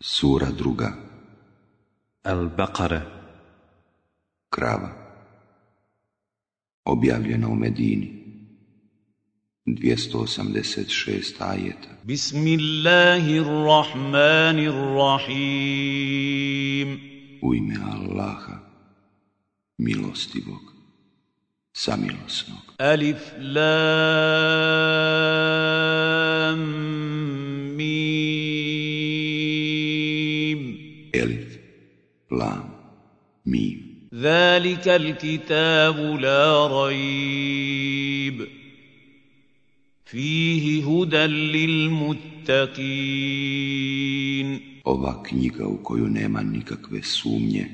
Sura druga. Al-Baqara. Krava. Objavljena u Medini. 286 ajeta. Bismillahirrahmanirrahim. U ime Allaha Milostivog Samilosnog. Alif Lam Lam Mim ذلك الكتاب لا ريب فيه هدى للمتقين Ova knjiga u koju nema nikakve sumnje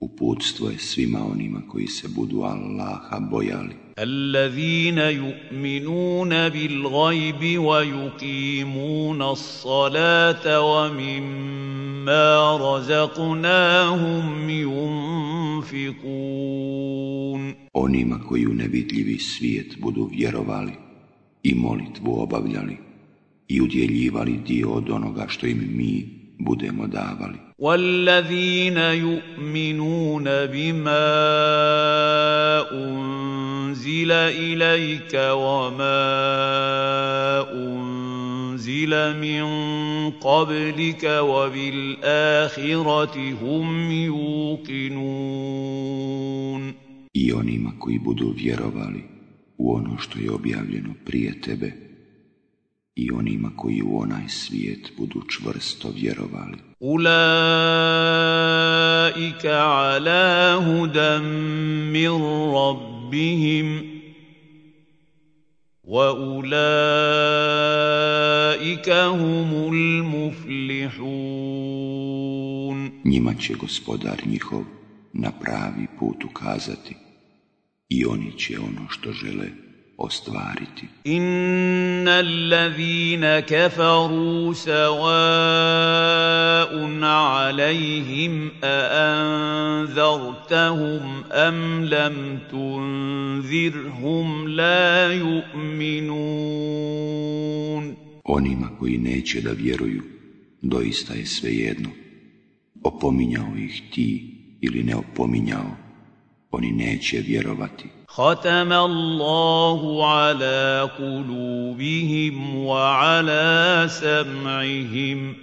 uputstvo je svima onima koji se budu Allaha bojali الذين يؤمنون بالغيب ويقيمون الصلاة ومما رزقناهم ينفقون onima koji u nevidljivi svijet budu vjerovali i molitvu obavljali i udjeljivali dio od onoga što im mi budemo davali. والذين يؤمنون بما أنزل إليك وما أنزل من قبلك وبالآخرة هم يوقنون I onima koji budu vjerovali u ono što je objavljeno prije tebe i onima koji u onaj svijet budu čvrsto vjerovali. أولئك على هدى من ربهم وأولئك هم المفلحون Njima će gospodar njihov na pravi put ukazati i oni će ono što žele ostvariti. Inna allazina kafaru sawa'un alaihim a anzartahum am lam tunzirhum la yu'minun. Onima koji neće da vjeruju, doista je svejedno. Opominjao ih ti ili ne opominjao, oni neće vjerovati. ختم الله على قلوبهم وعلى سمعهم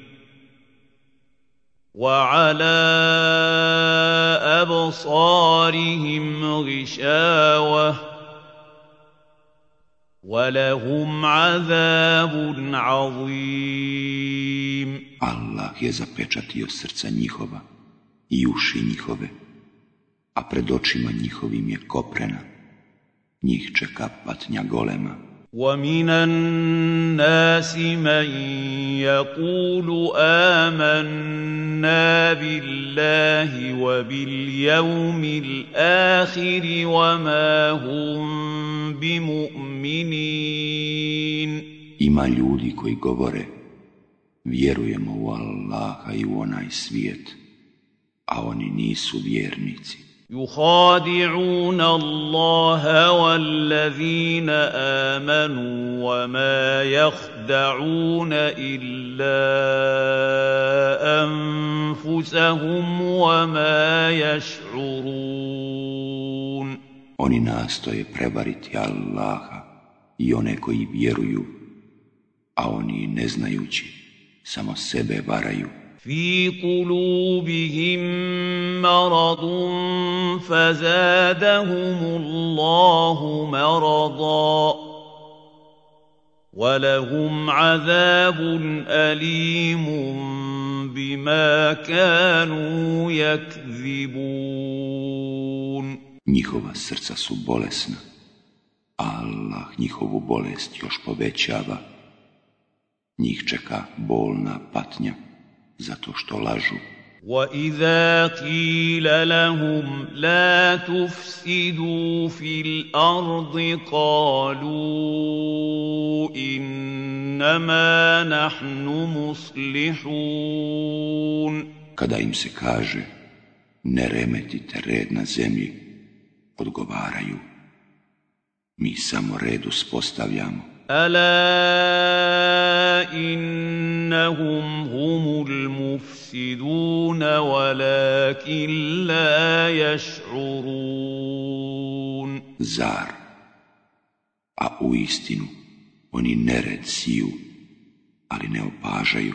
وعلى ابصارهم غشاوه ولهم عذاب عظيم Allah je zapečatio srca njihova i uši njihove, a pred očima njihovim je koprena. Njih čeka patnja golema. ومن الناس من يقول آمنا بالله وباليوم الآخر وما هم بمؤمنين Ima ljudi koji govore, vjerujemo u Allaha i u onaj svijet, a oni nisu vjernici. يخادعون الله والذين آمنوا وما يخدعون إلا أنفسهم وما يشعرون Oni nastoje prevariti Allaha i one koji vjeruju, a oni ne znajući, samo sebe varaju. في قلوبهم مرض فزادهم الله مرضا ولهم عذاب أليم بما كانوا يكذبون Njihova srca su bolesna, Allah njihovu bolest još povećava. Njih čeka bolna patnja, zato što lažu. وإذا قيل لهم لا تفسدوا في الأرض قالوا إنما نحن مصلحون Kada im se kaže, ne remetite red na zemlji, odgovaraju, mi samo red uspostavljamo. ألا إنهم هم المفسدون ولكن لا يشعرون Zar, a u istinu oni nered siju, ali ne opažaju.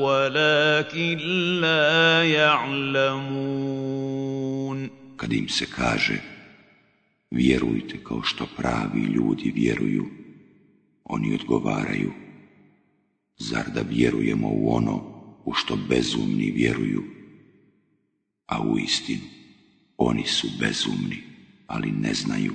ولكن لا يعلمون Kad im se kaže, vjerujte kao što pravi ljudi vjeruju, oni odgovaraju, zar da vjerujemo u ono u što bezumni vjeruju, a u istinu oni su bezumni, ali ne znaju.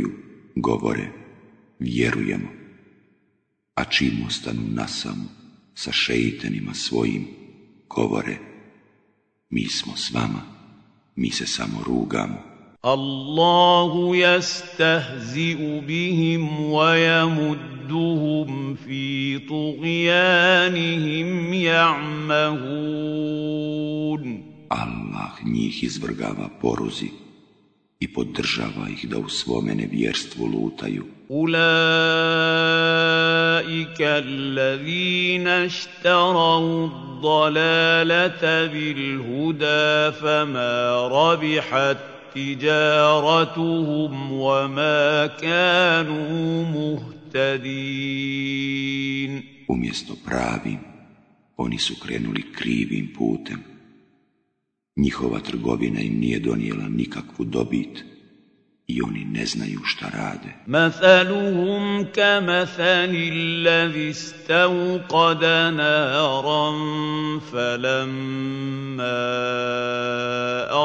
vjeruju, govore, vjerujemo. A čim ostanu nasamu sa šeitenima svojim, govore, mi smo s vama, mi se samo rugamo. Allahu yastahzi'u bihim wa yamudduhum fi tugijanihim ja'mahun. Allah njih izvrgava poruzi i podržava ih da u svome nevjerstvu lutaju. أولئك الذين اشتروا الضلالة بالهدى فما ربحت تجارتهم وما كانوا مهتدين Umjesto pravim, oni su krenuli krivim putem. Njihova trgovina im nije donijela nikakvu dobit i oni ne znaju šta rade. مثلهم كمثل الذي استوقد نارا فلما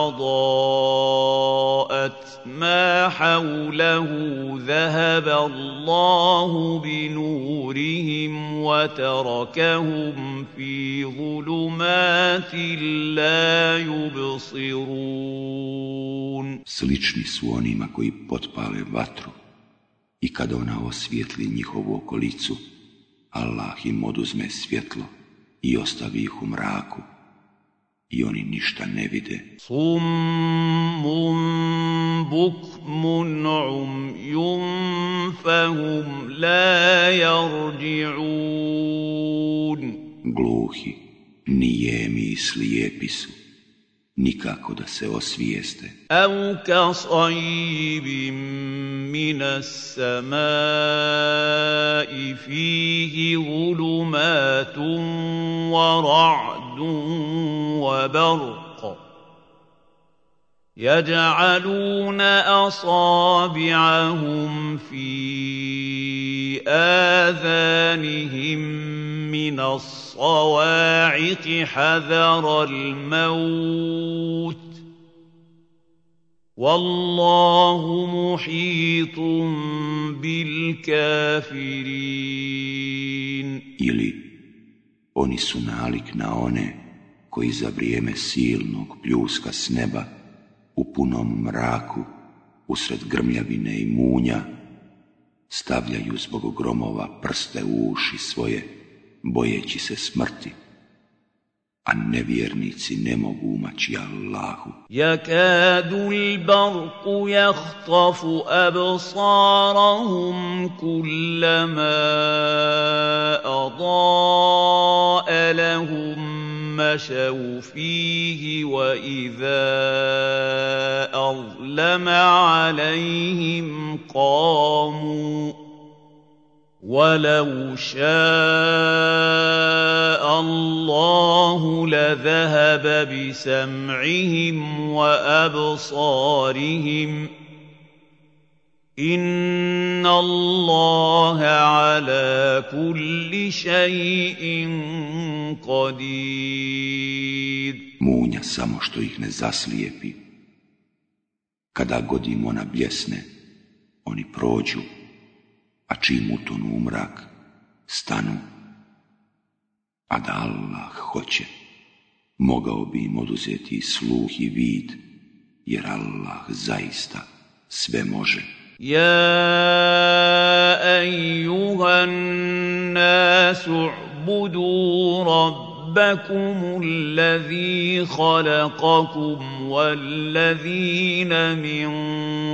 اضاءت ما حوله ذهب الله بنورهم وتركهم في ظلمات لا يبصرون Slični su onima koji potpale vatru i kada ona osvijetli njihovu okolicu, Allah im oduzme svjetlo i ostavi ih u mraku i oni ništa ne vide. Summum bukmun umjum fahum la jarđi'un. Gluhi, nijemi i slijepi su, nikako da se osvijeste. Au ka sajibim minas samai fihi gulumatum wa ra'd. ورعد وبرق يجعلون أصابعهم في آذانهم من الصواعق حذر الموت والله محيط بالكافرين oni su nalik na one koji za vrijeme silnog pljuska s neba u punom mraku, usred grmljavine i munja, stavljaju zbog gromova prste u uši svoje, bojeći se smrti, a nevjernici ne mogu umaći Allahu. يكاد البرق يخطف أبصارهم كلما أضاء لهم مشوا فيه وإذا أظلم عليهم قاموا ولو شاء الله لذهب بسمعهم وابصارهم ان الله على كل شيء قدير munja samo što ih ne zaslijepi. Kada god im ona bljesne, oni prođu, a čim utonu u mrak, stanu. A da Allah hoće, mogao bi im oduzeti sluh i vid, jer Allah zaista sve može. Ja ejuhan nasu budu ربكم الذي خلقكم والذين من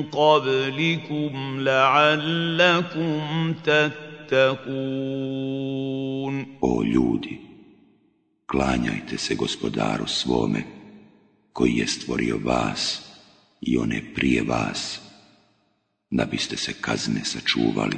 قبلكم لعلكم تتقون O ljudi, klanjajte se gospodaru svome, koji je stvorio vas i one prije vas, da biste se kazne sačuvali.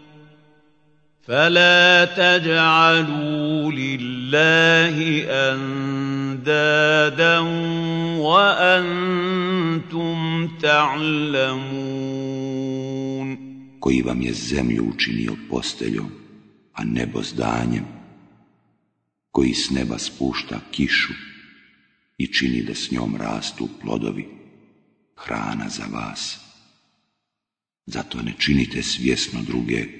فلا تجعلوا لله اندادا وانتم تعلمون koji vam je zemlju učinio posteljom, a nebo zdanjem, koji s neba spušta kišu i čini da s njom rastu plodovi, hrana za vas. Zato ne činite svjesno druge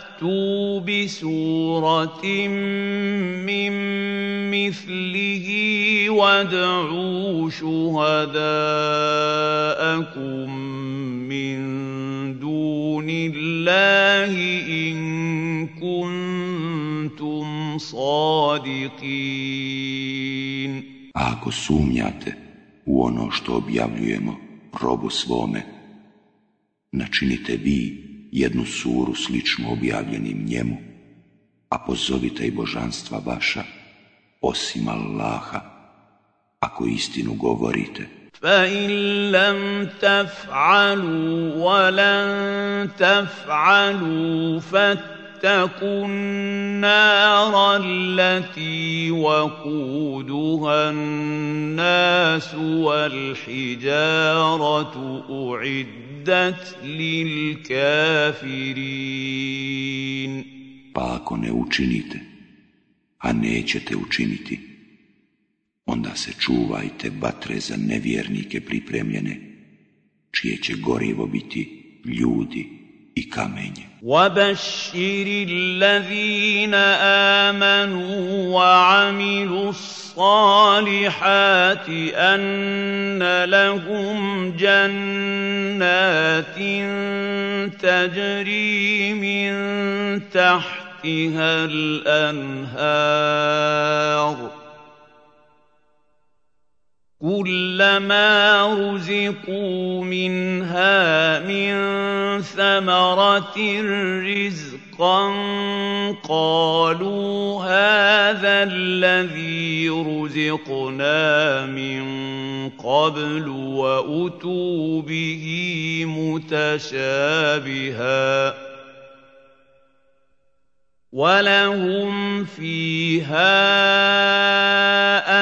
فَأْتُوا بِسُورَةٍ مِّن مِّثْلِهِ وَادْعُوا شُهَدَاءَكُم مِّن دُونِ اللَّهِ إِن كُنتُمْ صَادِقِينَ Ako sumnjate u ono što objavljujemo robu svome, načinite vi jednu suru sličnu objavljenim njemu, a pozovite i božanstva vaša, osim Allaha, ako istinu govorite. فَإِن لَّمْ تَفْعَلُوا وَلَن تَفْعَلُوا فَاتَّقُوا النَّارَ الَّتِي وَقُودُهَا النَّاسُ وَالْحِجَارَةُ أُعِدَّتْ أُعِدَّتْ لِلْكَافِرِينَ Pa ako ne učinite, a nećete učiniti, onda se čuvajte batre za nevjernike pripremljene, čije će gorivo biti ljudi i kamenje. وَبَشِّرِ الَّذِينَ آمَنُوا وَعَمِلُوا الصَّالِحَاتِ أَنَّ لَهُمْ جَنَّاتٍ تَجْرِي مِن تَحْتِهَا الْأَنْهَارُ كلما رزقوا منها من ثمرة رزقا قالوا هذا الذي رزقنا من قبل وأتوا به متشابها ولهم فيها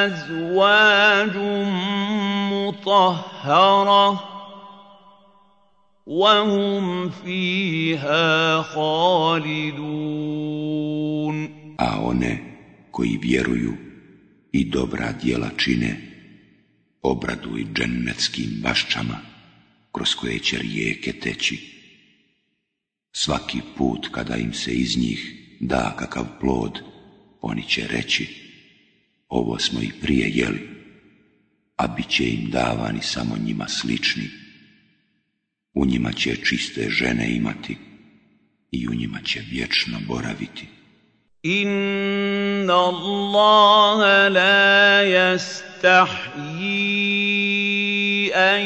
أزواج مطهرة وهم فيها خالدون A one koji vjeruju i dobra djela čine, obraduj džennetskim baščama, kroz koje će rijeke teći. Svaki put kada im se iz njih da kakav plod, oni će reći, ovo smo i prije jeli, a bit će im davani samo njima slični. U njima će čiste žene imati i u njima će vječno boraviti. Inna Allaha la yastahyi an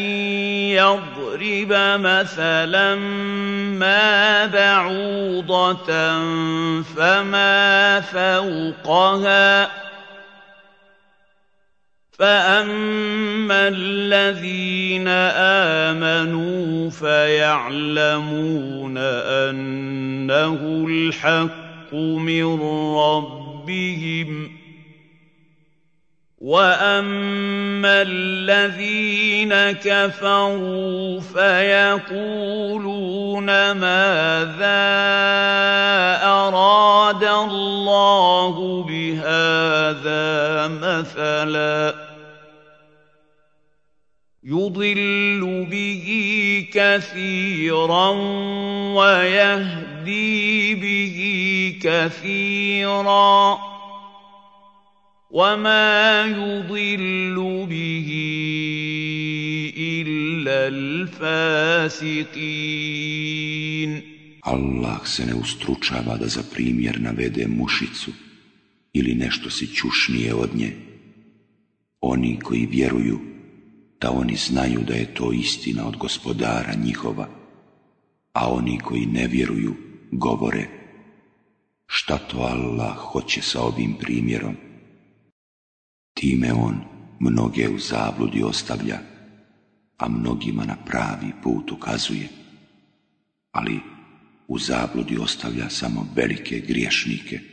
yadriba mathalan ma ba'udatan fama fawqaha فاما الذين امنوا فيعلمون انه الحق من ربهم واما الذين كفروا فيقولون ماذا اراد الله بهذا مثلا يضل به كثيرا ويهدي به كثيرا وما يضل به الا الفاسقين Allah se ne ustručava da za primjer navede mušicu ili nešto si čušnije od nje. Oni koji vjeruju da oni znaju da je to istina od gospodara njihova, a oni koji ne vjeruju govore šta to Allah hoće sa ovim primjerom. Time on mnoge u zabludi ostavlja, a mnogima na pravi put ukazuje. Ali u zabludi ostavlja samo velike griješnike.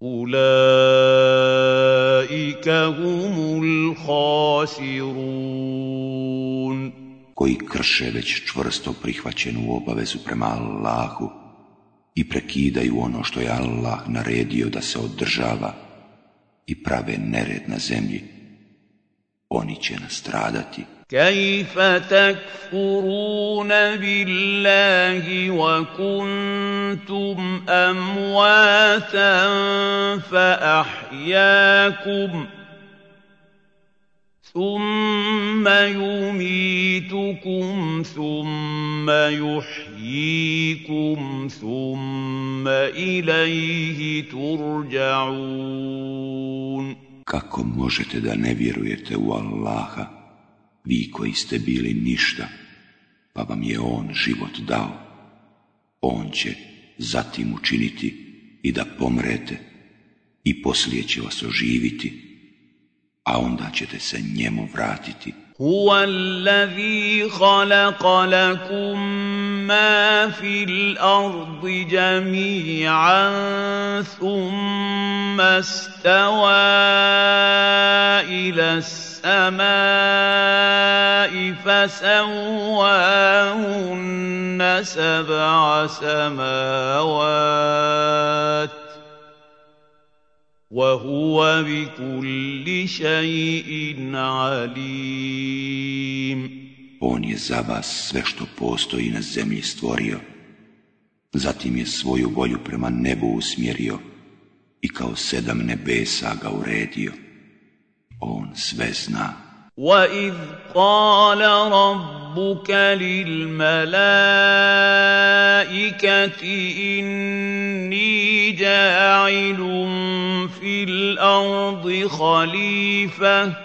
Ulaika humul khasirun. Koji krše već čvrsto prihvaćenu obavezu prema Allahu i prekidaju ono što je Allah naredio da se održava i prave nered na zemlji, oni će nastradati. كيف تكفرون بالله وكنتم أمواتا فأحياكم ثم يميتكم ثم يحييكم ثم إليه ترجعون. Kako možete da ne vjerujete u Allaha? vi koji ste bili ništa, pa vam je On život dao. On će zatim učiniti i da pomrete i poslije će vas oživiti, a onda ćete se njemu vratiti. Huwa ما في الأرض جميعا ثم استوى إلى السماء فسواهن سبع سماوات وهو بكل شيء عليم. On je za vas sve što postoji na zemlji stvorio, zatim je svoju volju prema nebu usmjerio i kao sedam nebesa ga uredio. On sve zna. وَإِذْ قَالَ رَبُّكَ لِلْمَلَائِكَةِ إِنِّي جَاعِلٌ فِي الْأَرْضِ خَلِيفَةً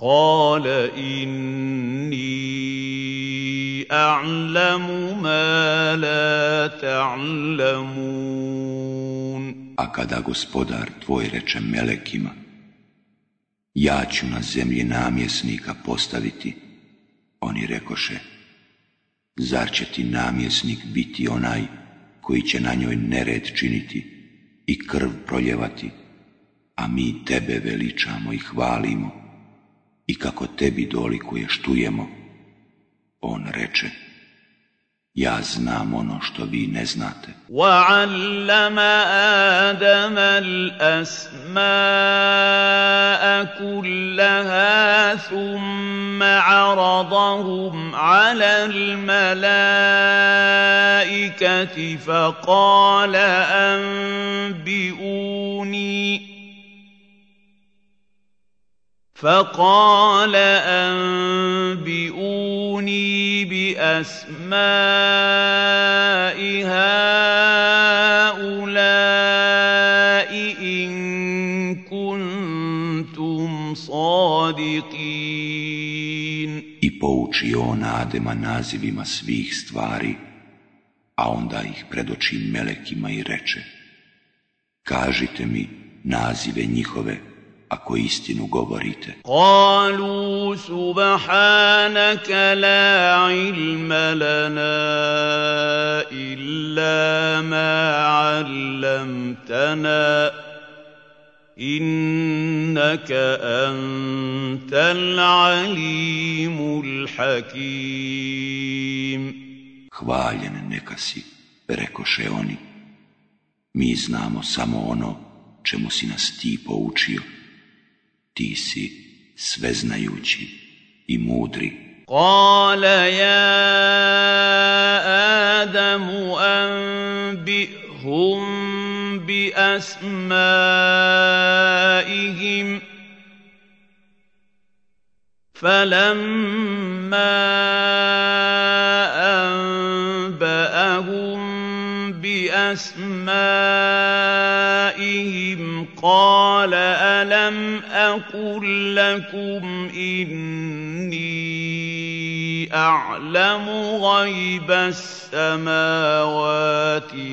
قال إني أعلم ما لا تعلمون A kada gospodar tvoj reče melekima, ja ću na zemlji namjesnika postaviti, oni rekoše, zar će ti namjesnik biti onaj koji će na njoj nered činiti i krv proljevati, a mi tebe veličamo i hvalimo i kako tebi dolikuje štujemo. On reče, ja znam ono što vi ne znate. وَعَلَّمَ آدَمَ الْأَسْمَاءَ كُلَّهَا ثُمَّ عَرَضَهُمْ عَلَى الْمَلَائِكَةِ فَقَالَ أَنبِئُونِي فقال أنبئوني بأسماء هؤلاء إن كنتم صادقين I pouči on Adema nazivima svih stvari, a onda ih predoči melekima i reče Kažite mi nazive njihove ako istinu govorite. Kalu subhanaka la ilma lana illa ma allamtana innaka antal alimul hakim. Hvaljen neka si, rekoše oni. Mi znamo samo ono čemu si nas ti poučio ti si sveznajući i mudri. قال يا آدم أنبئهم بأسمائهم فلما أنبأهم بأسمائهم قال ألم أقل لكم إني أعلم غيب السماوات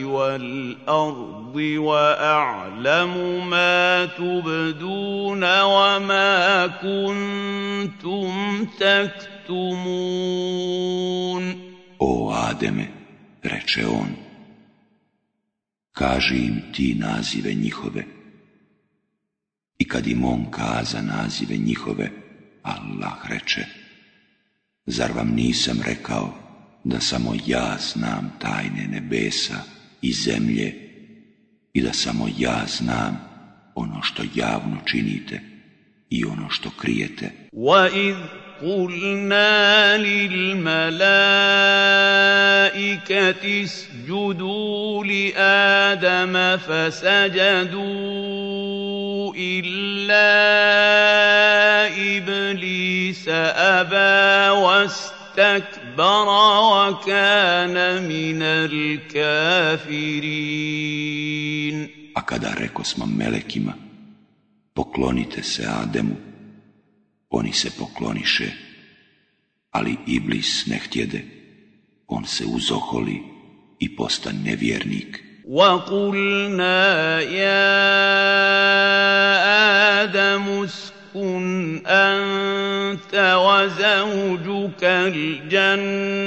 والأرض وأعلم ما تبدون وما كنتم تكتمون O Ademe, reče on, kaži im ti nazive njihove, kad im on kaza nazive njihove, Allah reče, zar vam nisam rekao da samo ja znam tajne nebesa i zemlje i da samo ja znam ono što javno činite i ono što krijete. قُلْنَا لِلْمَلَائِكَةِ اسْجُدُوا لِآدَمَ فَسَجَدُوا إِلَّا إِبْلِيسَ أَبَى وَاسْتَكْبَرَ وَكَانَ مِنَ الْكَافِرِينَ. A kada rekosmo melekima, poklonite se Ademu, oni se pokloniše, ali Iblis ne htjede, on se uzoholi i postan nevjernik. وَقُلْنَا يَا آدَمُ اسْكُنْ أَنْتَ وَزَوْجُكَ الْجَنَّةَ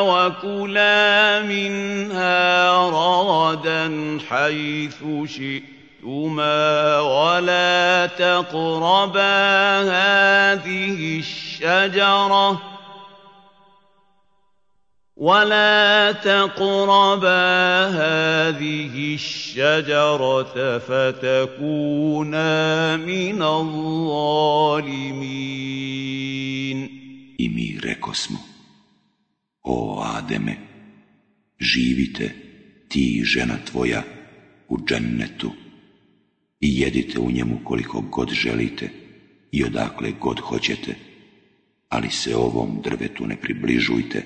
وَكُلَا مِنْهَا رَغَدًا حَيْثُ شِئْتُمَا وَلَا تَقْرَبَا هَذِهِ الشَّجَرَةَ ولا تقربا هذه الشجرة فتكونا من الظالمين. I mi rekosmo, o Ademe, živite ti žena tvoja u džennetu. i jedite u njemu koliko god želite i odakle god hoćete, ali se ovom drvetu ne približujte,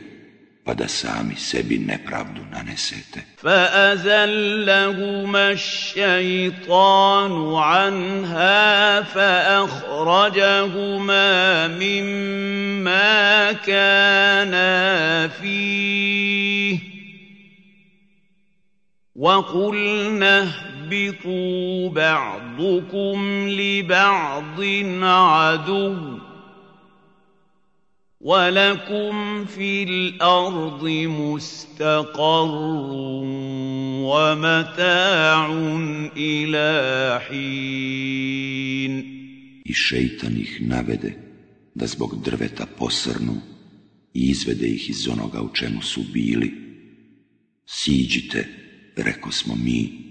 pa da sami sebi nepravdu nanesete. فأزلهما الشيطان عنها فأخرجهما مما كانا فيه وقلنا اهبطوا بعضكم لبعض عدو ولكم في الأرض مستقر ومتاع إلى حين I šeitan ih navede da zbog drveta posrnu i izvede ih iz onoga u čemu su bili. Siđite, reko smo mi,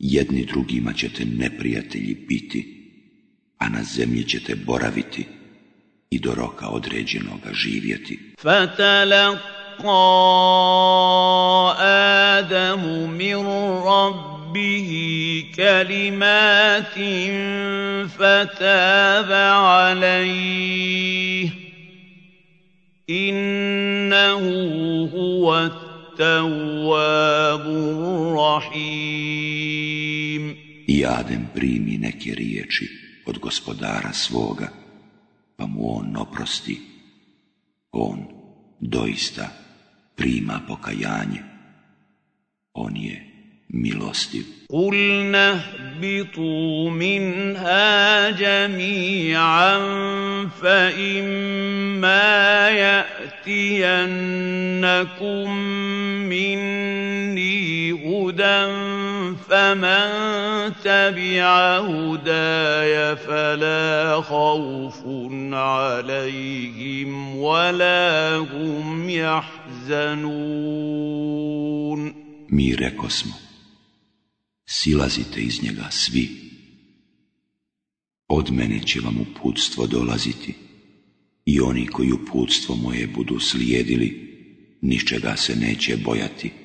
jedni drugima ćete neprijatelji biti, a na zemlji ćete boraviti i do roka određenoga živjeti. فتلقى آدم من ربه كلمات فتاب عليه إنه هو التواب الرحيم i Adem primi neke riječi od gospodara svoga, pa mu on oprosti. On doista prima pokajanje. On je milostiv. Kulna bitu minha jami'an fa imma ya'tiyannakum minni udan فمن تبع هداي فلا خوف عليهم ولا هم يحزنون Mi rekosmo, silazite iz njega svi. Od mene će vam uputstvo dolaziti i oni koji uputstvo moje budu slijedili, ničega se neće bojati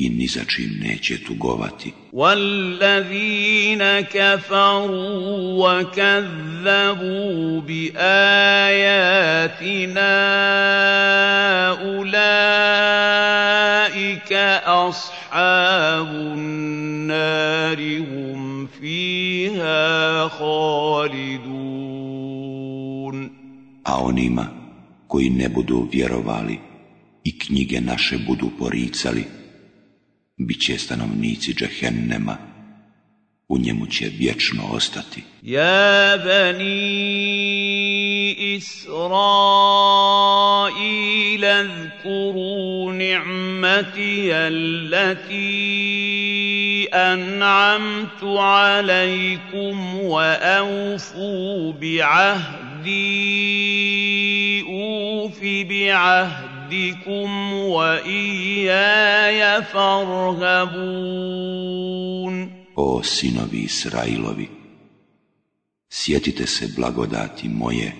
i ni za neće tugovati. Wallazina kafaru wa kazzabu bi ayatina ulaika ashabun nari fiha khalidun. A onima koji ne budu vjerovali i knjige naše budu poricali, bit će stanovnici džehennema, u njemu će vječno ostati. يا بني إسرائيل اذكروا نعمتي التي أنعمت عليكم وأوفوا بعهدي أوف بعهدكم وإياي فارهبون O sinovi Israilovi, sjetite se blagodati moje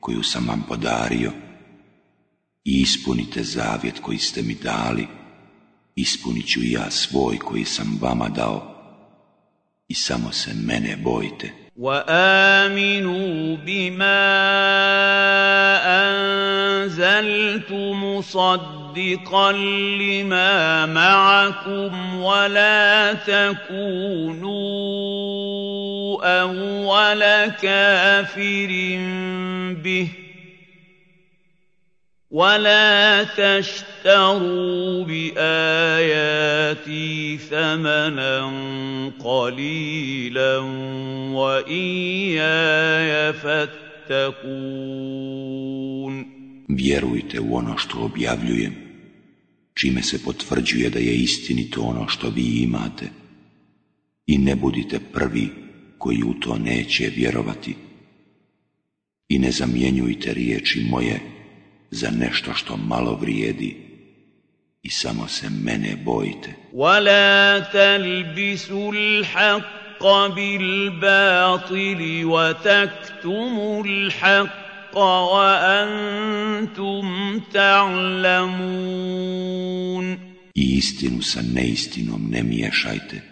koju sam vam podario i ispunite zavjet koji ste mi dali, ispunit ću i ja svoj koji sam vama dao i samo se mene bojte. وآمنوا بما أنزلت مصدقا لما معكم ولا تكونوا أول كافر به ولا تشتروا بآياتي ثمنا قليلا وإياي فاتقون Vjerujte u ono što objavljujem, čime se potvrđuje da je istinito ono što vi imate. I ne budite prvi koji u to neće vjerovati. I ne zamjenjujte riječi moje za nešto što malo vrijedi i samo se mene bojite. ولا تلبسوا الحق بالباطل وتكتموا الحق وأنتم تعلمون I istinu sa neistinom ne miješajte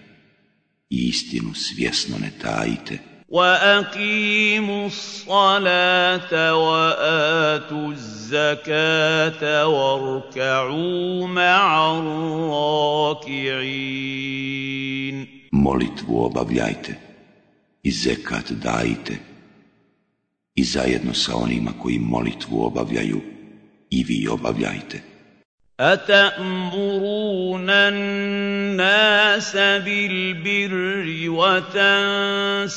i istinu svjesno ne tajite. وَأَقِيمُوا الصَّلَاةَ وَآتُوا الزَّكَاةَ وَارْكَعُوا مَعَ الرَّاكِعِينَ Molitvu obavljajte i zekat dajte i zajedno sa onima koji molitvu obavljaju i vi obavljajte. أَتَأْمُرُونَ النَّاسَ بِالْبِرِّ وَتَنسَوْنَ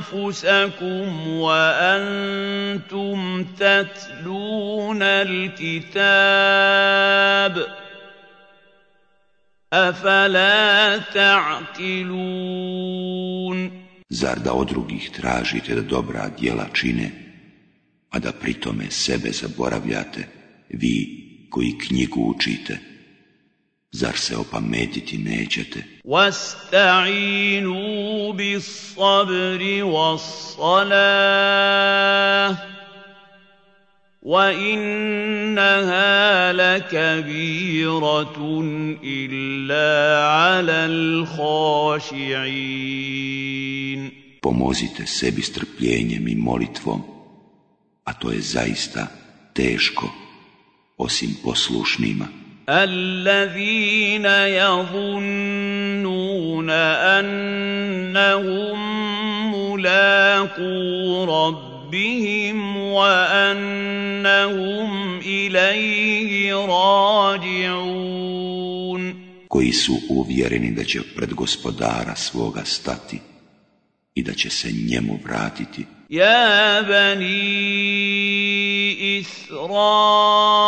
أَنفُسَكُمْ وَأَنتُمْ تَتْلُونَ الْكِتَابَ أَفَلَا تَعْقِلُونَ Zar da od drugih tražite da dobra djela čine, a da pritome sebe zaboravljate? vi koji knjigu učite. Zar se opametiti nećete? Wasta'inu bis sabri was salah Wa innaha lakabiratun illa ala l'haši'in Pomozite sebi strpljenjem i molitvom, a to je zaista teško osim poslušnima. الذين يظنون أنهم ملاقو ربهم وأنهم إليه راجعون koji su uvjereni da će pred gospodara svoga stati i da će se njemu vratiti. Ja bani Israil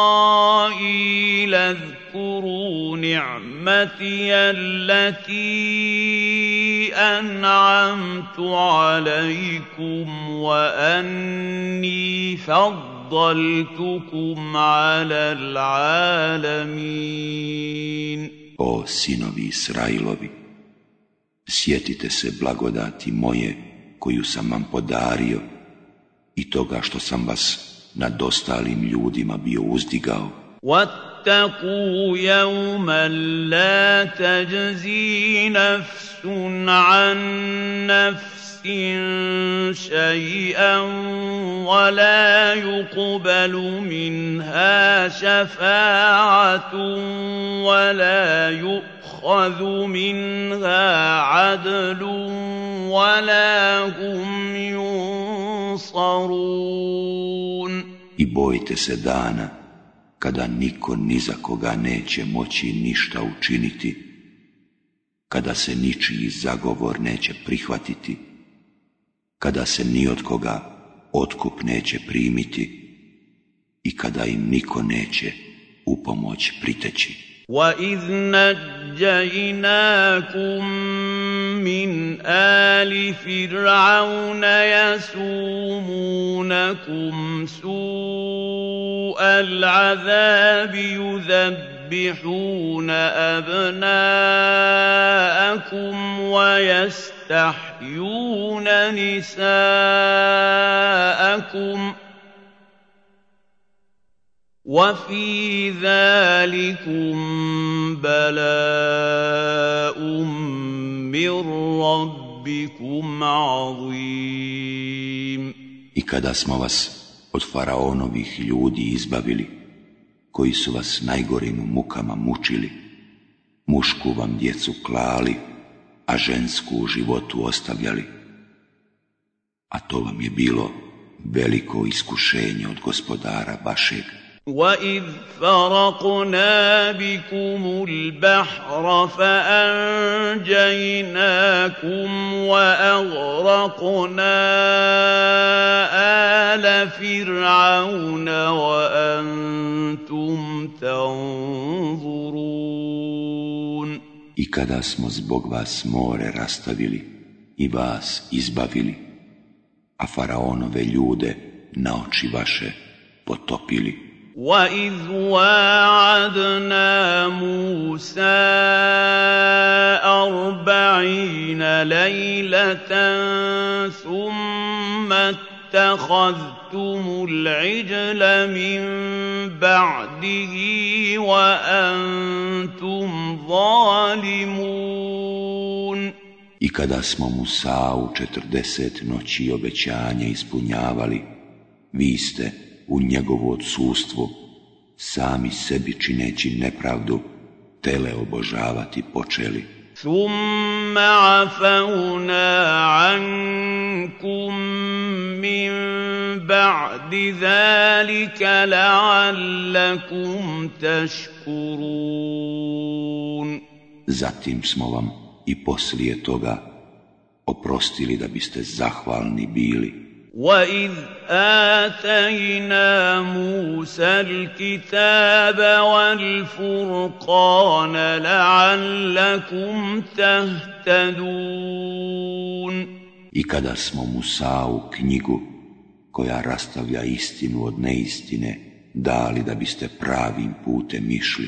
اذكروا نعمتي التي أنعمت عليكم وأني فضلتكم على العالمين O sinovi Israilovi, Sjetite se blagodati moje koju sam vam podario i toga što sam vas nad ostalim ljudima bio uzdigao. واتقوا يوما لا تجزي نفس عن نفس شيئا ولا يقبل منها شفاعة ولا يؤخذ منها عدل ولا هم ينصرون I bojite se dana kada niko ni za koga neće moći ništa učiniti, kada se ničiji zagovor neće prihvatiti, kada se ni od koga otkup neće primiti i kada im niko neće u pomoć priteći. وَإِذْ نَجَّيْنَاكُم مِّنْ آلِ فِرْعَوْنَ يَسُومُونَكُمْ سُوءَ الْعَذَابِ يُذَبِّحُونَ أَبْنَاءَكُمْ وَيَسْتَحْيُونَ نِسَاءَكُمْ ۚ وفي ذلكم بلاء من ربكم عظيم I kada smo vas od faraonovih ljudi izbavili, koji su vas najgorim mukama mučili, mušku vam djecu klali, a žensku u životu ostavljali, a to vam je bilo veliko iskušenje od gospodara vašeg, وَإِذْ فَرَقْنَا بِكُمُ الْبَحْرَ فَأَنجَيْنَاكُمْ وَأَغْرَقْنَا آلَ فِرْعَوْنَ وَأَنْتُمْ تَنظُرُونَ I kada smo zbog vas more rastavili i vas izbavili, a faraonove ljude na oči vaše potopili, وَإِذْ وَاعَدْنَا مُوسَىٰ أَرْبَعِينَ لَيْلَةً ثُمَّ اتَّخَذْتُمُ الْعِجْلَ مِن بَعْدِهِ وَأَنتُمْ ظَالِمُونَ. I kada smo Musa u četrdeset noći obećanje ispunjavali, vi ste u njegovu odsustvu, sami sebi čineći nepravdu, tele obožavati počeli. ثم عفونا عنكم من بعد ذلك لعلكم تشكرون Zatim smo vam i poslije toga oprostili da biste zahvalni bili. وإذ آتينا موسى الكتاب والفرقان لعلكم تهتدون I kada smo Musa'u knjigu koja rastavlja istinu od neistine dali da biste pravim putem išli.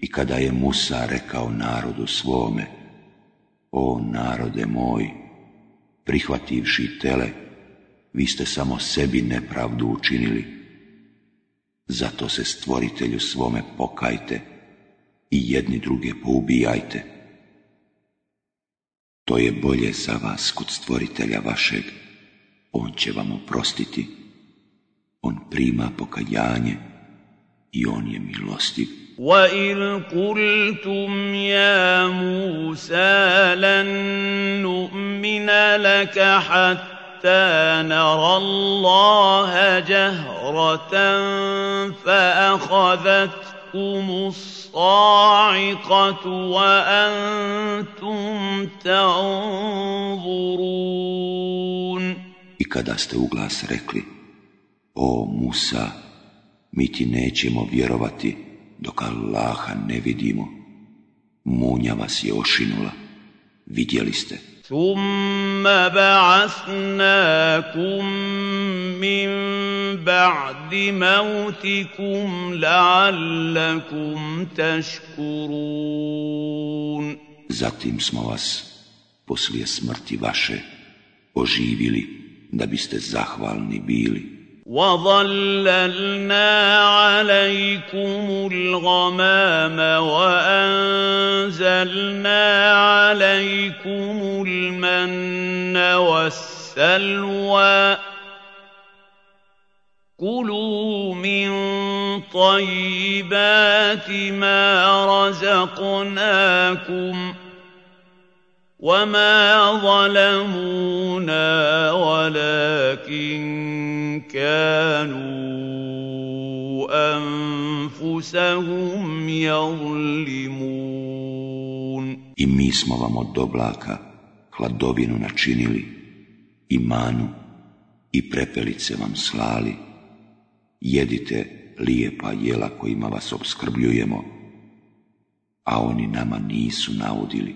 I kada je Musa rekao narodu svome, o narode moj, prihvativši tele, vi ste samo sebi nepravdu učinili. Zato se stvoritelju svome pokajte i jedni druge poubijajte. To je bolje za vas kod stvoritelja vašeg. On će vam oprostiti. On prima pokajanje i on je milostiv. وإذ قلتم يا موسى لن نؤمن لك حتى نرى الله جهرة فأخذتكم الصاعقة وأنتم تنظرون I kada ste u glas rekli, o Musa, mi ti nećemo vjerovati dok Allaha ne vidimo. Munja vas je ošinula, vidjeli ste. ثم بعثناكم من بعد موتكم لعلكم تشكرون Zatim smo vas, poslije smrti vaše, oživili da biste zahvalni bili. وظللنا عليكم الغمام وأنزلنا عليكم المن والسلوى كلوا من طيبات ما رزقناكم وما ظلمونا ولكن كانوا أنفسهم يظلمون I mi smo vam od oblaka hladovinu načinili, i manu, i prepelice vam slali. Jedite lijepa jela kojima vas obskrbljujemo, a oni nama nisu naudili.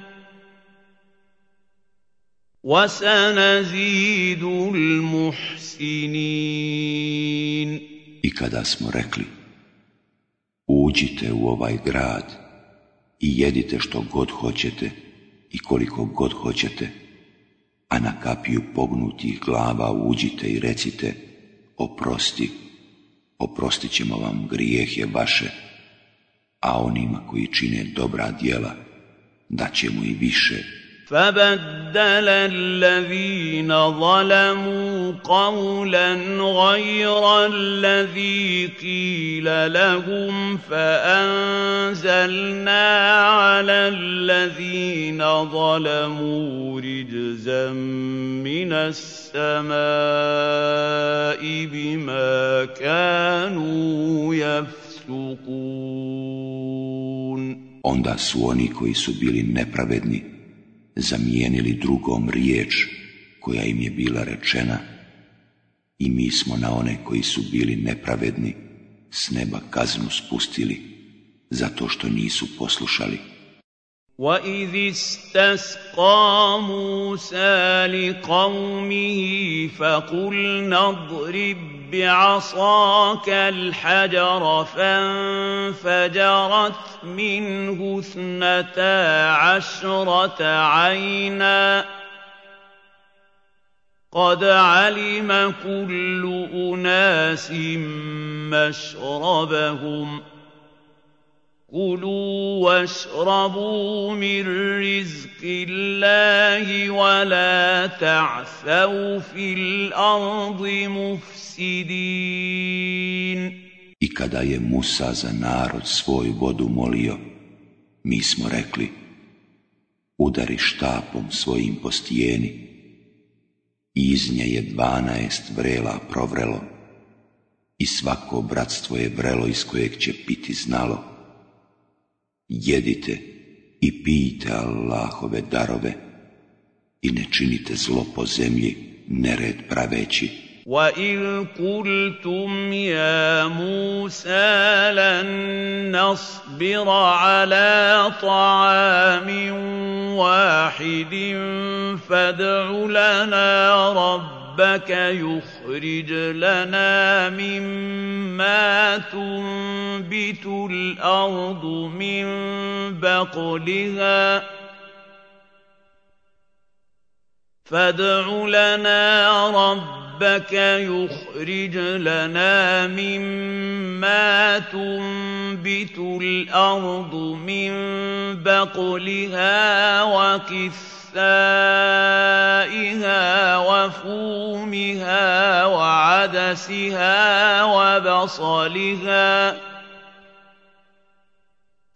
وسنزيد المحسنين I kada smo rekli, uđite u ovaj grad i jedite što god hoćete i koliko god hoćete, a na kapiju pognutih glava uđite i recite, oprosti, oprostit ćemo vam grijehe vaše, a onima koji čine dobra djela, daćemo i više فبدل الذين ظلموا قولا غير الذي قيل لهم فأنزلنا على الذين ظلموا رجزا من السماء بما كانوا يفسقون. Onda su oni koji su bili nepravedni zamijenili drugom riječ koja im je bila rečena i mi smo na one koji su bili nepravedni s neba kaznu spustili zato što nisu poslušali. وَإِذِ اسْتَسْقَىٰ مُوسَىٰ لِقَوْمِهِ فَقُلْنَا اضْرِب بِّعَصَاكَ الْحَجَرَ فَانفَجَرَتْ مِنْهُ اثْنَتَا عَشْرَةَ عَيْنًا ۖ قَدْ عَلِمَ كُلُّ أُنَاسٍ مَّشْرَبَهُمْ ۖ كلوا واشربوا من رزق الله ولا تعثوا في الأرض مفسدين I kada je Musa za narod svoju vodu molio, mi smo rekli, udari štapom svojim po stijeni. Iz nje je dvanaest vrela provrelo i svako bratstvo je vrelo iz kojeg će piti znalo jedite i pijte Allahove darove i ne činite zlo po zemlji, nered praveći. وَإِذْ قُلْتُمْ يَا مُوسَى لَن نَّصْبِرَ عَلَىٰ طَعَامٍ وَاحِدٍ فَادْعُ لَنَا رَبَّكَ ربك يخرج لنا مما تنبت الأرض من بقلها. فادع لنا ربك يخرج لنا مما تنبت الأرض من بقلها وكث كِسَائِهَا وَفُومِهَا وَعَدَسِهَا وَبَصَلِهَا ۖ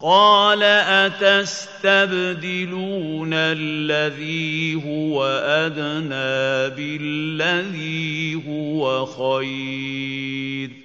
قَالَ أَتَسْتَبْدِلُونَ الَّذِي هُوَ أَدْنَىٰ بِالَّذِي هُوَ خَيْرٌ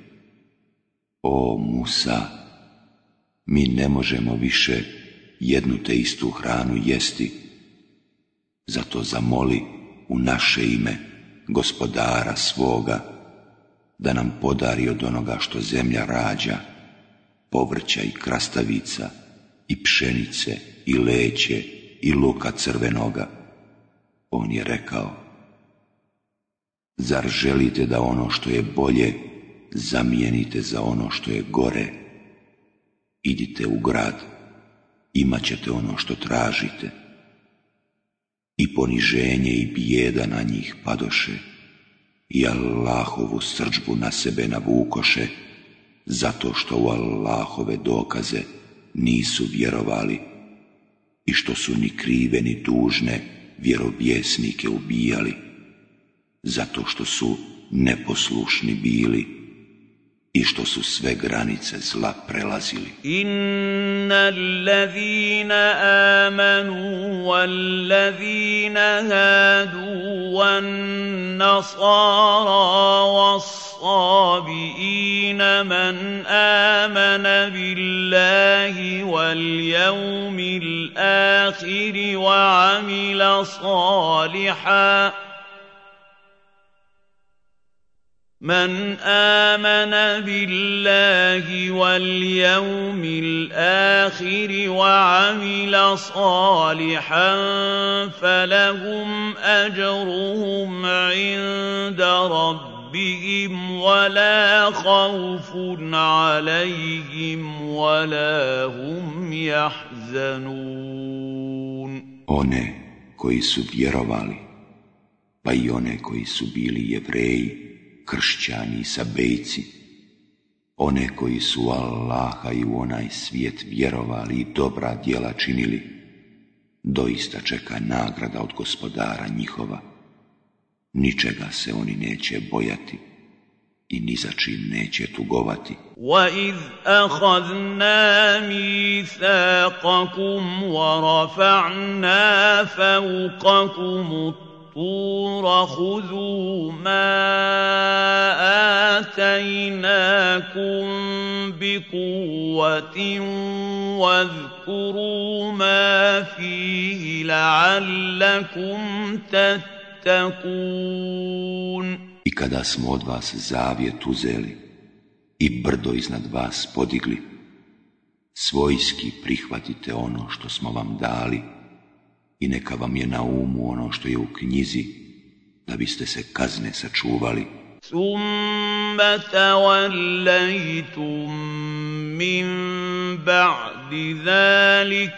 O Musa, mi ne možemo više jednu te istu hranu jesti, zato zamoli u naše ime gospodara svoga da nam podari od onoga što zemlja rađa, povrća i krastavica, i pšenice, i leće, i luka crvenoga. On je rekao, zar želite da ono što je bolje zamijenite za ono što je gore. Idite u grad, imat ćete ono što tražite. I poniženje i bijeda na njih padoše, i Allahovu srđbu na sebe navukoše, zato što u Allahove dokaze nisu vjerovali i što su ni krive ni dužne vjerovjesnike ubijali, zato što su neposlušni bili i što su sve granice zla prelazili. Inna allazina amanu wallazina hadu wan nasara was-sabiina man amana billahi wal yawmil akhir wa amila salihan من آمن بالله واليوم الآخر وعمل صالحا فلهم أجرهم عند ربهم ولا خوف عليهم ولا هم يحزنون. One koji su vjerovali pa i one koji su bili jevreji kršćani i sabejci, one koji su Allaha i u onaj svijet vjerovali i dobra djela činili, doista čeka nagrada od gospodara njihova. Ničega se oni neće bojati i ni za čim neće tugovati. وَإِذْ أَخَذْنَا مِيثَاقَكُمْ وَرَفَعْنَا فَوْقَكُمُ الطور خذوا ما آتيناكم بقوة واذكروا ما فيه لعلكم تتقون I kada smo od vas zavjet uzeli i brdo iznad vas podigli, svojski prihvatite ono što smo vam dali, i neka vam je na umu ono što je u knjizi, da biste se kazne sačuvali. ثم توليتم من بعد ذلك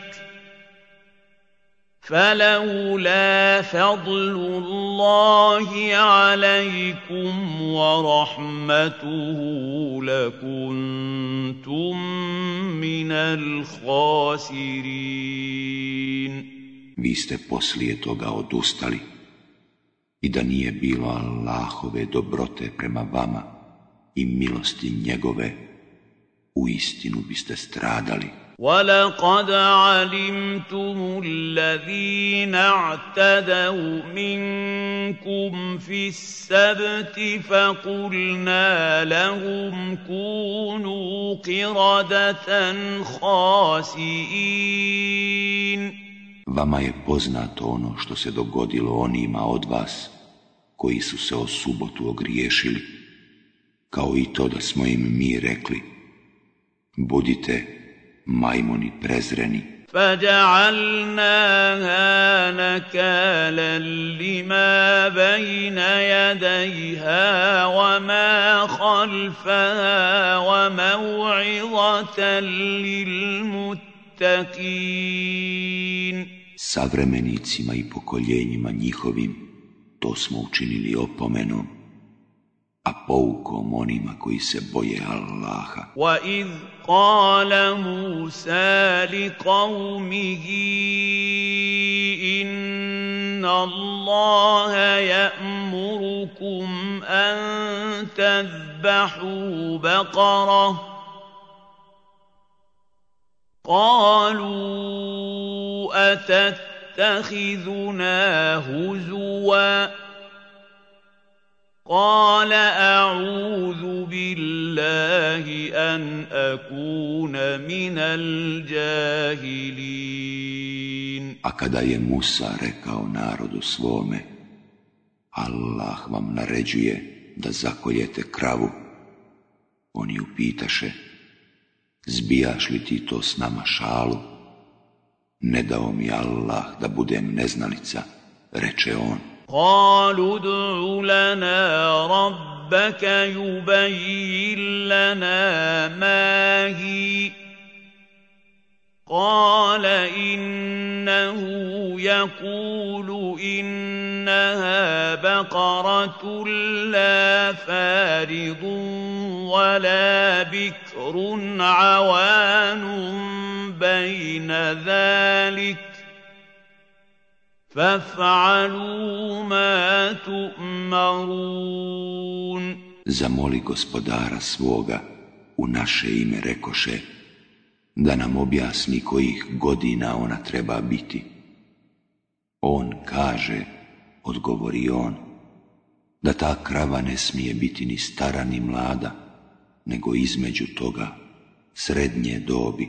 فلولا فضل الله عليكم ورحمته لكنتم من الخاسرين vi ste poslije toga odustali i da nije bilo Allahove dobrote prema vama i milosti njegove, u istinu biste stradali. وَلَقَدْ عَلِمْتُمُ الَّذِينَ اعْتَدَوْا مِنكُمْ فِي السَّبْتِ فَقُلْنَا لَهُمْ كُونُوا قِرَدَةً خَاسِئِينَ Vama je poznato ono što se dogodilo onima od vas koji su se o subotu ogriješili, kao i to da smo im mi rekli, budite majmoni prezreni. فجعلناها نكالا لما بين يديها وما خلفها وموعظة للمتقين Savremenicima i pokoljenjima njihovim to smo učinili opomenu a poukom onima koji se boje Allaha. Wa iz qala Musa li kavmihi inna Allaha ya'murukum an tazbahu bakarah. قالوا أتتخذنا هزوا قال أعوذ بالله أن أكون من الجاهلين A kada je Musa rekao narodu svome, Allah vam naređuje da zakoljete kravu, oni upitaše, zbijaš li ti to s nama šalu? Ne dao mi Allah da budem neznanica, reče on. Kalu du'u lana rabbaka yubayin lana mahi. قال إنه يقول إنها بقرة لا فارض ولا بكر عوان بين ذلك فافعلوا ما تؤمرون. Zamoli gospodara svoga u naše ime rekoše, da nam objasni kojih godina ona treba biti. On kaže, odgovori on, da ta krava ne smije biti ni stara ni mlada, nego između toga srednje dobi,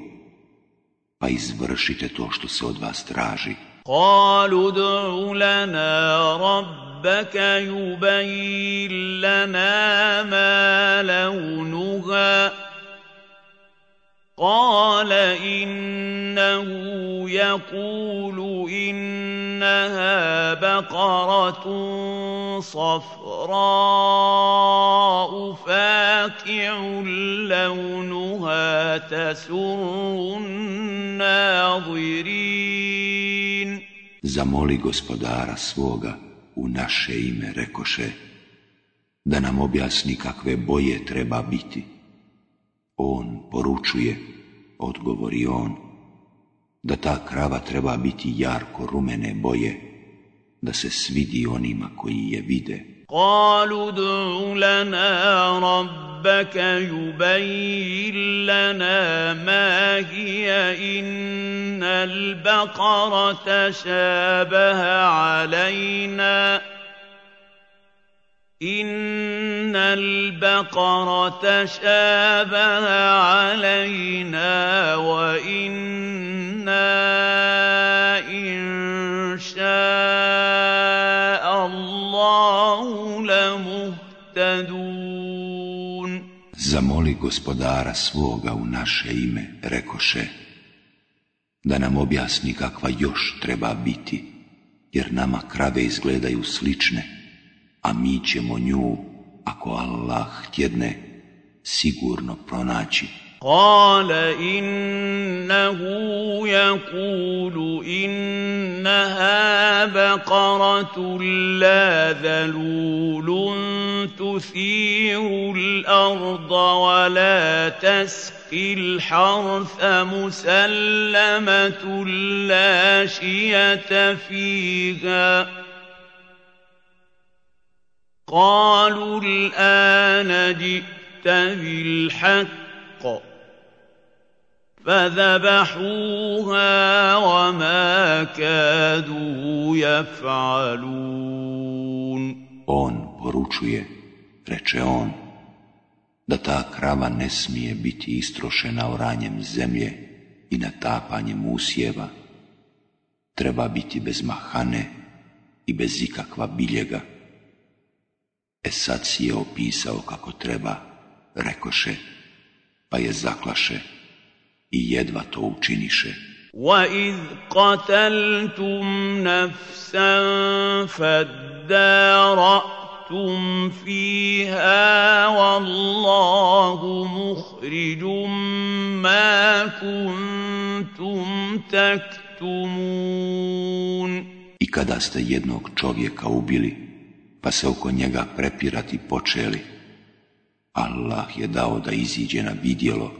pa izvršite to što se od vas traži. قالوا ادع لنا ربك يبين لنا ما لونها قال إنه يقول إنها بقرة صفراء فاقع لونها تسر الناظرين Zamoli gospodara svoga u naše ime, rekoše, da nam objasni kakve boje treba biti. On poručuje, odgovori on, da ta krava treba biti jarko rumene boje, da se svidi onima koji je vide. قالوا ادع لنا ربك يبين لنا ما هي إن البقرة شابه علينا إن البقرة شابه علينا وإنا إن شاء الله لمهتدون Zamoli gospodara svoga u naše ime, rekoše, da nam objasni kakva još treba biti, jer nama krave izgledaju slične, a mi ćemo nju, ako Allah htjedne, sigurno pronaći. قال إنه يقول إنها بقرة لا ذلول تثير الأرض ولا تسقي الحرث مسلمة لا شية فيها قالوا الآن جئت بالحق فذبحوها وما كادوا يفعلون On poručuje, reče on, da ta krava ne smije biti istrošena oranjem zemlje i natapanjem usjeva. Treba biti bez mahane i bez ikakva biljega E sad si je opisao kako treba, rekoše, pa je zaklaše i jedva to učiniše. وَإِذْ قَتَلْتُمْ نَفْسًا فَادَّارَأْتُمْ فِيهَا وَاللَّهُ مُخْرِجٌ مَا كُنْتُمْ تَكْتُمُونَ I kada ste jednog čovjeka ubili, pa se oko njega prepirati počeli. Allah je dao da iziđe na vidjelo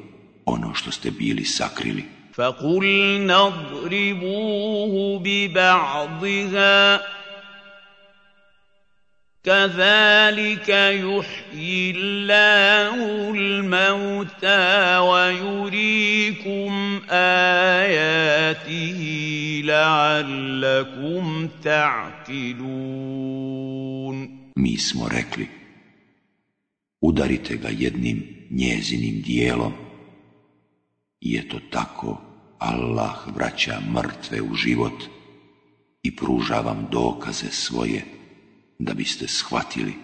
ono što ste bili sakrili. فَقُلْنَا اضْرِبُوهُ بِبَعْضِهَا كَذَلِكَ يُحْيِي اللَّهُ الْمَوْتَى وَيُرِيكُمْ آيَاتِهِ لَعَلَّكُمْ تَعْقِلُونَ Mi smo rekli, udarite ga jednim njezinim dijelom, i eto tako Allah vraća mrtve u život i pruža vam dokaze svoje da biste shvatili.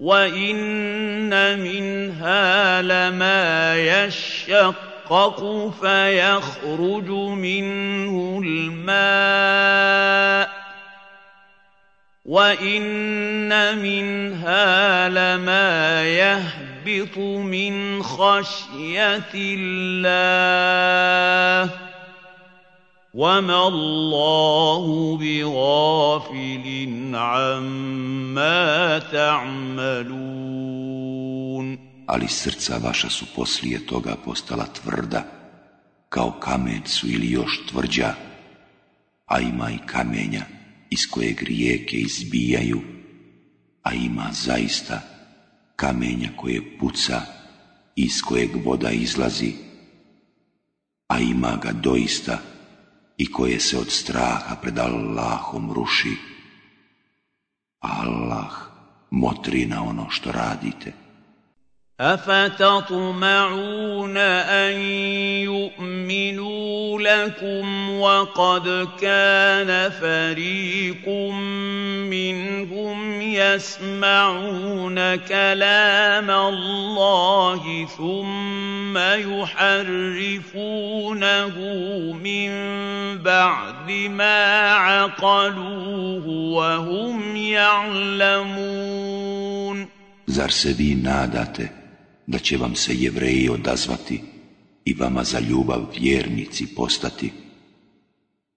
وَإِنَّ مِنْهَا لَمَا يَشَّقَّقُ فَيَخْرُجُ مِنْهُ الْمَاءُ وَإِنَّ مِنْهَا لَمَا يَهْبِطُ من خشية الله وما الله بغافل عما تعملون ali srca vaša su poslije toga postala tvrda, kao kamen su ili još tvrđa, a ima i kamenja iz kojeg rijeke izbijaju, a ima zaista kamenja koje puca, iz kojeg voda izlazi, a ima ga doista i koje se od straha pred Allahom ruši. Allah motri na ono što radite. افتطمعون ان يؤمنوا لكم وقد كان فريق منهم يسمعون كلام الله ثم يحرفونه من بعد ما عقلوه وهم يعلمون Zar se vi nadate da će vam se jevreji odazvati i vama za ljubav vjernici postati,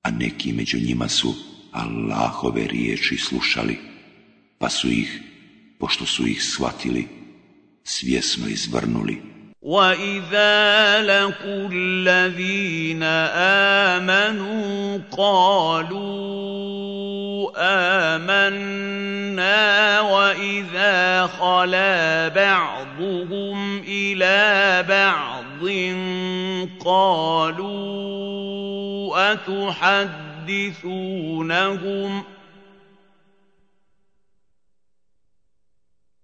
a neki među njima su Allahove riječi slušali, pa su ih, pošto su ih shvatili, svjesno izvrnuli. وَإِذَا لَقُوا الَّذِينَ آمَنُوا قَالُوا آمَنَّا وَإِذَا خَلَا بَعْضُهُمْ إِلَىٰ بَعْضٍ قَالُوا أَتُحَدِّثُونَهُمْ ۖ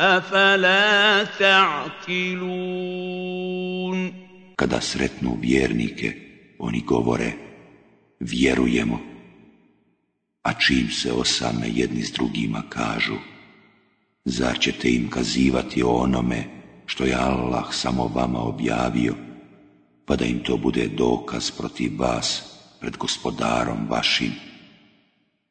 أفلا تعقلون Kada sretnu vjernike, oni govore, vjerujemo, a čim se osame jedni s drugima kažu, zar ćete im kazivati o onome što je Allah samo vama objavio, pa da im to bude dokaz protiv vas pred gospodarom vašim,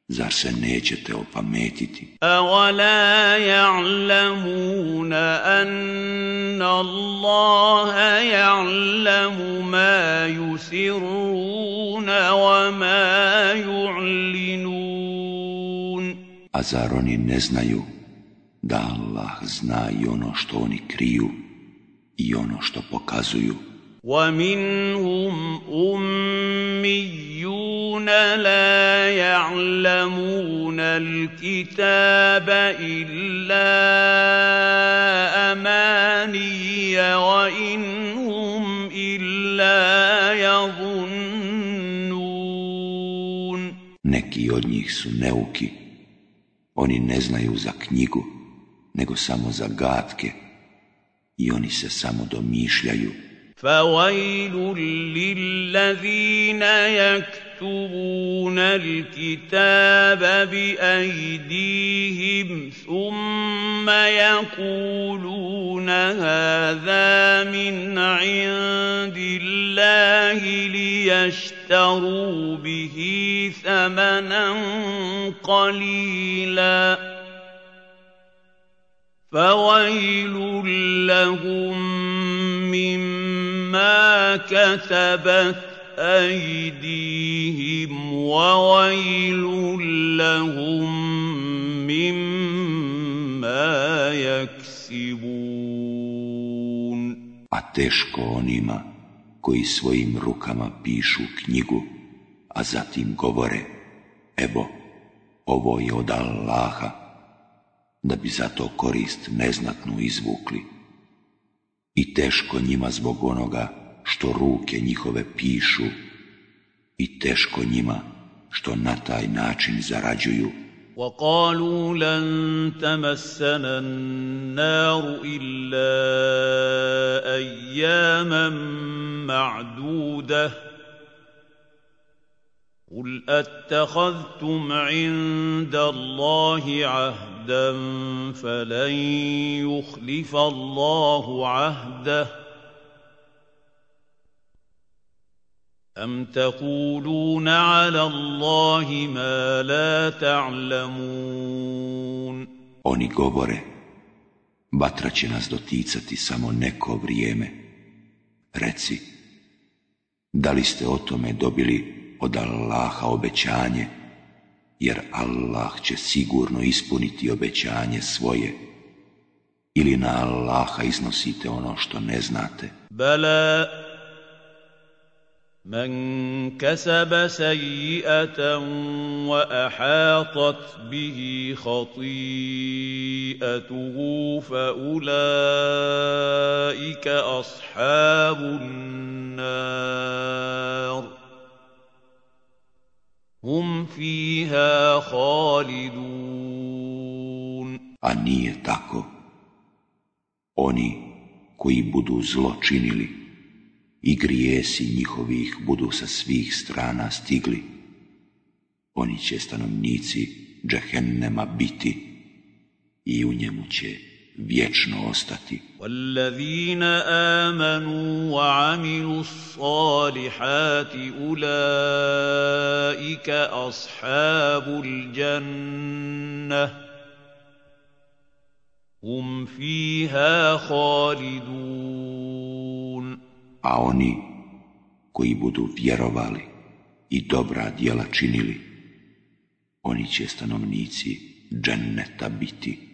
Zar se nećete opametiti? Wa la ja'lamuna anna Allaha ja'lamu ma yusiruna wa ma ju'linun. A zar oni ne znaju da Allah zna i ono što oni kriju i ono što pokazuju? ومنهم أميون لا يعلمون الكتاب إلا أماني وإن هم إلا يظنون Neki od njih su neuki, oni ne znaju za knjigu, nego samo za gatke i oni se samo domišljaju. فويل للذين يكتبون الكتاب بأيديهم ثم يقولون هذا من عند الله ليشتروا به ثمنا قليلا. فويل لهم مما كتبت أيديهم وويل لهم مما يكسبون A teško onima koji svojim rukama pišu knjigu, a zatim govore, evo, ovo je od Allaha, da bi za to korist neznatnu izvukli. I teško njima zbog onoga što ruke njihove pišu, i teško njima što na taj način zarađuju, وقالوا لن تمسنا النار الا اياما معدوده قل اتخذتم عند الله عهدا فلن يخلف الله عهده أَمْ تَقُولُونَ عَلَى اللَّهِ مَا لَا تَعْلَمُونَ Oni govore, vatra će nas doticati samo neko vrijeme. Reci, da li ste o tome dobili od Allaha obećanje, jer Allah će sigurno ispuniti obećanje svoje, ili na Allaha iznosite ono što ne znate. Bala من كسب سيئه واحاطت به خطيئته فاولئك اصحاب النار hum fiha خالدون A nije tako. Oni koji budu zločinili, i grijesi njihovih budu sa svih strana stigli. Oni će stanovnici džehennema biti i u njemu će vječno ostati. Wallazina amanu wa amilu salihati ulaika ashabul jannah hum fiha khalidun. A oni koji budu vjerovali i dobra djela činili, oni će stanovnici dženneta biti.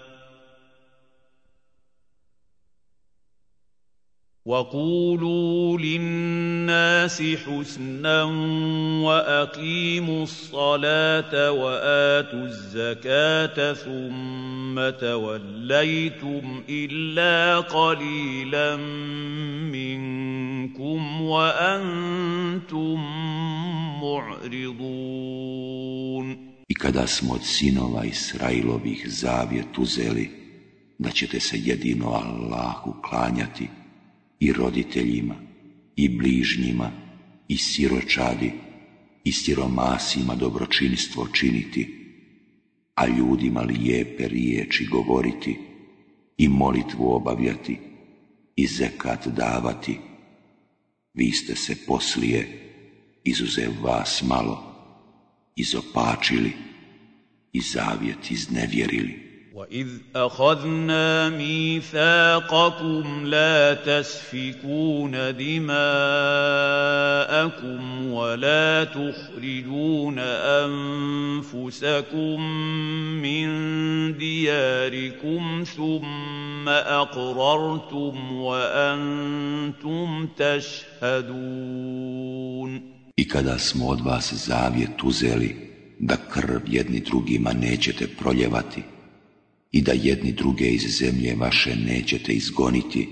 وقولوا للناس حسنا واقيموا الصلاه واتوا الزكاه ثم توليتم الا قليلا منكم وأنتم معرضون I kada smo od sinova Israilovih zavjet uzeli, da ćete se jedino Allahu klanjati, i roditeljima, i bližnjima, i siročadi, i siromasima dobročinstvo činiti, a ljudima lijepe riječi govoriti, i molitvu obavljati, i zekat davati, vi ste se poslije, izuzev vas malo, izopačili i zavjet iznevjerili. وَإِذْ أَخَذْنَا مِيثَاقَكُمْ لَا تَسْفِكُونَ دِمَاءَكُمْ وَلَا تُخْرِجُونَ أَنفُسَكُم مِّن دِيَارِكُمْ ثُمَّ أَقْرَرْتُمْ وَأَنتُمْ تَشْهَدُونَ I kada smo od vas zavjet uzeli da krv jedni drugima nećete proljevati, i da jedni druge iz zemlje vaše nećete izgoniti,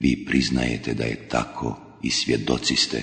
vi priznajete da je tako i svjedoci ste.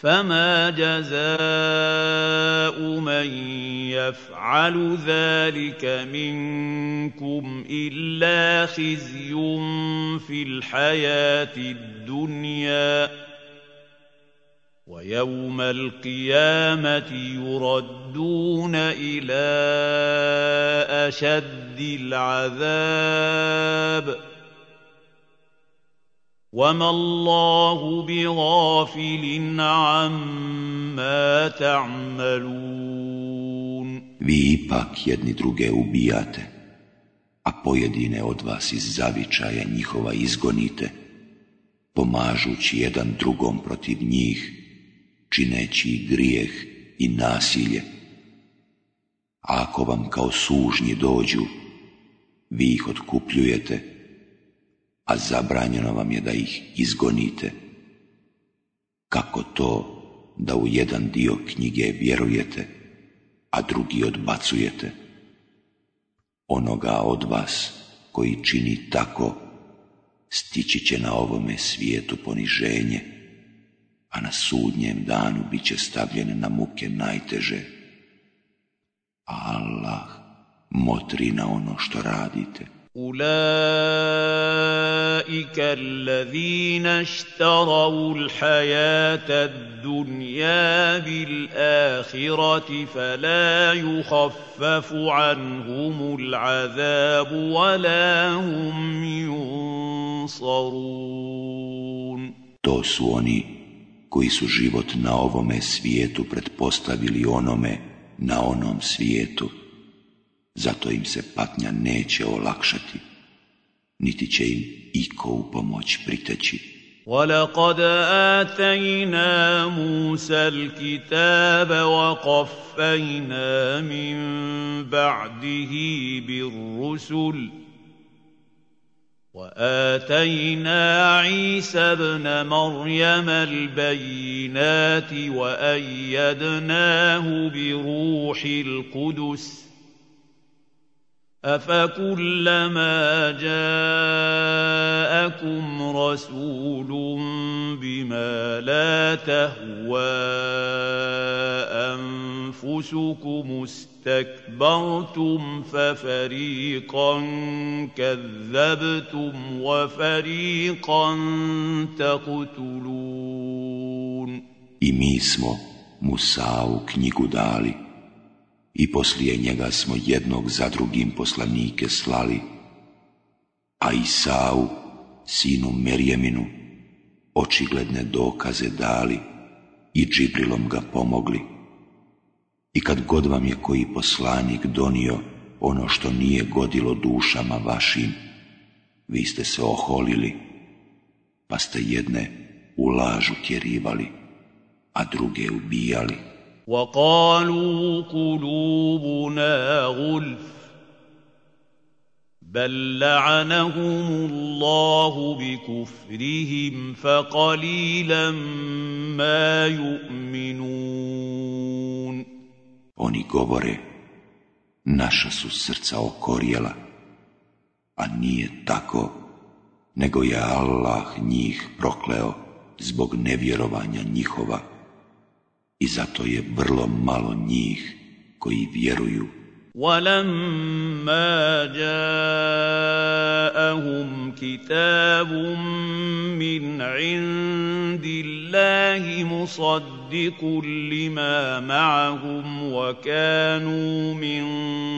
فما جزاء من يفعل ذلك منكم الا خزي في الحياة الدنيا ويوم القيامه يردون إلى اشد العذاب وما الله بغافل عما تعملون Vi ipak jedni druge ubijate, a pojedine od vas iz zavičaja njihova izgonite, pomažući jedan drugom protiv njih, čineći grijeh i nasilje. A ako vam kao sužnji dođu, vi ih otkupljujete, a zabranjeno vam je da ih izgonite. Kako to da u jedan dio knjige vjerujete, a drugi odbacujete? Onoga od vas koji čini tako, stići će na ovome svijetu poniženje, a na sudnjem danu bit će stavljen na muke najteže. Allah motri na ono što radite. أولئك الذين اشتروا الحياة الدنيا بالآخرة فلا يخفف عنهم العذاب ولا هم ينصرون To su oni koji su život na ovome svijetu pretpostavili onome na onom svijetu. Zato im se patnja neće olakšati, niti će im iko u pomoć priteći. ولقد آتينا موسى الكتاب وقفينا من بعده بالرسل وآتينا عيسى ابن مريم البينات وأيدناه بروح القدس أفكلما جاءكم رسول بما لا تهوى أنفسكم استكبرتم ففريقا كذبتم وفريقا تقتلون. I mi smo dali. I poslije njega smo jednog za drugim poslanike slali, a Isau, sinu Merjeminu, očigledne dokaze dali i Džibrilom ga pomogli. I kad god vam je koji poslanik donio ono što nije godilo dušama vašim, vi ste se oholili, pa ste jedne u lažu tjerivali, a druge ubijali. وقالوا قلوبنا غلف بل لعنهم الله بكفرهم فقليلا ما يؤمنون Oni govore, naša su srca okorjela, a nije tako, nego je Allah njih prokleo zbog nevjerovanja njihova i zato je vrlo malo njih koji vjeruju. ولما جاءهم كتاب من عند الله مصدق لما معهم وكانوا من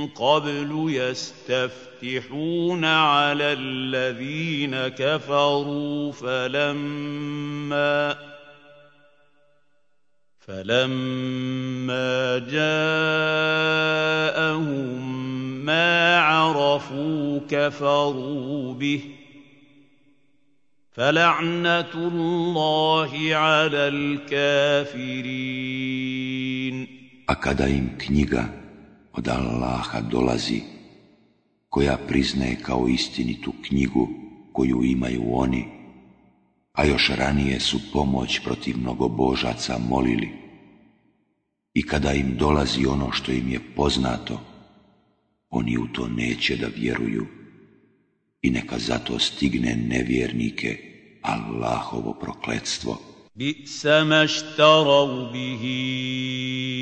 قبل يستفتحون على الذين كفروا فلما فلما جاءهم ما عرفوا كفروا به فلعنه الله على الكافرين A kada im knjiga od Allaha dolazi, koja priznaje kao istinitu knjigu koju imaju oni, a još ranije su pomoć protiv mnogobožaca molili. I kada im dolazi ono što im je poznato, oni u to neće da vjeruju i neka zato stigne nevjernike Allahovo prokletstvo. Bi bihi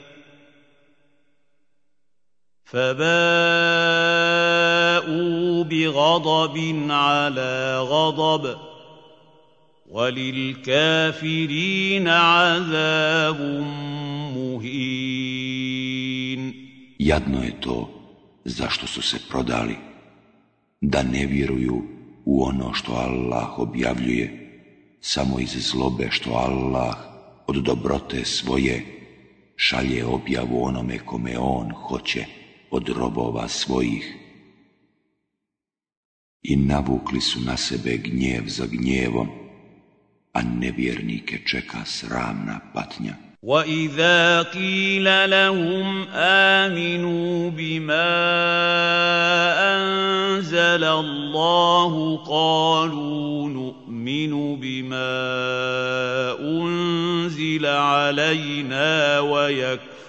فباءوا بغضب على غضب وللكافرين عذاب مهين Jadno je to zašto su se prodali, da ne vjeruju u ono što Allah objavljuje, samo iz zlobe što Allah od dobrote svoje šalje objavu onome kome on hoće Od robova svojih i navukli su na sebe gnjev za gnjevom, a nevjernike čeka sramna patnja. وَإِذَا قِيلَ لَهُمْ آمِنُوا بِمَا أَنزَلَ اللَّهُ قَالُوا نُؤْمِنُ بِمَا أُنزِلَ عَلَيْنَا وَيَكْفُرُونَ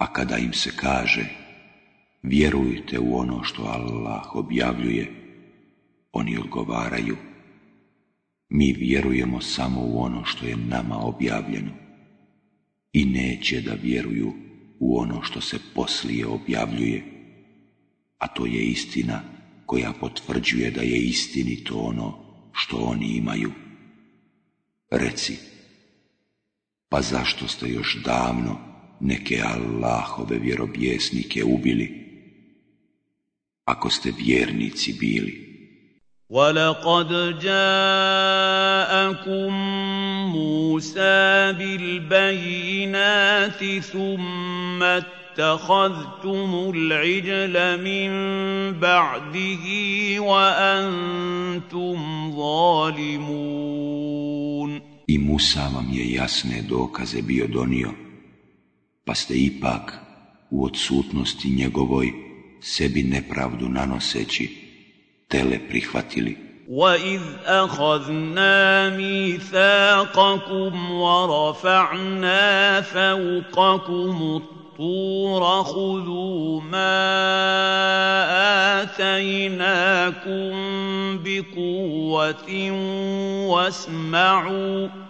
A kada im se kaže, vjerujte u ono što Allah objavljuje, oni odgovaraju, mi vjerujemo samo u ono što je nama objavljeno i neće da vjeruju u ono što se poslije objavljuje, a to je istina koja potvrđuje da je istinito ono što oni imaju. Reci, pa zašto ste još davno neke Allahove vjerobjesnike ubili, ako ste vjernici bili? وَلَقَدْ جَاءَكُم مُوسَىٰ بِالْبَيِّنَاتِ ثُمَّ اتَّخَذْتُمُ الْعِجْلَ مِن بَعْدِهِ وَأَنتُمْ ظَالِمُونَ I Musa vam je jasne dokaze bio donio, pa ste ipak u odsutnosti njegovoj sebi nepravdu nanoseći tele prihvatili. وَإِذْ أَخَذْنَا مِيثَاقَكُمْ وَرَفَعْنَا فَوْقَكُمُ الطُّورَ خُذُوا مَا آتَيْنَاكُمْ بِقُوَّةٍ وَاسْمَعُوا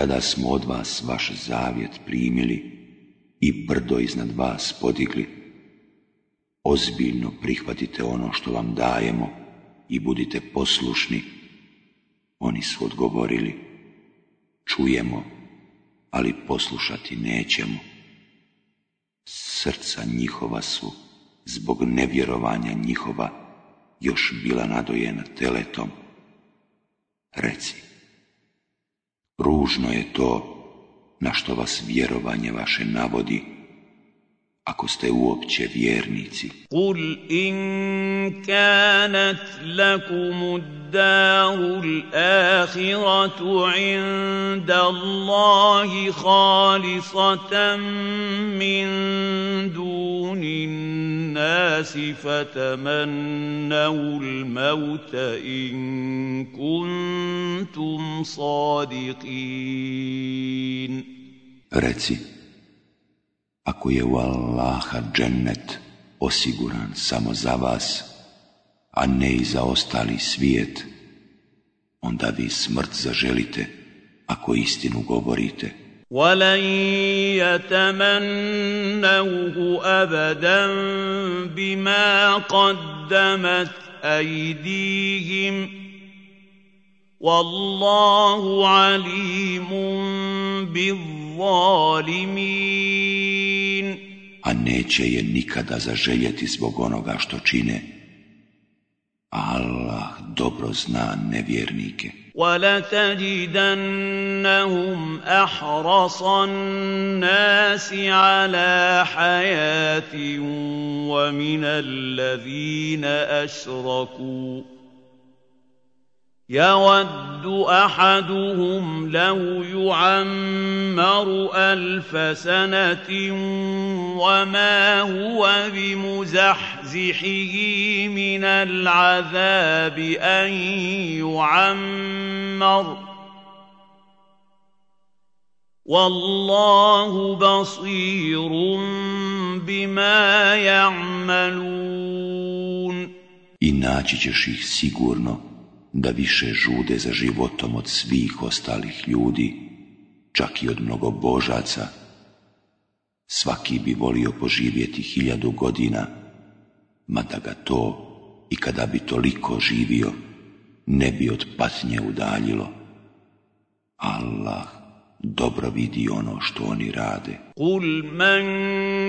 kada smo od vas vaš zavjet primili i brdo iznad vas podigli, ozbiljno prihvatite ono što vam dajemo i budite poslušni. Oni su odgovorili, čujemo, ali poslušati nećemo. Srca njihova su, zbog nevjerovanja njihova, još bila nadojena teletom. Reci, Ružno je to na što vas vjerovanje vaše navodi, ako ste uopće vjernici. قل إن كانت لكم الدار الآخرة عند الله خالصة من دون الناس فتمنوا الموت إن كنتم صادقين Reci, ako je u Allaha džennet osiguran samo za vas, a ne i za ostali svijet, onda vi smrt zaželite ako istinu govorite. ولن يتمنوه ابدا بما قدمت ايديهم والله عليم بالظالمين a neće je nikada zaželjeti zbog onoga što čine. Allah dobro zna nevjernike. ولتجدنهم احرص الناس على حياه ومن الذين اشركوا يود أحدهم لو يعمر ألف سنة وما هو بمزحزحه من العذاب أن يعمر والله بصير بما يعملون. I naći ćeš ih da više žude za životom od svih ostalih ljudi, čak i od mnogo božaca. Svaki bi volio poživjeti hiljadu godina, ma da ga to i kada bi toliko živio, ne bi od patnje udaljilo. Allah dobro vidi ono što oni rade. Kul man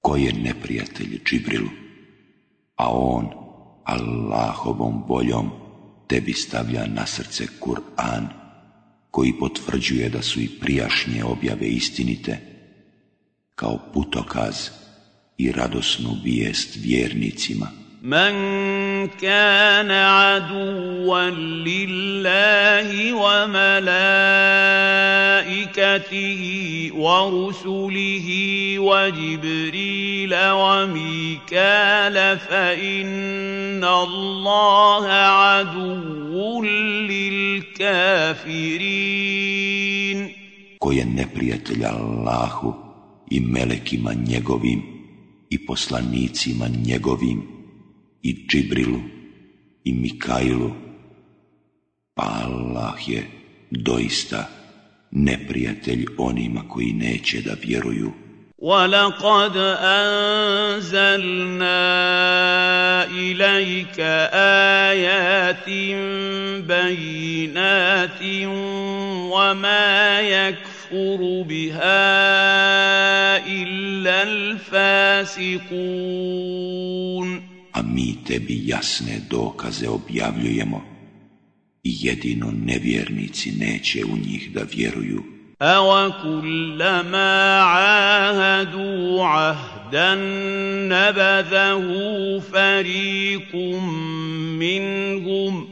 ko je neprijatelj Džibrilu, a on Allahovom voljom tebi stavlja na srce Kur'an, koji potvrđuje da su i prijašnje objave istinite, kao putokaz i radosnu vijest vjernicima. من كان عدوا لله وملائكته ورسله وجبريل وميكال فإن الله عدو للكافرين Ko je neprijatelj Allahu i melekima njegovim i poslanicima njegovim i Džibrilu i Mikailu, pa Allah je doista neprijatelj onima koji neće da vjeruju. ولقد أنزلنا إليك آيات بينات وما يكفر بها إلا الفاسقون A mi tebi jasne dokaze objavljujemo i jedino nevjernici neće u njih da vjeruju. Awa kullama ahadu ahdan nabadahu farikum minhum,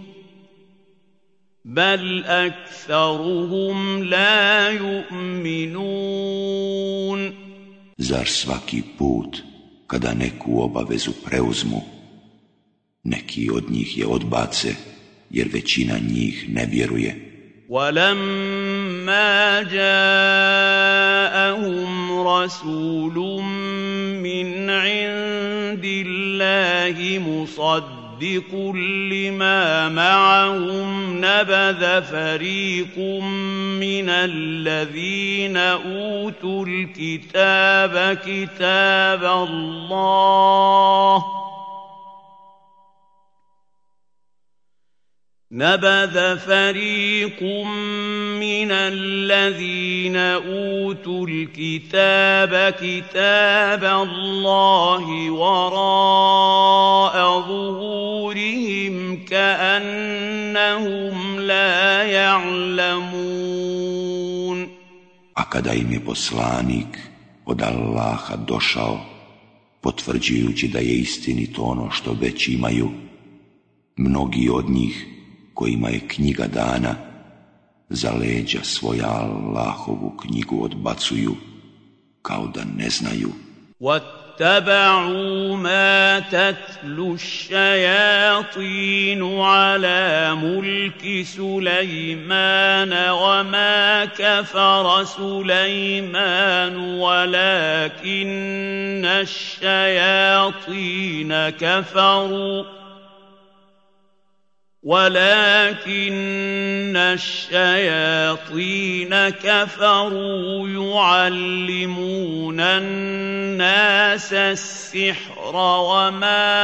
bal aktharuhum la yu'minun. Zar svaki put kada neku obavezu preuzmu, neki od njih je odbace, jer većina njih ne vjeruje. ولما جاءهم رسول من عند الله مصدق بكل ما معهم نبذ فريق من الذين اوتوا الكتاب كتاب الله نبذ فريق من الذين اوتوا الكتاب كتاب الله وراء ظهورهم كانهم لا يعلمون A kada im je poslanik od Allaha došao, potvrđujući da je istinito ono što već imaju, mnogi od njih kojima je knjiga dana, za leđa svoja Allahovu knjigu odbacuju, kao da ne znaju. واتبعوا ما تتلو الشياطين على ملك سليمان وما كفر سليمان ولكن الشياطين كفروا ولكن الشياطين كفروا يعلمون الناس السحر وما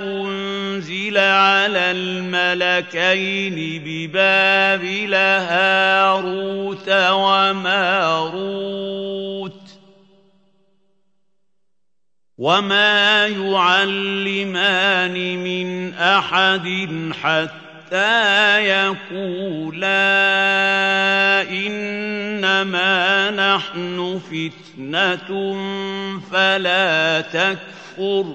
أنزل على الملكين ببابل هاروت وماروت وما يعلمان من احد حتى يقولا انما نحن فتنه فلا تكفر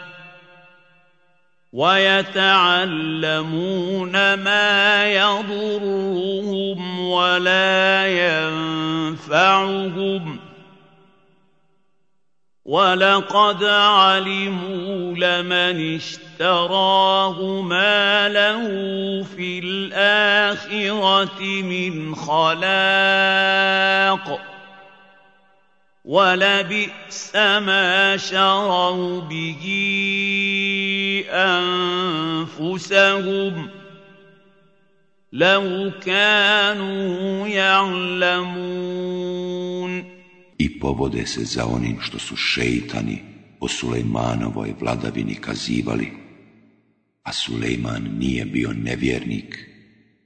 ويتعلمون ما يضرهم ولا ينفعهم. ولقد علموا لمن اشتراه ما له في الاخره من خلاق ولبئس ما شروا به انفسهم لو كانوا يعلمون I povode se za onim što su šeitani o Sulejmanovoj vladavini kazivali, a Sulejman nije bio nevjernik,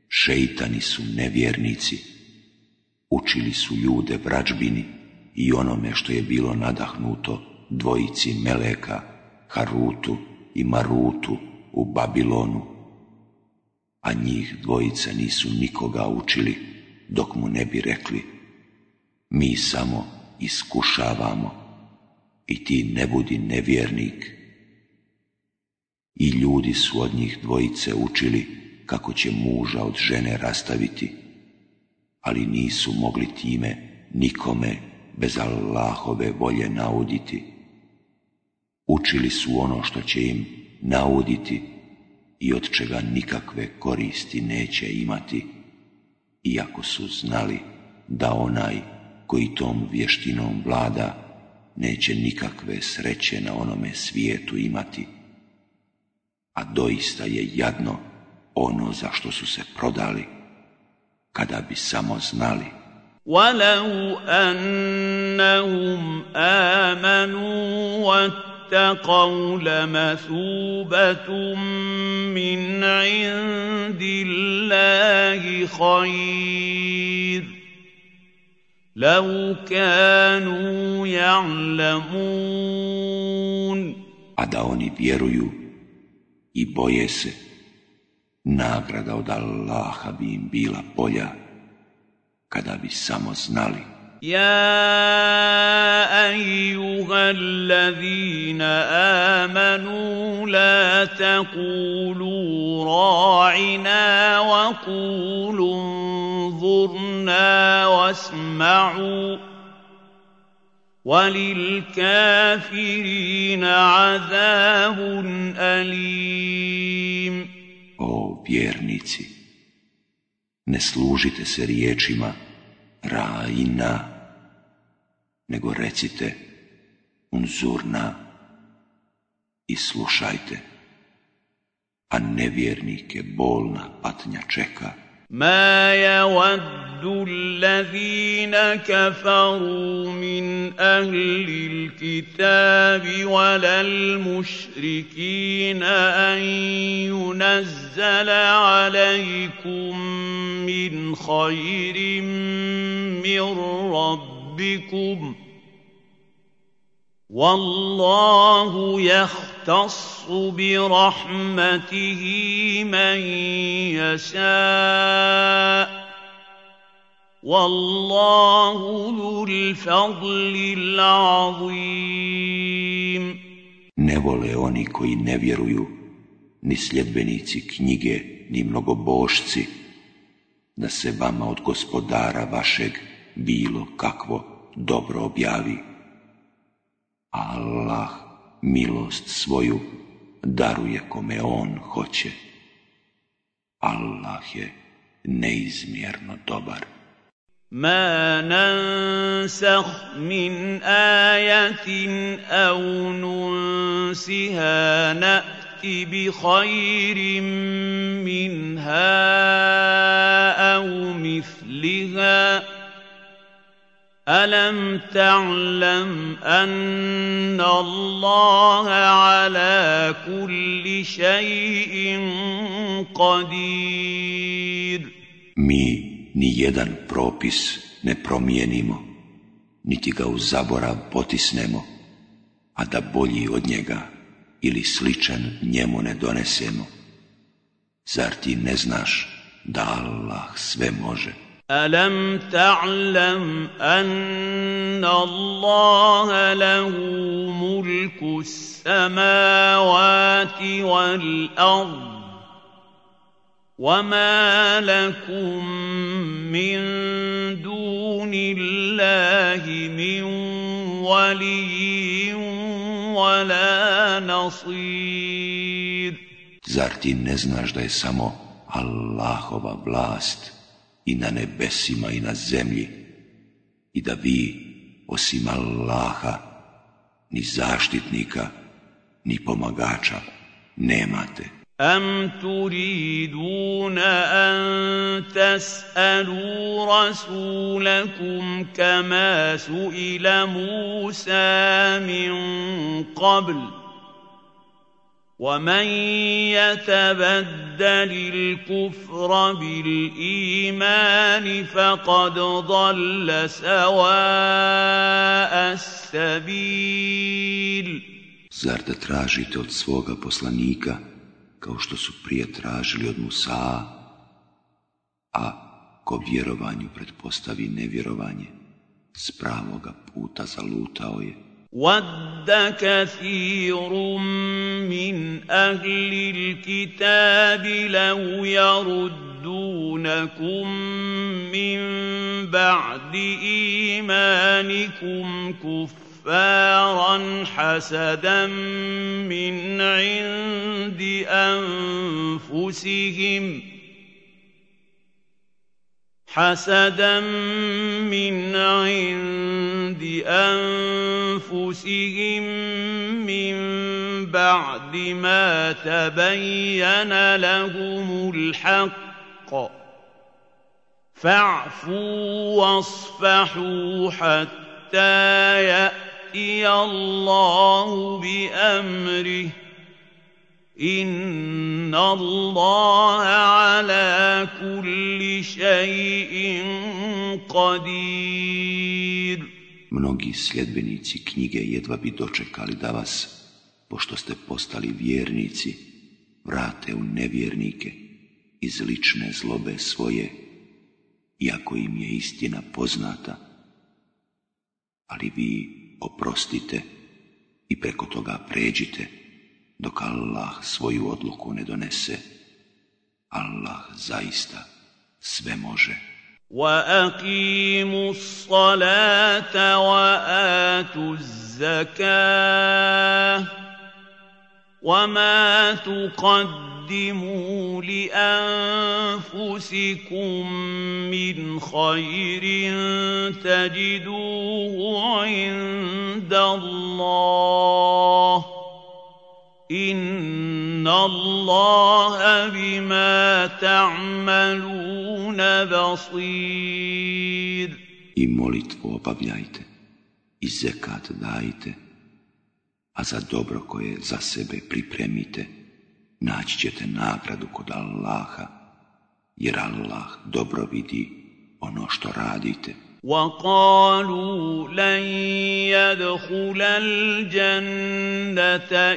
šeitani su nevjernici, učili su ljude vrađbini, i onome što je bilo nadahnuto dvojici Meleka, Harutu i Marutu u Babilonu, a njih dvojica nisu nikoga učili dok mu ne bi rekli mi samo iskušavamo i ti ne budi nevjernik. I ljudi su od njih dvojice učili kako će muža od žene rastaviti, ali nisu mogli time nikome bez Allahove volje nauditi Učili su ono što će im nauditi i od čega nikakve koristi neće imati, iako su znali da onaj koji tom vještinom vlada neće nikakve sreće na onome svijetu imati, a doista je jadno ono za što su se prodali, kada bi samo znali ولو انهم امنوا واتقوا لمثوبه من عند الله خير لو كانوا يعلمون A da oni vjeruju i boje se, nagrada od Allaha bi im bila bolja kada bi samo znali. يا ايها الذين امنوا لا تقولوا راعنا وقولوا انظرنا واسمعوا وللكافرين عذاب أليم. O vjernici, ne služite se riječima ra i na, nego recite unzurna i slušajte, a nevjernike bolna patnja čeka. ما يود الذين كفروا من أهل الكتاب ولا المشركين أن ينزل عليكم من خير من ربكم والله يختص برحمته من يشاء والله ذو الفضل العظيم Ne vole oni koji ne vjeruju, ni sljedbenici knjige, ni mnogobošci, da se vama od gospodara vašeg bilo kakvo dobro objavi. Allah milost svoju daruje kome on hoće. Allah je neizmjerno dobar. ما ننسخ من آية أو ننسها نأت بخير منها أو مثلها ألم تعلم أن الله على كل شيء قدير Mi ni jedan propis ne promijenimo, niti ga u zaborav potisnemo, a da bolji od njega ili sličan njemu ne donesemo. Zar ti ne znaš da Allah sve može? ألم تعلم أن الله له ملك السماوات والأرض وما لكم من دون الله من ولي ولا نصير Zar ti ne znaš da je samo Allahova vlast i na nebesima i na zemlji i da vi, osim Allaha, ni zaštitnika, ni pomagača nemate. أم تريدون أن تسألوا رسولكم كما سئل موسى من قبل ومن يتبدل الكفر بالإيمان فقد ضل سواء السبيل Zar da tražite od svoga poslanika, kao što su prije tražili od Musa, a ko vjerovanju pretpostavi nevjerovanje, s pravoga puta zalutao je. ود كثير من أهل الكتاب لو يردونكم من بعد إيمانكم كفارا حسدا من عند أنفسهم ۖ حسدا من عند أنفسهم من بعد ما تبين لهم الحق فاعفوا واصفحوا حتى يأتي الله بأمره إن الله على كل شيء قدير Mnogi sljedbenici knjige jedva bi dočekali da vas, pošto ste postali vjernici, vrate u nevjernike iz lične zlobe svoje, iako im je istina poznata. Ali vi oprostite i preko toga pređite, Dok Allah svoju odluku ne donese. Allah zaista sve može. وَأَقِيمُوا الصَّلَاةَ وَآتُوا الزَّكَاةَ وَمَا تُقَدِّمُوا لِأَنفُسِكُم مِّنْ خَيْرٍ تَجِدُوهُ عِندَ اللَّهِ إِنَّ اللَّهَ بِمَا تَعْمَلُونَ بَصِيرٌ I molitvu obavljajte, i zekat dajte, a za dobro koje za sebe pripremite, naći ćete nagradu kod Allaha, jer Allah dobro vidi ono što radite. وقالوا لن يدخل الجنة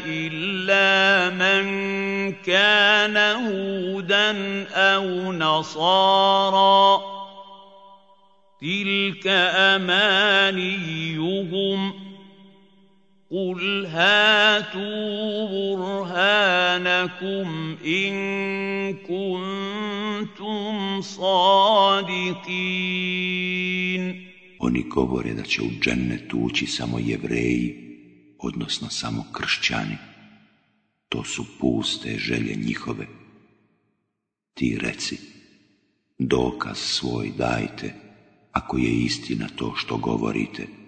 إلا من كان هودا أو نصارى تلك أمانيهم قل هاتوا برهانكم إن كنتم صادقين Oni govore da će u džennet ući samo jevreji, odnosno samo kršćani. To su puste želje njihove. Ti reci, dokaz svoj dajte, ako je istina to što govorite.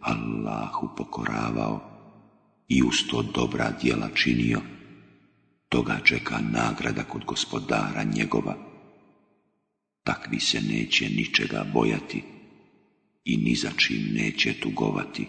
Allahu pokoravao i uz to dobra djela činio, toga čeka nagrada kod gospodara njegova. Takvi se neće ničega bojati i ni za čim neće tugovati.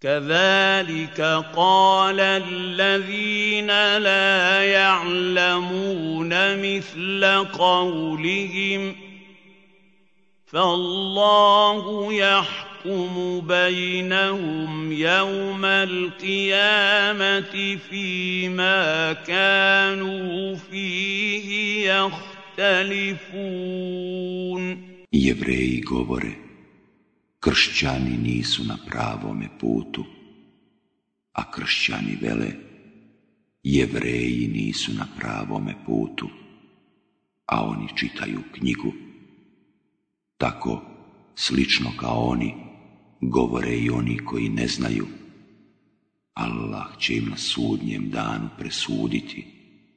كذلك قال الذين لا يعلمون مثل قولهم فالله يحكم بينهم يوم القيامة فيما كانوا فيه يختلفون. Govore, kršćani nisu na pravome putu, a kršćani vele, jevreji nisu na pravome putu, a oni čitaju knjigu. Tako, slično kao oni, govore i oni koji ne znaju. Allah će im na sudnjem danu presuditi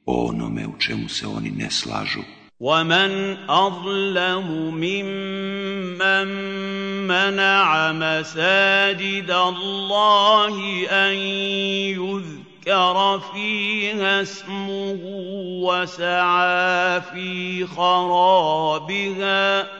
onome u čemu se oni ne slažu. ومن أظلم ممن منع مساجد الله أن يذكر فيها اسمه وسعى في خرابها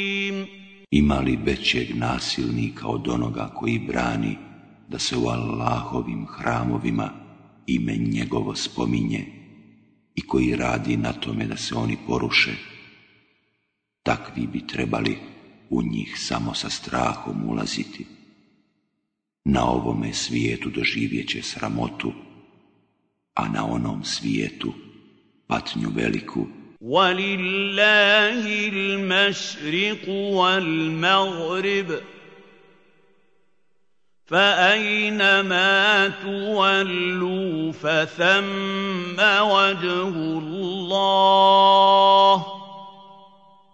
Ima li većeg nasilnika od onoga koji brani da se u Allahovim hramovima ime njegovo spominje i koji radi na tome da se oni poruše? Takvi bi trebali u njih samo sa strahom ulaziti. Na ovome svijetu doživjet će sramotu, a na onom svijetu patnju veliku. وَلِلَّهِ الْمَشْرِقُ وَالْمَغْرِبُ ۚ. فَأَيْنَمَا تُوَلُّوا فَثَمَّ وَجْهُ اللَّهِ ۚ.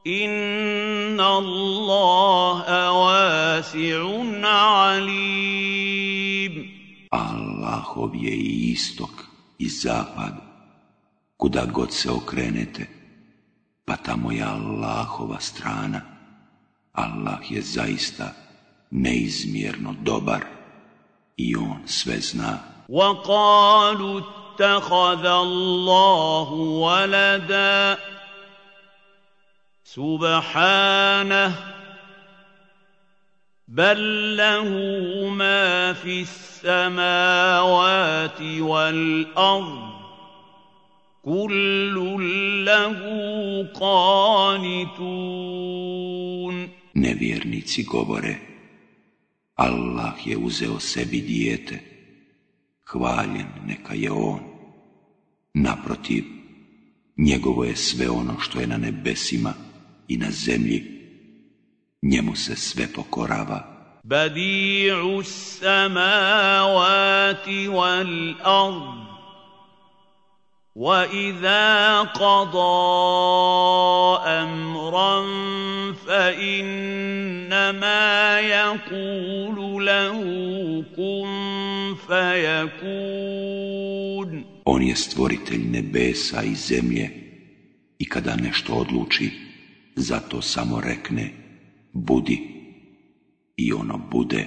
إِنَّ اللَّهَ وَاسِعٌ عَلِيمٌ. Allahov je i istok i zapad, kuda pa tamo je Allahova strana. Allah je zaista neizmjerno dobar i on sve zna. وَقَالُوا اتَّخَذَ اللَّهُ وَلَدًا سُبْحَانَهُ بَل لَّهُ مَا فِي السَّمَاوَاتِ وَالْأَرْضِ Nevjernici govore Allah je uzeo sebi dijete hvaljen neka je on. Naprotiv njegovo je sve ono što je na nebesima i na zemlji. Njemu se sve pokorava. Badi'u samawati wal ard وإذا قضى أمرا فإنما يقول له كن فيكون On je stvoritelj nebesa i zemlje i kada nešto odluči, zato samo rekne budi i ono bude.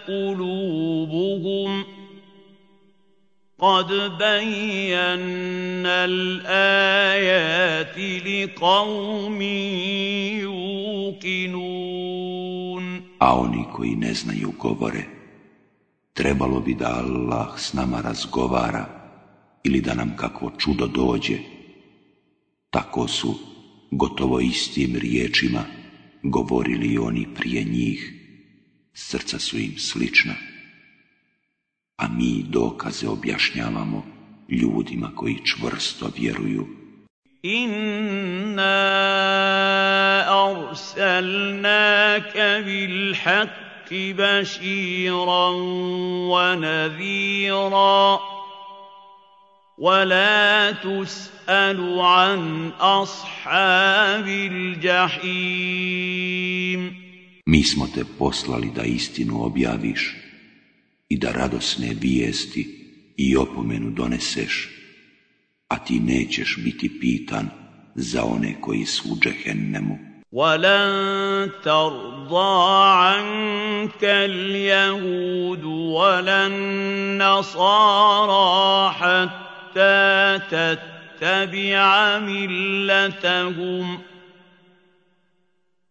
قلوبهم قد بينا الآيات لقوم يوقنون A oni koji ne znaju govore, trebalo bi da Allah s nama razgovara ili da nam kakvo čudo dođe. Tako su gotovo istim riječima govorili oni prije njih, Srca su im slična, a mi dokaze objašnjavamo ljudima koji čvrsto vjeruju. إنا أرسلناك بالحق بشيرا ونذيرا ولا تسأل عن أصحاب الجحيم Mi smo te poslali da istinu objaviš i da radosne vijesti i opomenu doneseš, a ti nećeš biti pitan za one koji su u džehennemu. ولن ترضى عنك اليهود ولا النصارى حتى تتبع ملتهم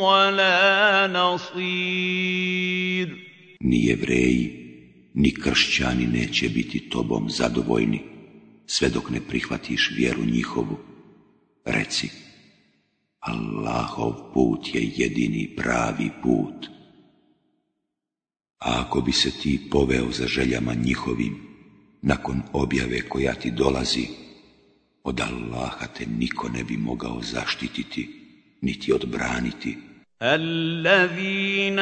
ولا نصير Ni jevreji, ni kršćani neće biti tobom zadovoljni, sve dok ne prihvatiš vjeru njihovu. Reci, Allahov put je jedini pravi put. A ako bi se ti poveo za željama njihovim, nakon objave koja ti dolazi, od Allaha te niko ne bi mogao zaštititi, Niti odbraniti. الذين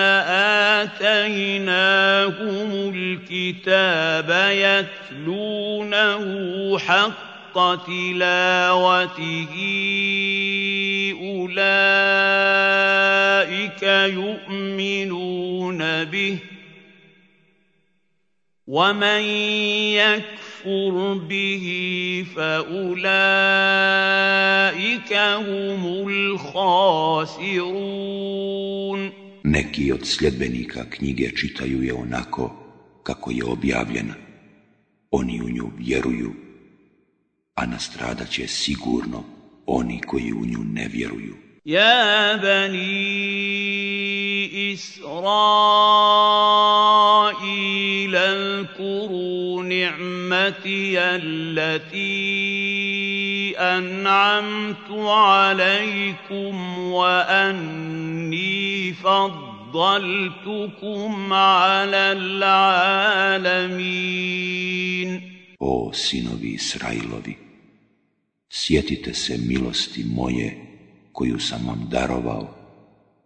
آتيناهم الكتاب يتلونه حق تلاوته أولئك يؤمنون به ومن يكفر به فأولئك هم الخاسرون Neki od sljedbenika knjige čitaju je onako kako je objavljena. Oni u nju vjeruju, a nastradat će sigurno oni koji u nju ne vjeruju. Ja bani إسرائيل اذكروا نعمتي التي أنعمت عليكم وأني فضلتكم على العالمين. O sinovi Israilovi, sjetite se milosti moje koju sam vam darovao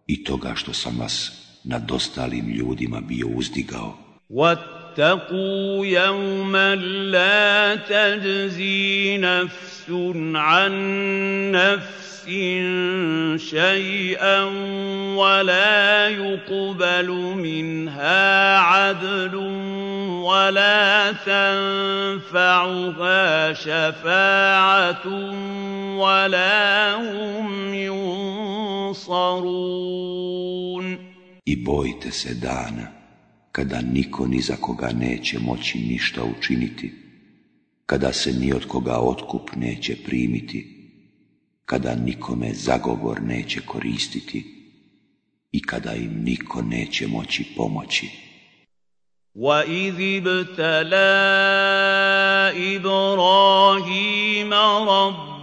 i toga što sam vas nad ostalim ljudima bio uzdigao. واتقوا يوما لا تجزي نفس عن نفس شيئا ولا يقبل منها عدل ولا تنفعها شفاعه ولا هم ينصرون I bojte se dana kada niko ni za koga neće moći ništa učiniti, kada se ni od koga otkup neće primiti, kada nikome zagovor neće koristiti i kada im niko neće moći pomoći. وَإِذِ ابْتَلَى إِبْرَاهِيمَ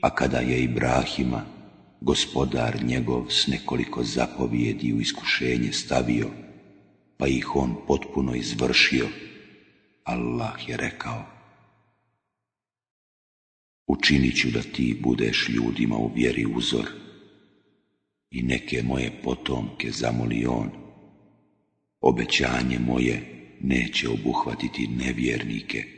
A kada je Ibrahima, gospodar njegov s nekoliko zapovjedi u iskušenje stavio, pa ih on potpuno izvršio, Allah je rekao, učinit ću da ti budeš ljudima u vjeri uzor i neke moje potomke zamoli on. Obećanje moje neće obuhvatiti nevjernike.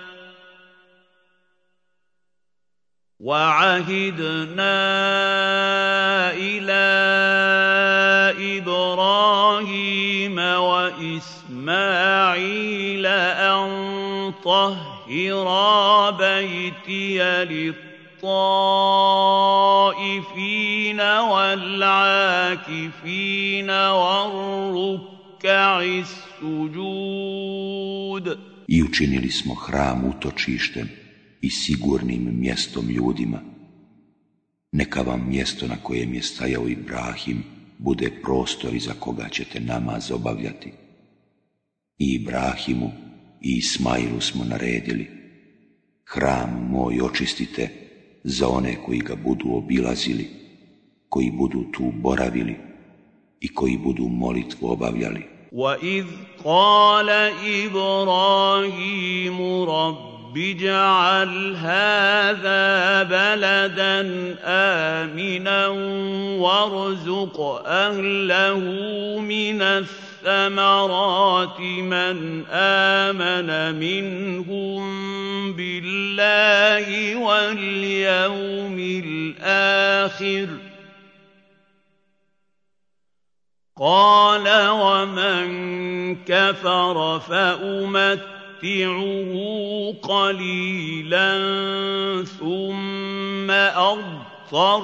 وعهدنا إلى إبراهيم وإسماعيل أن طهرا بيتي للطائفين والعاكفين والركع السجود. I učinili smo hram utočištem. i sigurnim mjestom ljudima. Neka vam mjesto na kojem je stajao Ibrahim bude prostor iza koga ćete namaz obavljati. I Ibrahimu i Ismailu smo naredili, hram moj očistite za one koji ga budu obilazili, koji budu tu boravili i koji budu molitvu obavljali. وَإِذْ قَالَ إِبْرَاهِيمُ رَبِّ اجْعَلْ هَٰذَا بَلَدًا آمِنًا وَارْزُقْ أَهْلَهُ مِنَ الثَّمَرَاتِ مَنْ آمَنَ مِنْهُم بِاللَّهِ وَالْيَوْمِ الْآخِرِ ۖ قال ومن كفر فأمتعه قليلا ثم أضطره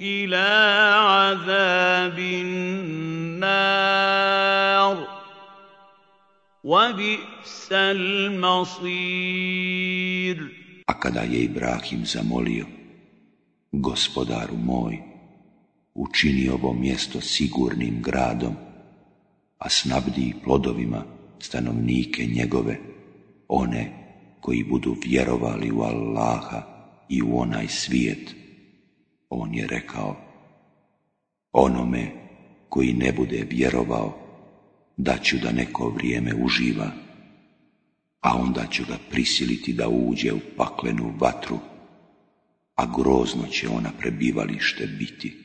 إلى عذاب النار وبئس المصير A kada je Ibrahim zamolio, gospodaru moj, učini ovo mjesto sigurnim gradom, a snabdi plodovima stanovnike njegove, one koji budu vjerovali u Allaha i u onaj svijet. On je rekao, onome koji ne bude vjerovao, da ću da neko vrijeme uživa, a onda ću ga prisiliti da uđe u paklenu vatru, a grozno će ona prebivalište biti.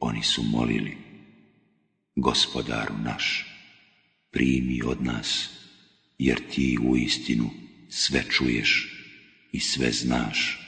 oni su molili, gospodaru naš, primi od nas, jer ti u istinu sve čuješ i sve znaš.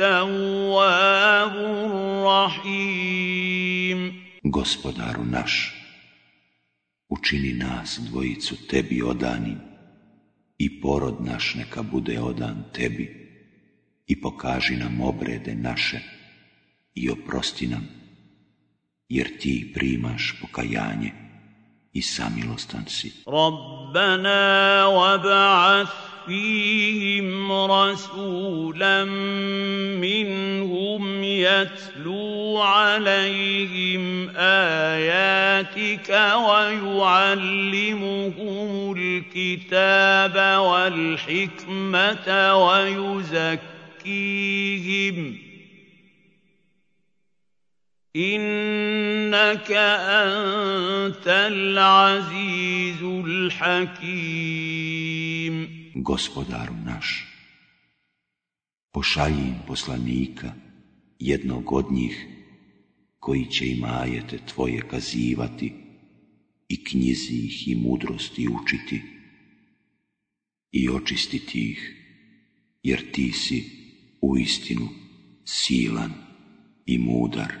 التواب الرحيم Gospodaru naš, učini nas dvojicu tebi odanim i porod naš neka bude odan tebi i pokaži nam obrede naše i oprosti nam, jer ti primaš pokajanje i samilostan si. ربنا وابعث فيهم رسولا منهم يتلو عليهم آياتك ويعلمهم الكتاب والحكمة ويزكيهم إنك أنت العزيز الحكيم Gospodaru naš, pošalji im poslanika, jednog od njih, koji će im ajete tvoje kazivati i knjizi ih i mudrosti učiti i očistiti ih, jer ti si u istinu silan i mudar.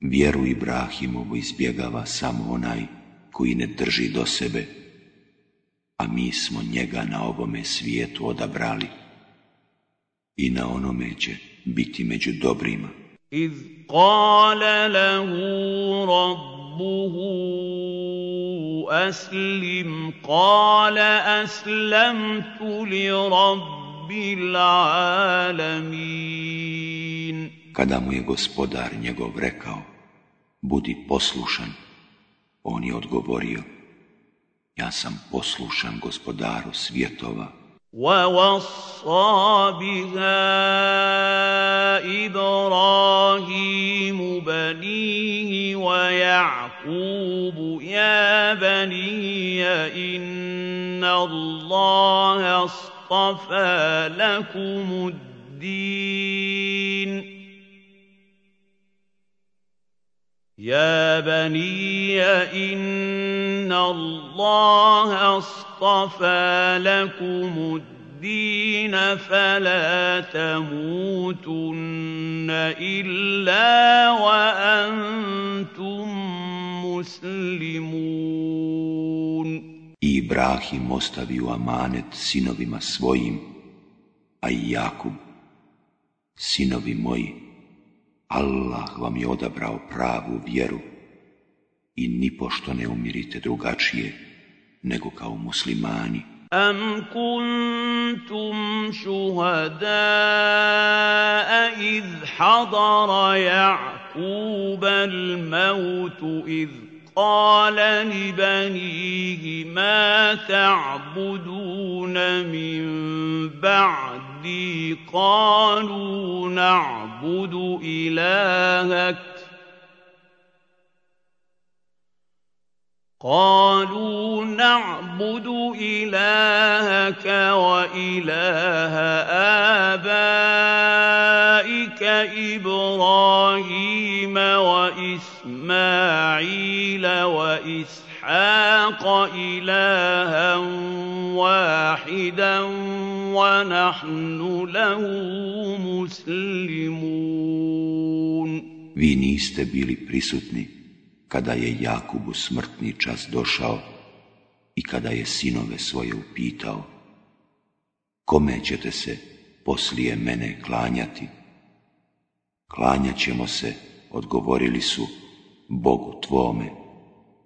Vjeru Ibrahimovu izbjegava samo onaj koji ne drži do sebe, a mi smo njega na ovome svijetu odabrali i na onome će biti među dobrima. إذ قال له ربه أسلم قال أسلمت لرب العالمين Kada mu je gospodar njegov rekao, budi poslušan, on je odgovorio, ja sam poslušan gospodaru svjetova. ووصى بها إبراهيم بنيه ويعقوب يا بني إن الله اصطفى لكم الدين. يا بني إن الله اصطفى لكم الدين فلا تموتن إلا وأنتم مسلمون. I Ibrahim ostavio amanet sinovima svojim, a i Jakub, sinovi moji, Allah vam je odabrao pravu vjeru i nipošto ne umirite drugačije nego kao muslimani. Am kuntum šuhada iz hadara Jakuba mautu iz قال لبنيه ما تعبدون من بعدي؟ قالوا نعبد إلهك. قالوا نعبد إلهك وإله آبائك إبراهيم وإسماعيل وإسحاق إلها واحدا ونحن له مسلمون. Vi niste bili prisutni kada je Jakubu smrtni čas došao i kada je sinove svoje upitao, kome ćete se poslije mene klanjati? Klanjat ćemo se, odgovorili su, Bogu tvome,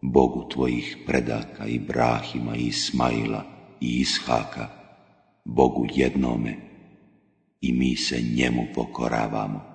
Bogu tvojih predaka Ibrahima i Ismaila i Ishaka, Bogu jednome, i mi se njemu pokoravamo.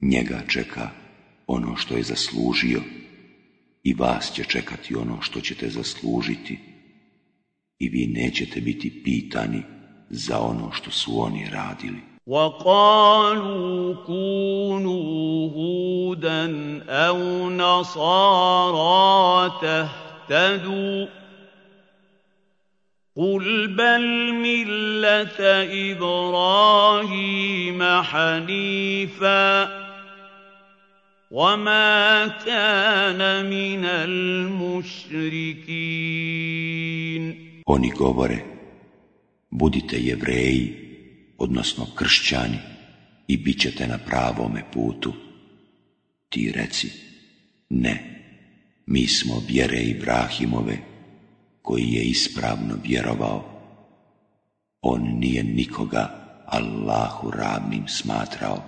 Njega čeka ono što je zaslužio i vas će čekati ono što ćete zaslužiti i vi nećete biti pitani za ono što su oni radili. وقالوا كونوا هودا أو نصارى تهتدوا قل بل ملة إبراهيم حنيفاً وما كان من المشركين Oni govore, budite jevreji, odnosno kršćani, i bit ćete na pravome putu. Ti reci, ne, mi smo vjere Ibrahimove, koji je ispravno vjerovao. On nije nikoga Allahu ravnim smatrao.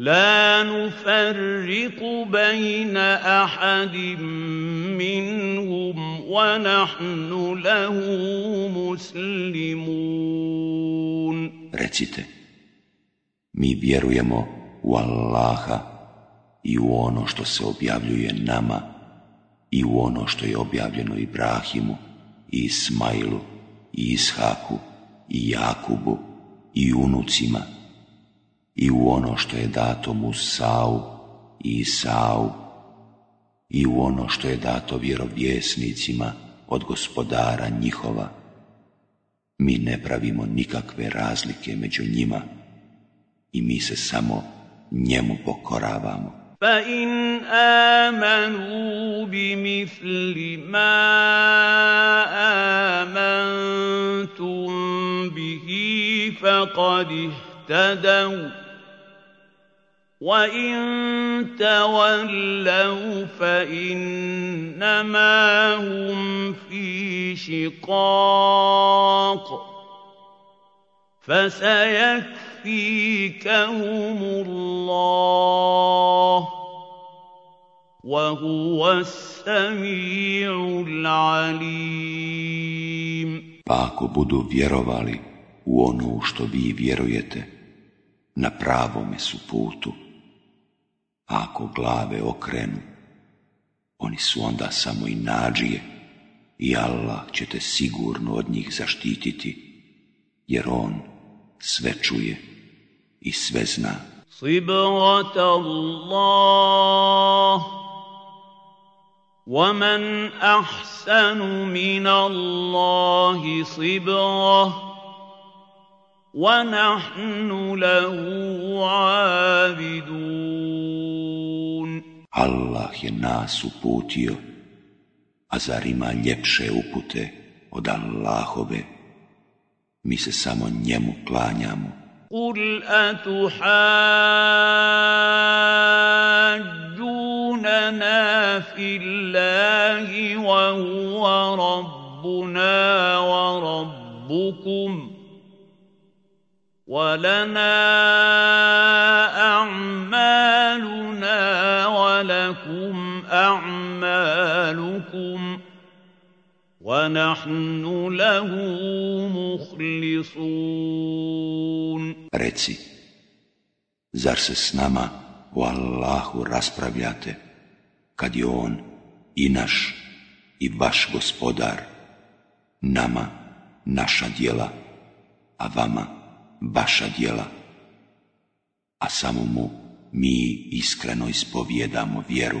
لا نفرق بين أحد منهم ونحن له مسلمون Recite, mi vjerujemo u Allaha i u ono što se objavljuje nama i u ono što je objavljeno Ibrahimu i Ismailu i Ishaku i Jakubu i unucima i u ono što je dato Musau i Isau i u ono što je dato vjerovjesnicima od gospodara njihova. Mi ne pravimo nikakve razlike među njima i mi se samo njemu pokoravamo. فإن آمنوا بمثل ما آمنتم فقد اهتدوا وإن تولوا فإنما هم في شقاق فسيكفيكهم الله وهو السميع العليم Pa ako budu vjerovali u ono što vi vjerujete, na pravome su putu. A ako glave okrenu, oni su onda samo i nađije i Allah će te sigurno od njih zaštititi, jer On sve čuje i sve zna. صبغة الله ومن أحسن من الله صبغة ونحن له عابدون Allah je nas uputio, a zar ima ljepše upute od Allahove? Mi se samo njemu klanjamo. قل أتحاجوننا في الله وهو ربنا وربكم ولنا أعمالنا ونحن له مخلصون Reci, zar se s nama o Allahu raspravljate, kad je On i naš i vaš gospodar, nama naša djela, a vama vaša djela, a samo mu mi iskreno ispovijedamo vjeru.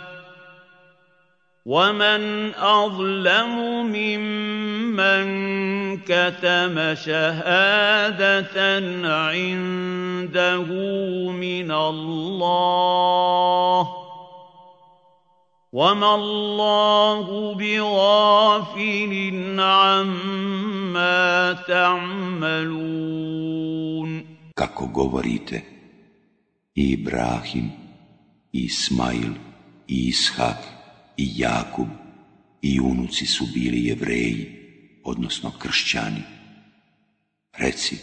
ومن أظلم ممن كتم شهادة عنده من الله وما الله بغافل عما تعملون Kako govorite, Ibrahim, Ismail, Ishak, i Jakub, i unuci su bili jevreji, odnosno kršćani. Reci,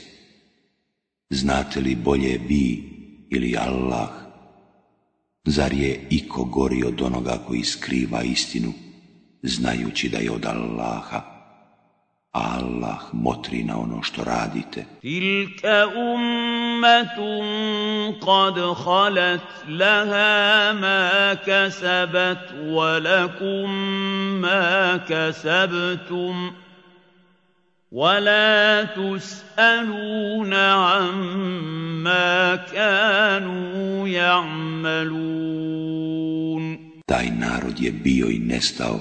znate li bolje vi ili Allah? Zar je iko gori od onoga koji skriva istinu, znajući da je od Allaha, Allah motri na ono što radite? تلك أمة قد خلت لها ما كسبت ولكم ما كسبتم ولا تسألون عما كانوا يعملون Taj narod je bio i nestao,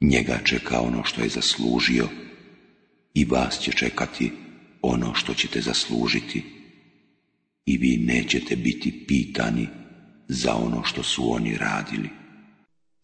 njega čeka ono što je zaslužio i vas će čekati ono što ćete zaslužiti i vi nećete biti pitani za ono što su oni radili.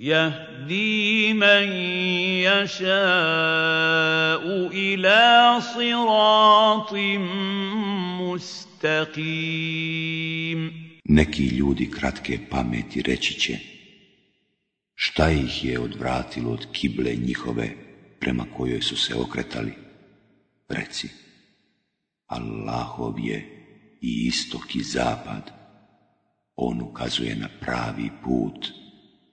يهدي من يشاء إلى صراط مستقيم Neki ljudi kratke pameti reći će, šta ih je odvratilo od kible njihove prema kojoj su se okretali? Reci, Allahov je i istok i zapad, On ukazuje na pravi put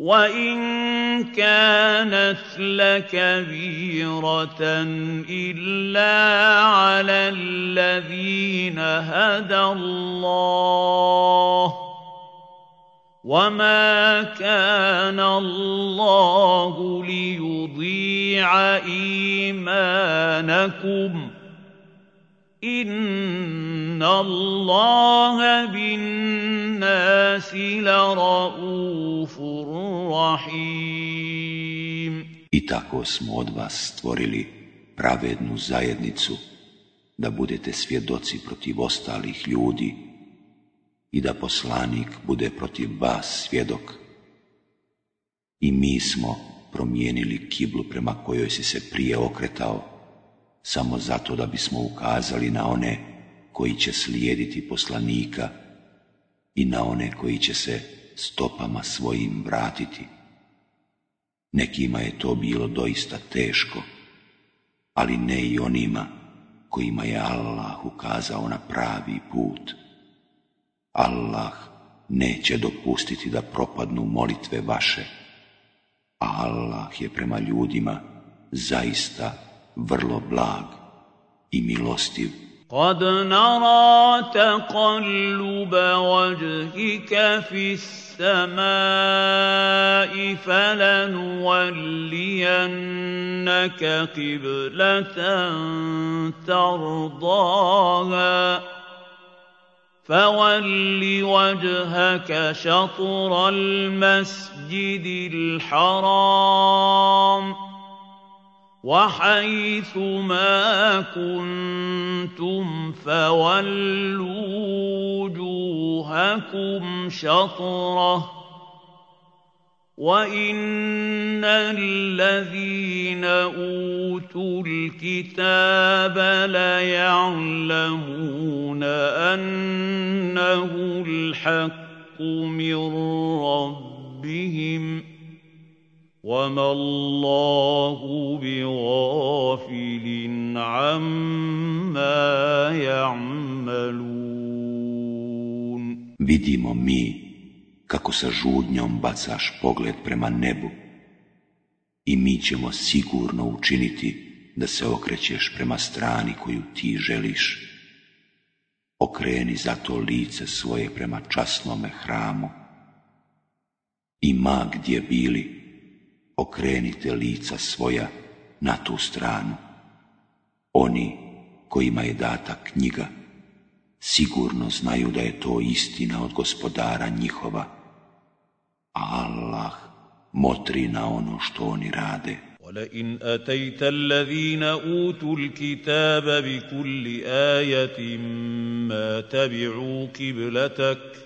وإن كانت لكبيرة إلا على الذين هدى الله وما كان الله ليضيع إيمانكم إن الله بالناس لرؤوف رحيم I tako smo od vas stvorili pravednu zajednicu, da budete svjedoci protiv ostalih ljudi i da poslanik bude protiv vas svjedok. I mi smo promijenili kiblu prema kojoj si se prije okretao, samo zato da bismo ukazali na one koji će slijediti poslanika i na one koji će se stopama svojim vratiti. Nekima je to bilo doista teško, ali ne i onima kojima je Allah ukazao na pravi put. Allah neće dopustiti da propadnu molitve vaše, a Allah je prema ljudima zaista vrlo blag i milostiv. قد نرى تقلب وجهك في السماء فلنولينك قبلة ترضاها فول وجهك شطر المسجد الحرام وحيث ما كنتم فولوا وجوهكم شطرة وإن الذين أوتوا الكتاب ليعلمون أنه الحق من ربهم وما الله بغافل عما يعملون Vidimo mi kako sa žudnjom bacaš pogled prema nebu i mi ćemo sigurno učiniti da se okrećeš prema strani koju ti želiš. Okreni zato lice svoje prema časnome hramu i ma gdje bili, okrenite lica svoja na tu stranu. Oni kojima je data knjiga, sigurno znaju da je to istina od gospodara njihova, a Allah motri na ono što oni rade. ولئن أتيت الذين أوتوا الكتاب بكل آية ما تبعوا قبلتك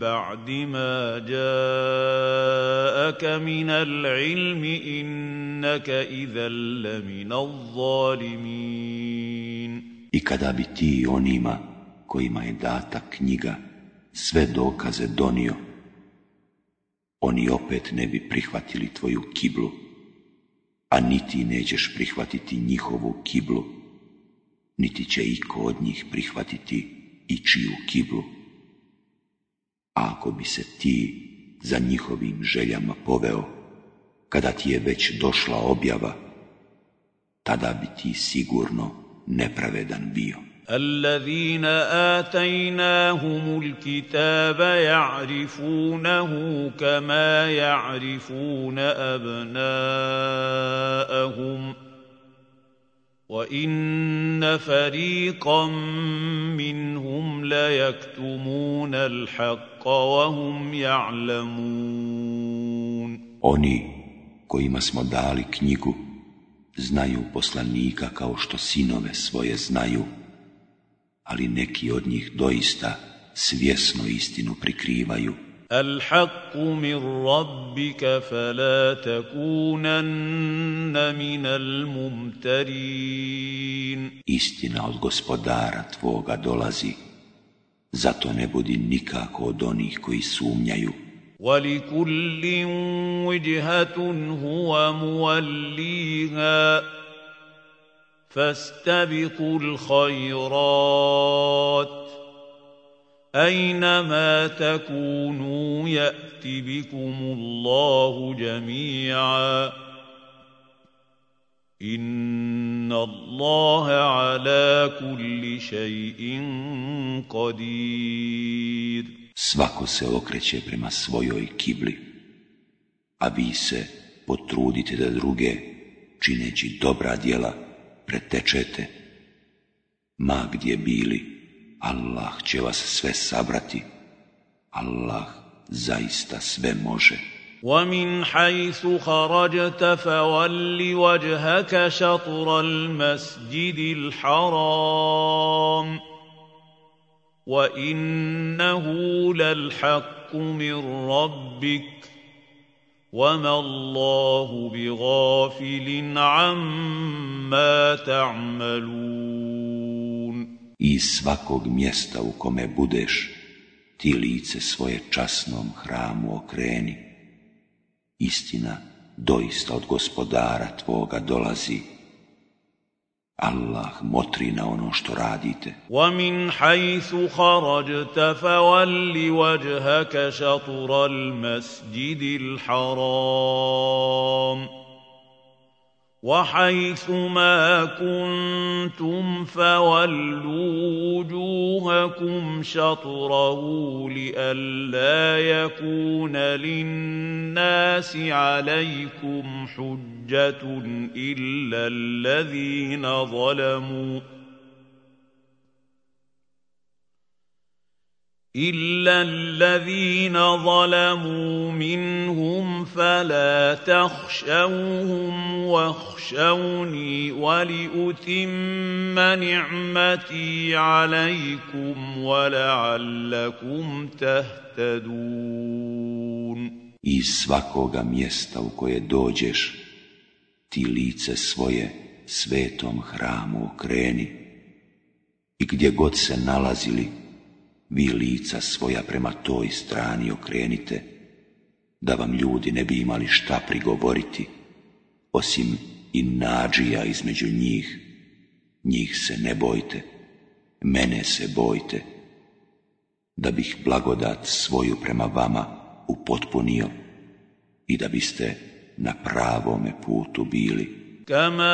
بعد ما جاءك من العلم إنك إذا لمن الظالمين I kada bi ti onima kojima je data knjiga sve dokaze donio, oni opet ne bi prihvatili tvoju kiblu, a niti nećeš prihvatiti njihovu kiblu. niti će iko od njih prihvatiti i čiju kiblu. A ako bi se ti za njihovim željama poveo, kada ti je već došla objava, tada bi ti sigurno nepravedan bio. الذين آتيناهم الكتاب يعرفونه كما يعرفون أبناءهم وإن فريقا منهم ليكتمون الحق وهم يعلمون Oni kojima smo dali knjigu znaju poslanika kao što sinove svoje znaju, ali neki od njih doista svjesno istinu prikrivaju. الحق من ربك فلا تكونن من الممترين Istina od gospodara tvoga dolazi, zato ne budi nikako od onih koji sumnjaju. ولكل وجهة هو موليها فاستبقوا الخيرات أينما تكونوا يأت بكم الله جميعا إن الله على كل شيء قدير Svako se okreće prema svojoj kibli, a vi se potrudite da druge, čineći dobra djela, pretečete. Ma gdje bili, Allah će vas sve sabrati. Allah zaista sve može. ومن حيث خرجت فول وجهك شطر المسجد الحرام وانه للحق من ربك وما الله بغافل عما تعملون I iz svakog mjesta u kome budeš, ti lice svoje časnom hramu okreni. Istina doista od gospodara tvoga dolazi. Allah motri na ono što radite. ومن حيث خرجت فول وجهك شطر المسجد الحرام وحيث ما كنتم فولوا وجوهكم شطره لئلا يكون للناس عليكم حجة إلا الذين ظلموا إلا الذين ظلموا منهم فلا تخشوهم واخشوني ولأتم نعمتي عليكم ولعلكم تهتدون Iz svakoga mjesta u koje dođeš, ti lice svoje svetom hramu okreni i gdje god se nalazili, vi lica svoja prema toj strani okrenite, da vam ljudi ne bi imali šta prigovoriti, osim i nađija između njih. Njih se ne bojte, mene se bojte, da bih blagodat svoju prema vama upotpunio i da biste na pravome putu bili. Kama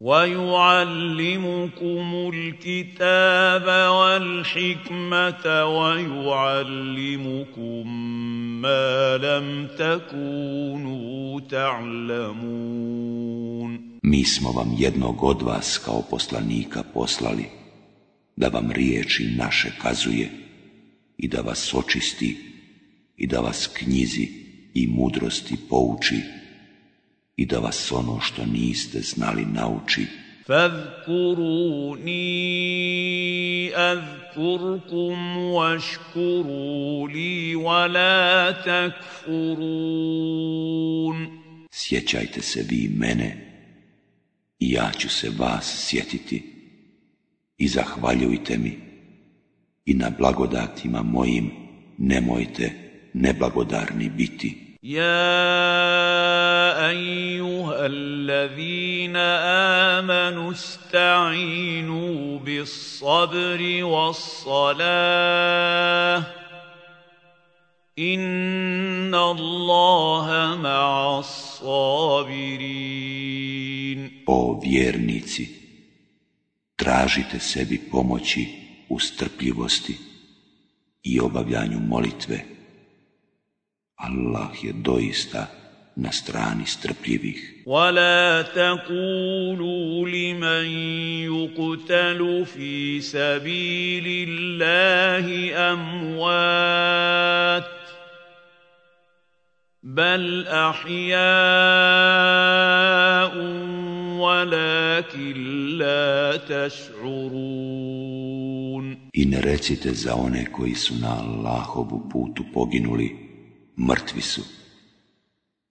ويعلمكم الكتاب والحكمة ويعلمكم ما لم تكونوا تعلمون Mi smo vam jednog od vas kao poslanika poslali, da vam riječi naše kazuje i da vas očisti i da vas knjizi i mudrosti pouči i da vas ono što niste znali nauči فاذكروني اذكركم واشكروا لي ولا تكفرون Sjećajte se vi mene i ja ću se vas sjetiti i zahvaljujte mi i na blagodatima mojim nemojte neblagodarni biti. يا ايها الذين امنوا استعينوا بالصبر والصلاه ان الله مع الصابرين O vjernici, tražite sebi pomoći u strpljivosti i obavljanju molitve. Allah je doista na strani strpljivih. ولا تقولوا لمن يقتل في سبيل الله اموات بل احياء ولكن لا تشعرون I ne recite za one koji su na Allahovu putu poginuli, mrtvi su.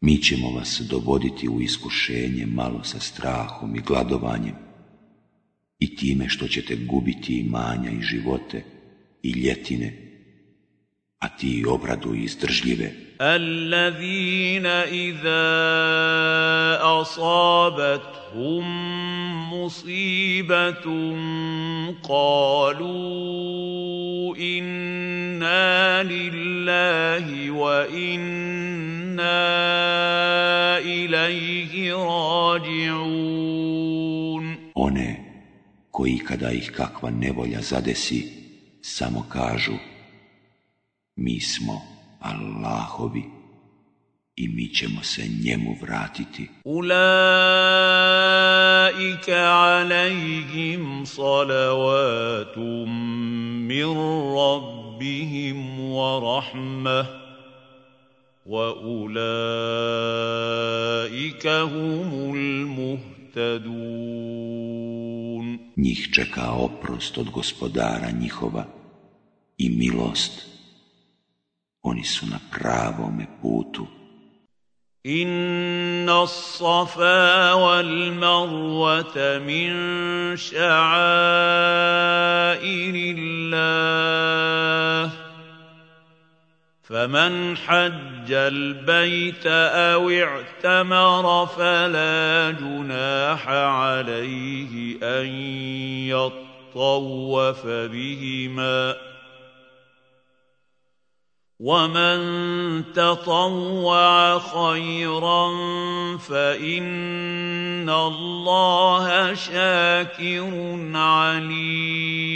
Mi ćemo vas dovoditi u iskušenje malo sa strahom i gladovanjem i time što ćete gubiti imanja i živote i ljetine, a ti obradu izdržljive. الذين إذا أصابتهم مصيبة قالوا إنا لله وإنا إليه راجعون. One koji kada ih kakva nevolja zadesi, samo kažu mi smo Allahovi i mi ćemo se njemu vratiti. Ulaika alaihim salavatum min rabbihim wa rahmah wa ulaika humul muhtadun. Njih čeka oprost od gospodara njihova i milost oni su na pravome putu. إن الصفا والمروة من شعائر الله فمن حج البيت أو اعتمر فلا جناح عليه أن يطوف بهما ومن تطوع خيرا فان الله شاكر عليم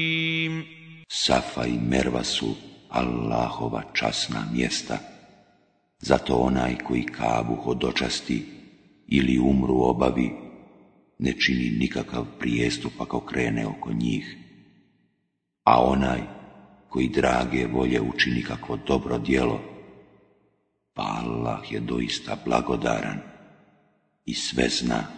Safa i Merva su Allahova časna mjesta. Zato onaj koji kabu hodočasti ili umru obavi, ne čini nikakav prijestup ako krene oko njih. A onaj koji drage volje učini kakvo dobro djelo, pa Allah je doista blagodaran i sve zna.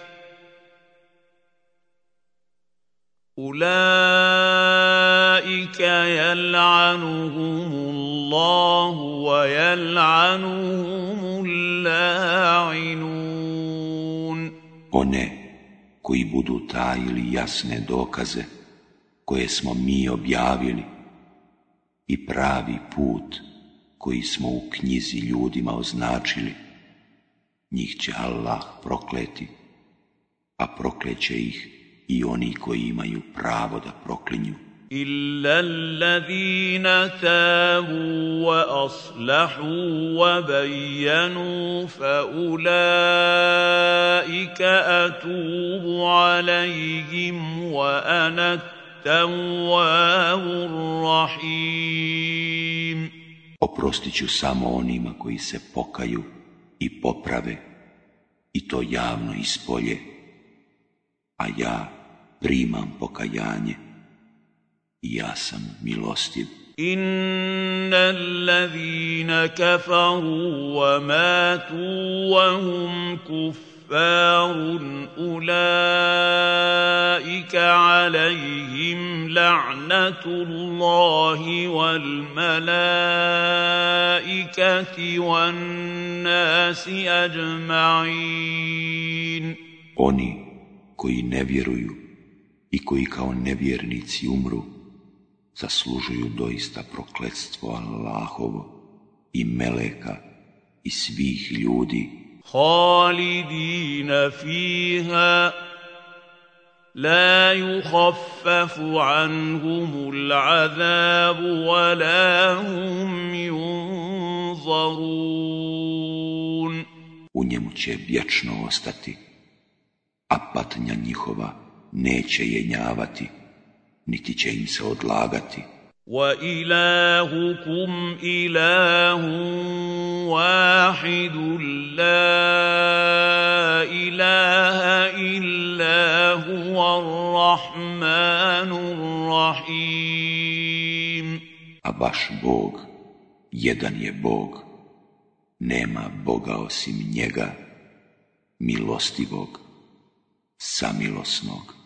أولئك يلعنهم الله ويلعنهم اللاعنون One koji budu tajili jasne dokaze koje smo mi objavili, i pravi put koji smo u knjizi ljudima označili, njih će Allah prokleti, a prokleće ih i oni koji imaju pravo da proklinju. إلا الذين تابوا وأصلحوا وبينوا فأولئك أتوب عليهم وأنا التواب الرحيم Oprostit ću samo onima koji se pokaju i poprave, i to javno ispolje, a ja primam pokajanje. I ja sam milostiv. إن الذين كفروا وماتوا وهم كفار أولئك عليهم لعنة الله والملائكة والناس أجمعين Oni koji ne vjeruju i koji kao nevjernici umru, zaslužuju doista prokletstvo Allahovo i meleka i svih ljudi. Halidina fiha, la yuhaffafu anhumu l'azabu, wa la hum junzarun. U njemu će vječno ostati, a patnja njihova neće jenjavati, niti će im se odlagati. وإلهكم إله واحد لا إله إلا هو الرحمن الرحيم A vaš Bog, jedan je Bog, nema Boga osim njega, milostivog, samilosnog.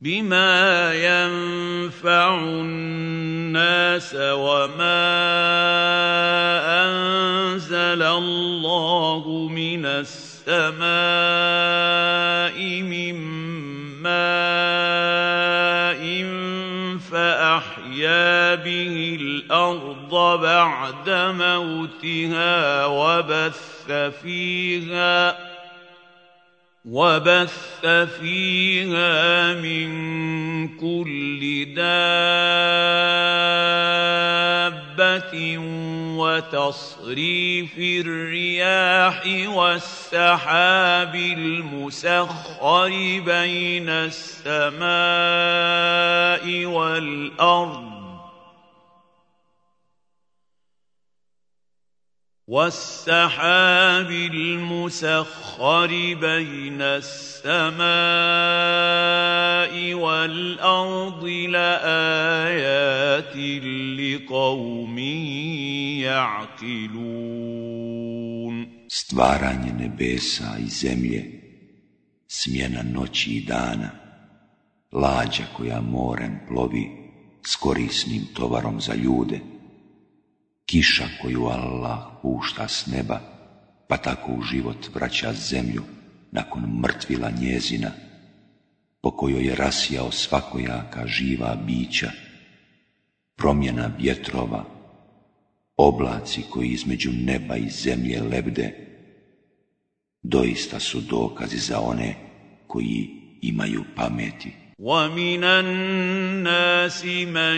بما ينفع الناس وما أنزل الله من السماء من ماء فأحيا به الأرض بعد موتها وبث فيها وبث فيها من كل دابة وتصريف الرياح والسحاب المسخر بين السماء والأرض والسحاب المسخر بين السماء والأرض لآيات لقوم يعقلون Stvaranje nebesa i zemlje, smjena noći i dana, lađa koja morem plovi s korisnim tovarom za ljude, kiša koju Allah pušta s neba, pa tako u život vraća zemlju nakon mrtvila njezina, po kojoj je rasijao svakojaka živa bića, promjena vjetrova, oblaci koji između neba i zemlje lebde, doista su dokazi za one koji imaju pameti. ومن الناس من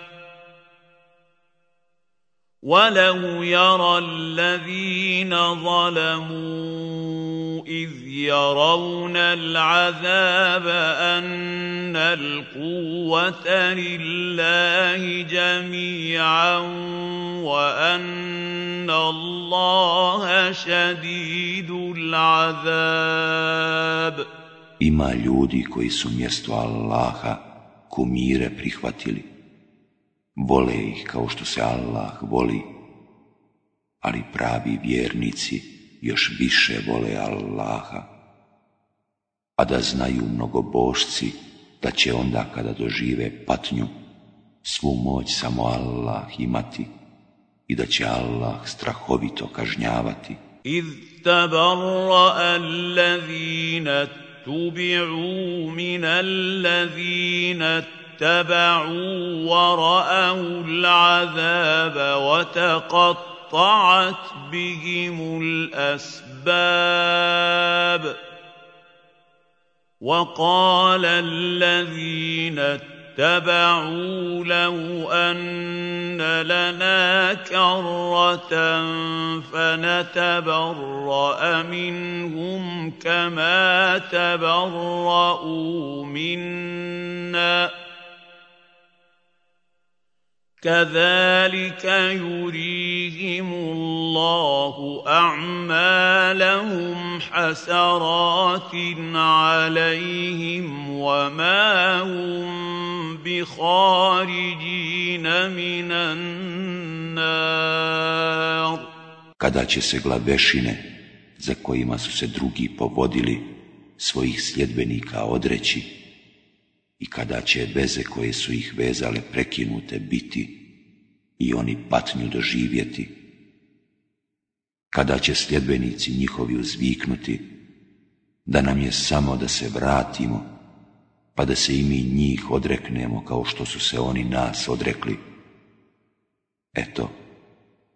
ولو يرى الذين ظلموا اذ يرون العذاب ان القوه لله جميعا وان الله شديد العذاب. Ima ljudi koji su mjesto Allaha kumire prihvatili. Vole ih kao što se Allah voli, ali pravi vjernici još više vole Allaha. A da znaju mnogobošci da će onda kada dožive patnju svu moć samo Allah imati i da će Allah strahovito kažnjavati. إذ تبرأ الذين اتبعوا من الذين اتبعوا ورأوا العذاب وتقطعت بهم الأسباب. وقال الذين اتبعوا لو أن لنا كرة فنتبرأ منهم كما تبرؤوا منا. كذلك يريهم الله اعمالهم حسرات عليهم وما هم بخارجين من النار kada će se glavešine za kojima su se drugi povodili svojih sljedbenika odreći i kada će veze koje su ih vezale prekinute biti i oni patnju doživjeti, kada će sljedbenici njihovi uzviknuti, da nam je samo da se vratimo, pa da se i mi njih odreknemo kao što su se oni nas odrekli. Eto,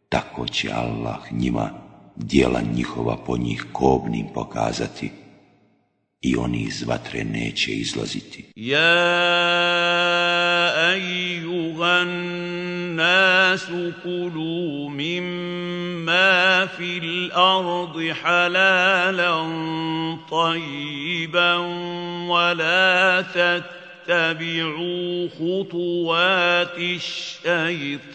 tako će Allah njima dijela njihova po njih kobnim pokazati, i oni iz vatre neće izlaziti. Ja ejuhan nasu kulu mimma fil ardi halalan tajiban wa la tattabi'u khutuwati shaytan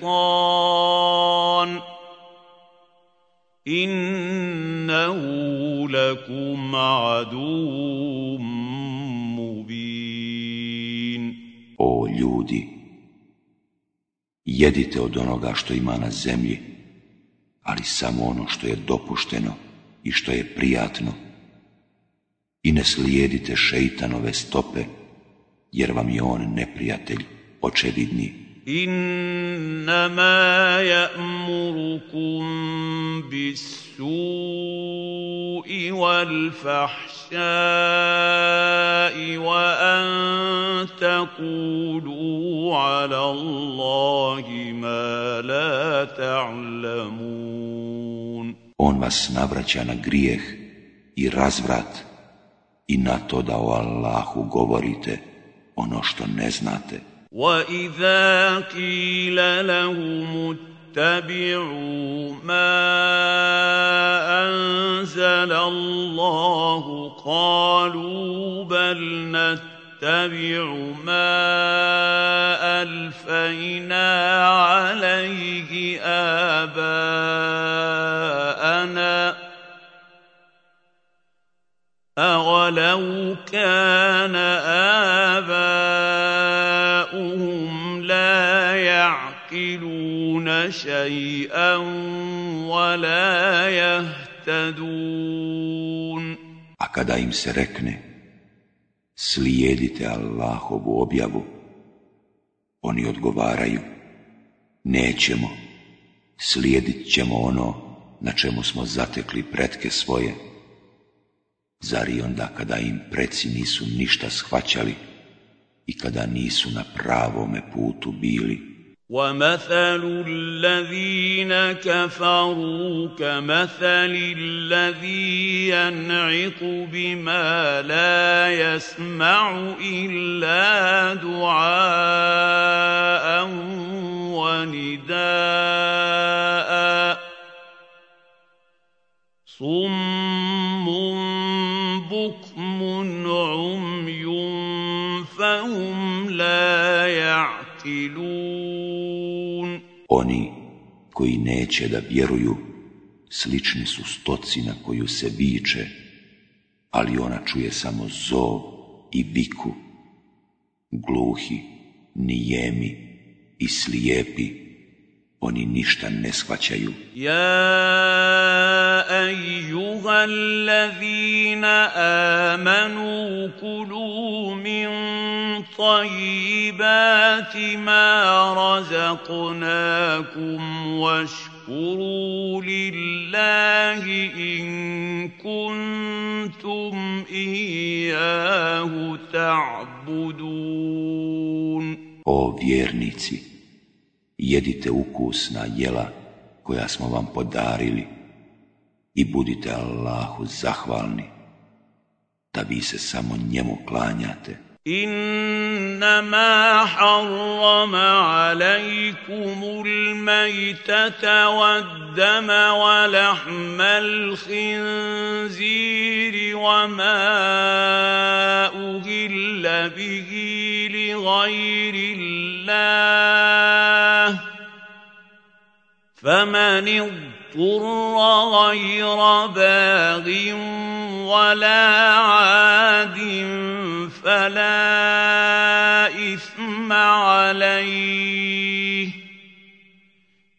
إنه لكم عدو مبين O ljudi, jedite od onoga što ima na zemlji, ali samo ono što je dopušteno i što je prijatno. I ne slijedite šeitanove stope, jer vam je on neprijatelj očevidni. انما يامركم بالسوء والفحشاء وان تقولوا على الله ما لا تعلمون On vas navraća na grijeh i razvrat i na to da o Allahu govorite ono što ne znate. واذا قيل لهم اتبعوا ما انزل الله قالوا بل نتبع ما الفينا عليه اباءنا اولو كان اباؤهم يعقلون شيئا ولا يهتدون A kada im se rekne, slijedite Allahovu objavu, oni odgovaraju, nećemo, slijedit ćemo ono na čemu smo zatekli pretke svoje, Zar i onda kada im preci nisu ništa shvaćali i kada nisu na pravome putu bili? ومثل الذين كفروا كمثل الذي ينعق بما لا يسمع إلا دعاء ونداء. صم koji neće da vjeruju, slični su stoci na koju se viče, ali ona čuje samo zov i viku. Gluhi, nijemi i slijepi, oni ništa ne shvaćaju. Ja ejuha allazina amanu kulu min tajibati ma razaqnakum vaškuru lillahi in kuntum ijahu ta'budun. O vjernici, jedite ukusna jela koja smo vam podarili i budite Allahu zahvalni, da vi se samo njemu klanjate. إنما حرم عليكم الميتة والدم ولحم الخنزير وما أهل به لغير الله فمن اضطر غير باغ ولا عاد فلا إثم عليه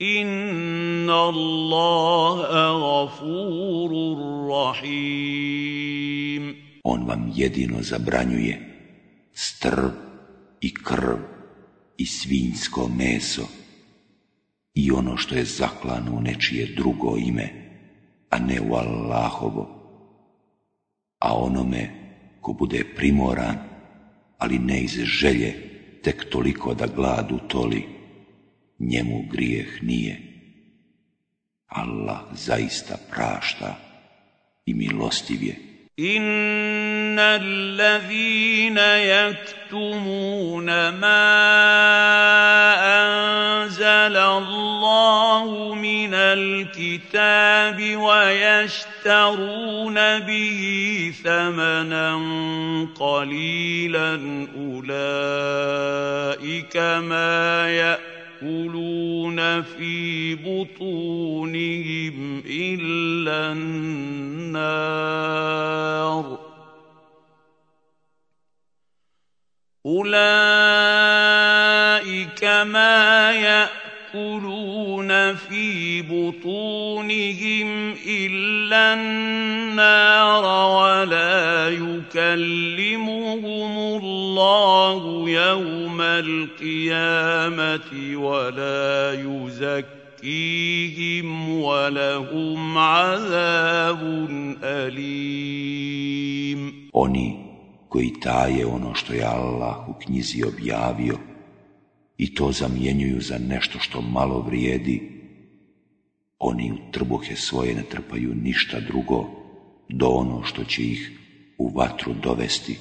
إن الله غفور رحيم On vam jedino zabranjuje strv i krv i svinjsko meso i ono što je zaklano u nečije drugo ime, a ne u Allahovo. A onome ko bude primoran, ali ne iz želje, tek toliko da gladu toli, njemu grijeh nije. Allah zaista prašta i milostiv je. إن الذين يكتمون ما أنزل الله من الكتاب ويشترون به ثمنا قليلا أولئك ما يأكلون في بطونهم إلا النار أولئك ما يأكلون في بطونهم إلا النار ولا يكلمهم الله يوم القيامة ولا يزكيهم ولهم عذاب أليم. Oni koji taje ono što je Allah u knjizi objavio i to zamjenjuju za nešto što malo vrijedi, oni u trbuhe svoje ne trpaju ništa drugo do ono što će ih u vatru dovesti.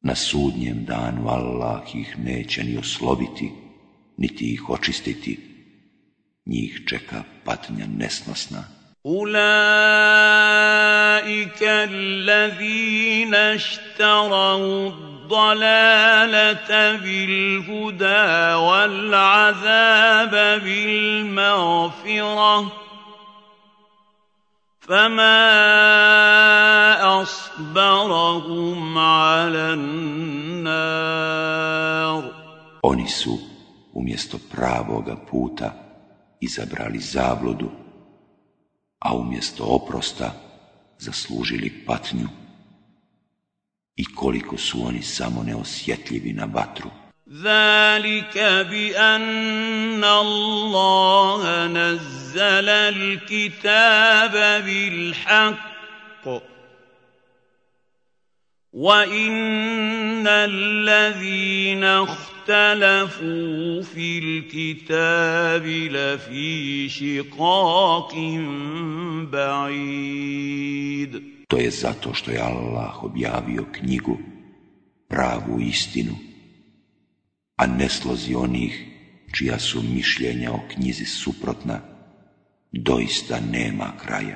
Na sudnjem danu Allah ih neće ni osloviti, niti ih očistiti. Njih čeka patnja nesnosna. أولئك الذين اشتروا الضلالة بالهدى والعذاب بالمغفرة فما أصبرهم على النار Oni su umjesto pravoga puta izabrali zabludu a umjesto oprosta zaslužili patnju. I koliko su oni samo neosjetljivi na vatru. ذلك بأن الله نزل الكتاب بالحق وإن الذين اختلفوا في الكتاب لفي شقاق بعيد To je zato što je Allah objavio knjigu, pravu istinu, a neslozi onih čija su mišljenja o knjizi suprotna, doista nema kraja.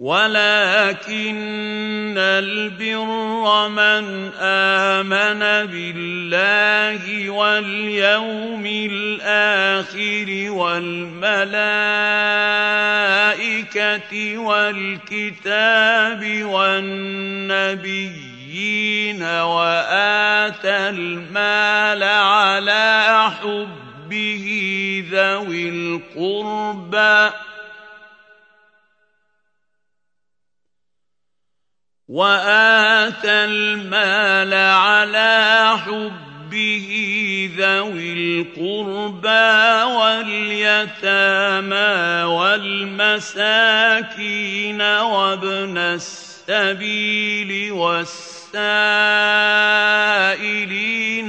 ولكن البر من آمن بالله واليوم الآخر والملائكة والكتاب والنبيين وآتى المال على حبه ذوي القربى وآتى المال على حبه ذوي القربى واليتامى والمساكين وابن السبيل والسائلين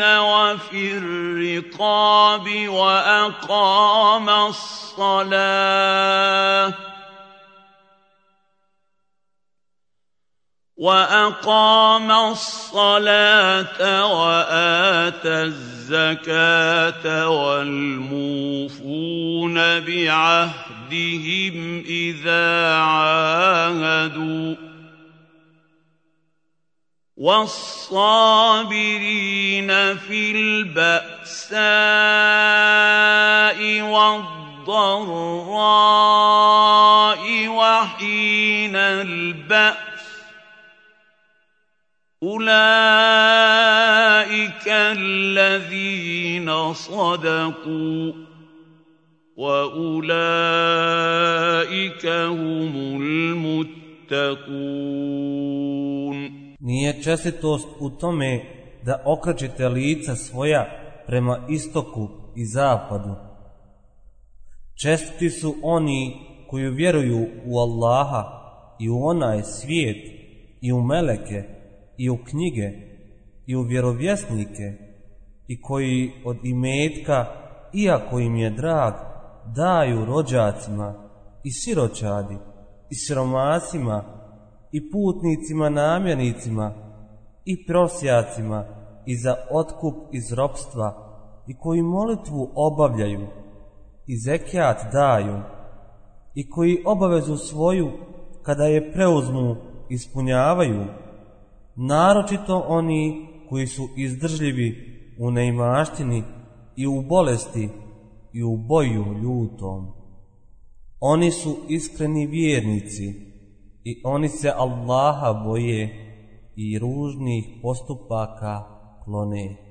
وفي الرقاب وأقام الصلاة وأقام الصلاة وآتى الزكاة والموفون بعهدهم إذا عاهدوا والصابرين في البأساء والضراء وحين البأس أولئك الذين صدقوا وأولئك هم المتقون Nije čestitost u tome da okrećete lica svoja prema istoku i zapadu. Čestiti su oni koji vjeruju u Allaha i u onaj svijet i u meleke i u knjige i u vjerovjesnike i koji od imetka, iako im je drag, daju rođacima i siročadi i siromasima i putnicima namjernicima i prosjacima i za otkup iz ropstva i koji molitvu obavljaju i zekijat daju i koji obavezu svoju kada je preuzmu ispunjavaju naročito oni koji su izdržljivi u neimaštini i u bolesti i u boju ljutom. Oni su iskreni vjernici i oni se Allaha boje i ružnih postupaka klone.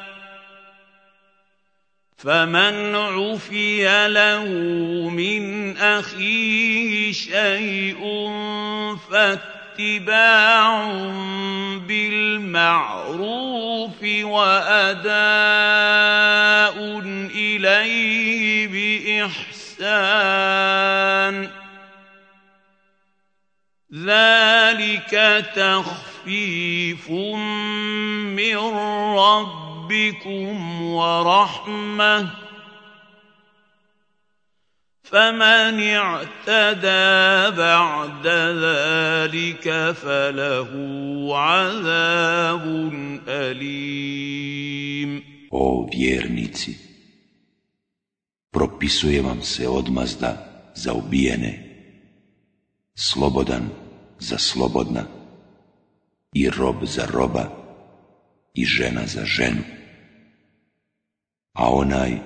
فمن عفي له من اخيه شيء فاتباع بالمعروف واداء اليه باحسان ذلك تخفيف من رب ربكم ورحمه فمن اعتدى بعد ذلك فله عذاب أليم O vjernici, propisuje vam se odmazda za ubijene, slobodan za slobodna i rob za roba i žena za ženu a onaj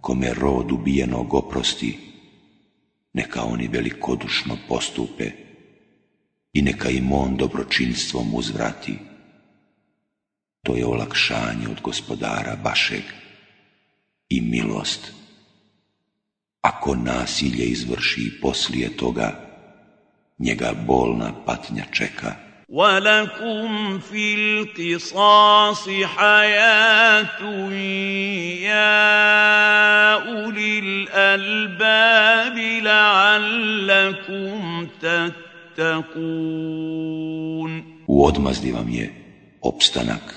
kome rod ubijenog oprosti, neka oni velikodušno postupe i neka im on dobročinstvom uzvrati. To je olakšanje od gospodara vašeg i milost. Ako nasilje izvrši i poslije toga, njega bolna patnja čeka. ولكم في القصاص حياة يا أولي الألباب لعلكم تتقون U odmazdi vam je opstanak,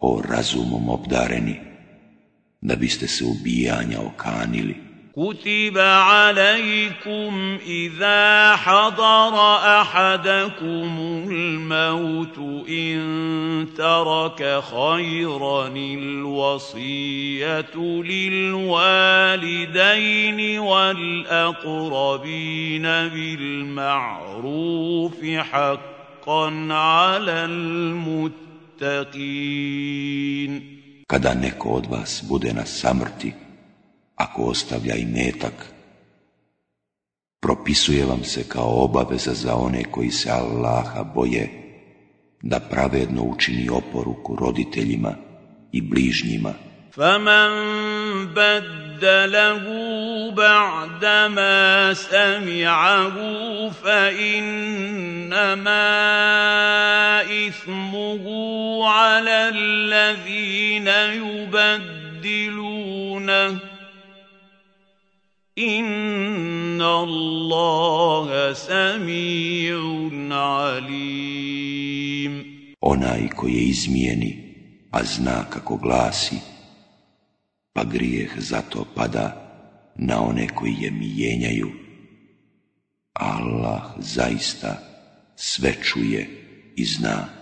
o razumom obdareni, da biste se ubijanja okanili. كتب عليكم اذا حضر احدكم الموت ان ترك خيرا الوصيه للوالدين والاقربين بالمعروف حقا على المتقين Kada neko od vas bude na samrti, ako ostavlja i metak. Propisuje vam se kao obaveza za one koji se Allaha boje, da pravedno učini oporuku roditeljima i bližnjima. فمن بدله بعدما سمعه فإنما إثمه على الذين يبدلونه Inna Allaha sami'un alim. Onaj koji je izmijeni, a zna kako glasi, pa grijeh zato pada na one koji je mijenjaju. Allah zaista sve čuje i zna.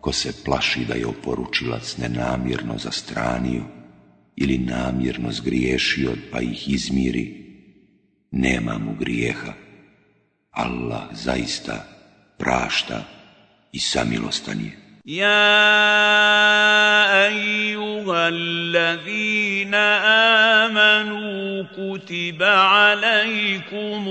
ko se plaši da je oporučilac nenamjerno zastranio ili namjerno zgriješio pa ih izmiri, nema mu grijeha. Allah zaista prašta i samilostan je. يا ايها الذين امنوا كتب عليكم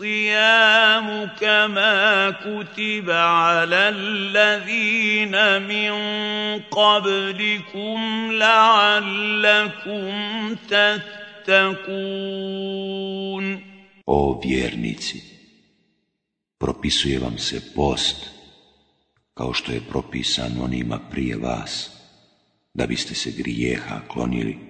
الصيام كما كتب على الذين من قبلكم لعلكم تتقون O vjernici, propisuje vam se post kao što je propisan onima prije vas, da biste se grijeha klonili.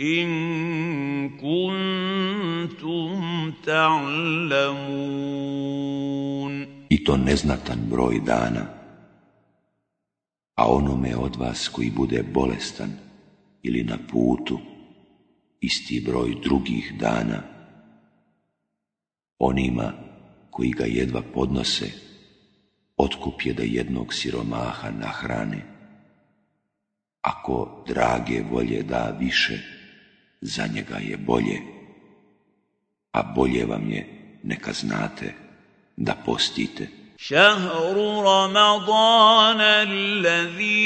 In kuntum ta'lamun I to neznatan broj dana, a onome od vas koji bude bolestan ili na putu, isti broj drugih dana, onima koji ga jedva podnose, otkup je da jednog siromaha nahrane. Ako drage volje da više, za njega je bolje. A bolje vam je neka znate da postite. شهر رمضان الذي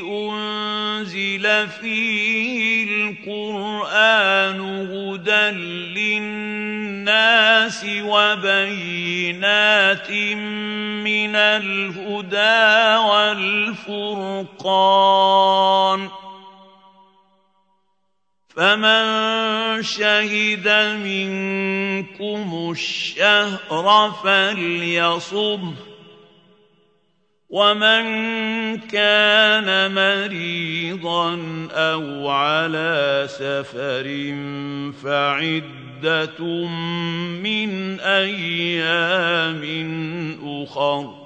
أنزل فيه القرآن هدى للناس وبينات من الهدى والفرقان فمن شهد منكم الشهر فليصمه ومن كان مريضا أو على سفر فعده من أيام اخر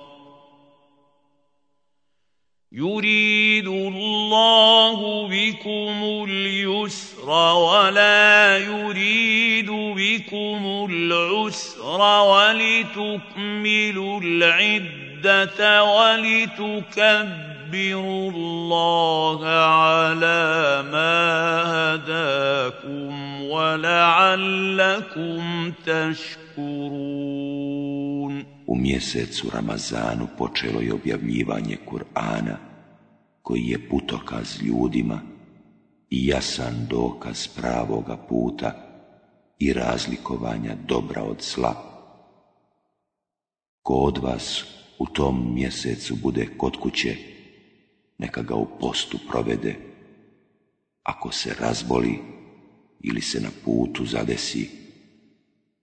يريد الله بكم اليسر ولا يريد بكم العسر ولتكملوا العدة ولتكبروا الله على ما هداكم ولعلكم تشكرون U mjesecu Ramazanu počelo je objavljivanje Kur'ana, koji je putokaz ljudima i jasan dokaz pravoga puta i razlikovanja dobra od zla. Ko od vas u tom mjesecu bude kod kuće, neka ga u postu provede. Ako se razboli ili se na putu zadesi,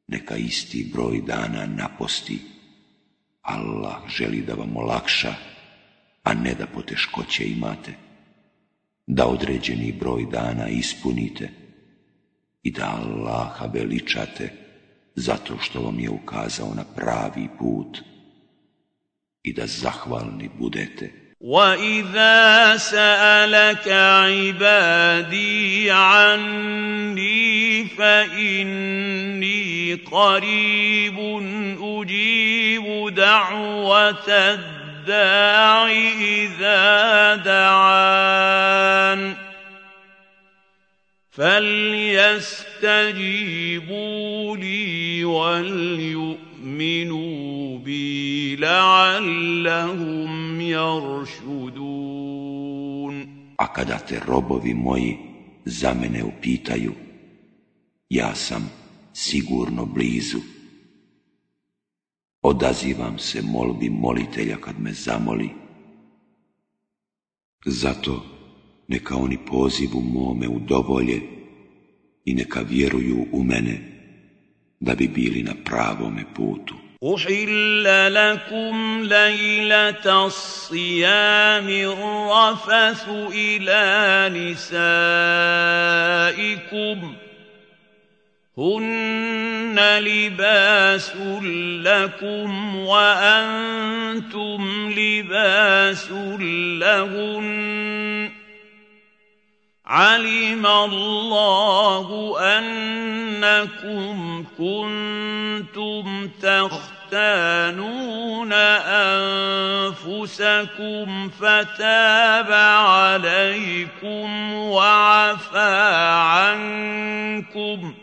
neka isti broj dana naposti. Allah želi da vam olakša, a ne da poteškoće imate. Da određeni broj dana ispunite i da Allaha veličate zato što vam je ukazao na pravi put i da zahvalni budete. وَإِذَا سَأَلَكَ عِبَادِي عَنِّي فَإِنِّي قَرِيبٌ أُجِيبُ دَعْوَةَ الدَّاعِ إِذَا دَعَانِ فَلْيَسْتَجِيبُوا لِي وَلْيُؤْمِنُوا بِي لَعَلَّهُمْ يَرْشُدُونَ A kada te robovi moji za mene upitaju, ja sam sigurno blizu. Odazivam se molbi molitelja kad me zamoli. Zato neka oni pozivu mome udovolje i neka vjeruju u mene da bi bili na pravome putu. أحل لكم ليلة الصيام الرفث إلى نسائكم هن لباس لكم وأنتم لباس لهن علم الله أنكم كنتم تختانون أنفسكم فتاب عليكم وعفى عنكم ۖ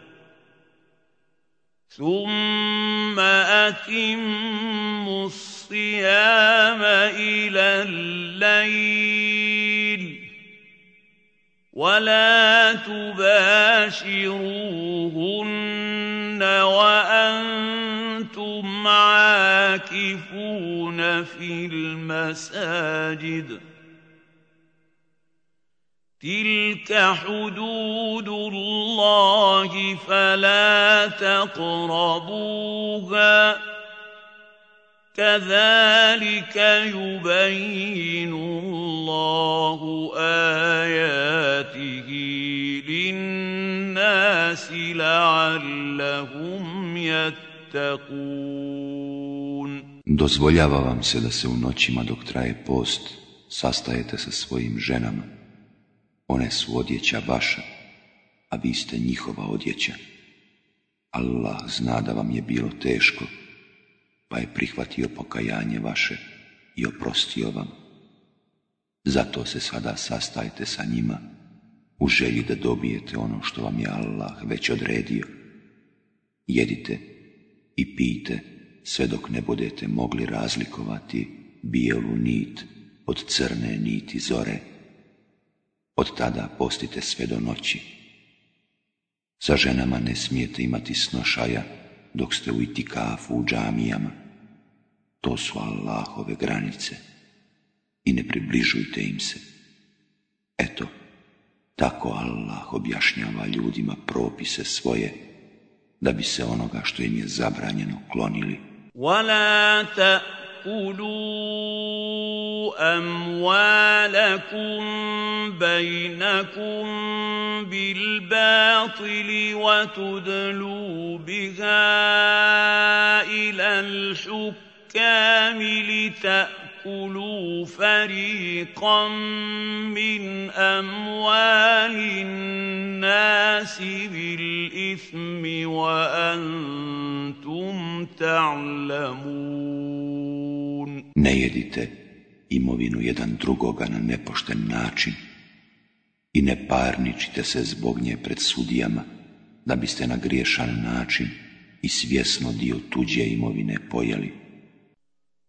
ثم أتموا الصيام إلى الليل ولا تباشروهن وأنتم عاكفون في المساجد ۖ تلك حدود الله فلا تقربوها كذلك يبين الله اياته للناس لعلهم يتقون Dozvoljava vam se da se u noćima dok traje post sastajete sa svojim ženama one su odjeća vaša a vi ste njihova odjeća. Allah zna da vam je bilo teško, pa je prihvatio pokajanje vaše i oprostio vam. Zato se sada sastajte sa njima u želji da dobijete ono što vam je Allah već odredio. Jedite i pijte sve dok ne budete mogli razlikovati bijelu nit od crne niti zore. Od tada postite sve do noći. Sa ženama ne smijete imati snošaja dok ste u itikafu u džamijama. To su Allahove granice i ne približujte im se. Eto, tako Allah objašnjava ljudima propise svoje, da bi se onoga što im je zabranjeno klonili. ولا تاكلوا أموالكم بينكم بالباطل وتدلوا بها إلى الحكام لتاكلوا فريقا من اموال الناس بالاثم وانتم تعلمون Ne jedite imovinu jedan drugoga na nepošten način i ne parničite se zbog nje pred sudijama, da biste na griješan način i svjesno dio tuđe imovine pojeli.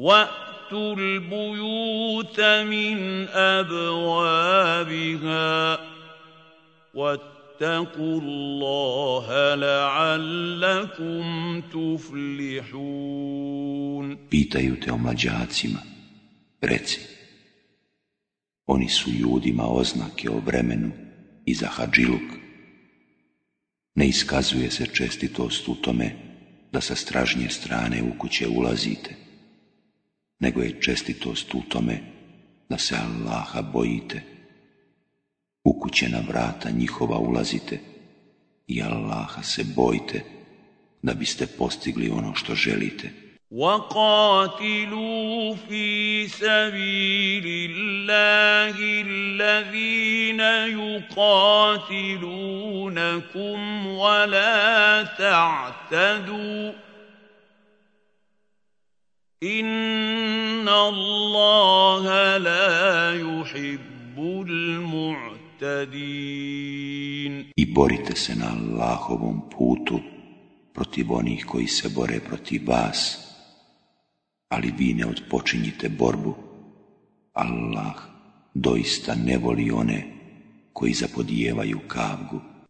واتوا البيوت من ابوابها واتقوا الله لعلكم تفلحون Pitaju te o mlađacima. Reci, oni su ljudima oznake o vremenu i za hađiluk. Ne iskazuje se čestitost u tome da sa stražnje strane u kuće ulazite, nego je čestitost u tome da se Allaha bojite. U kućena vrata njihova ulazite i Allaha se bojite, da biste postigli ono što želite. وَقَاتِلُوا فِي سَبِيلِ اللَّهِ الَّذِينَ يُقَاتِلُونَكُمْ وَلَا تَعْتَدُوا ان الله لا يحب المعتدين I borite se na Allahovom putu protiv onih koji se bore protiv vas, ali vi ne odpočinjite borbu. Allah doista ne voli one koji zapodijevaju kavgu.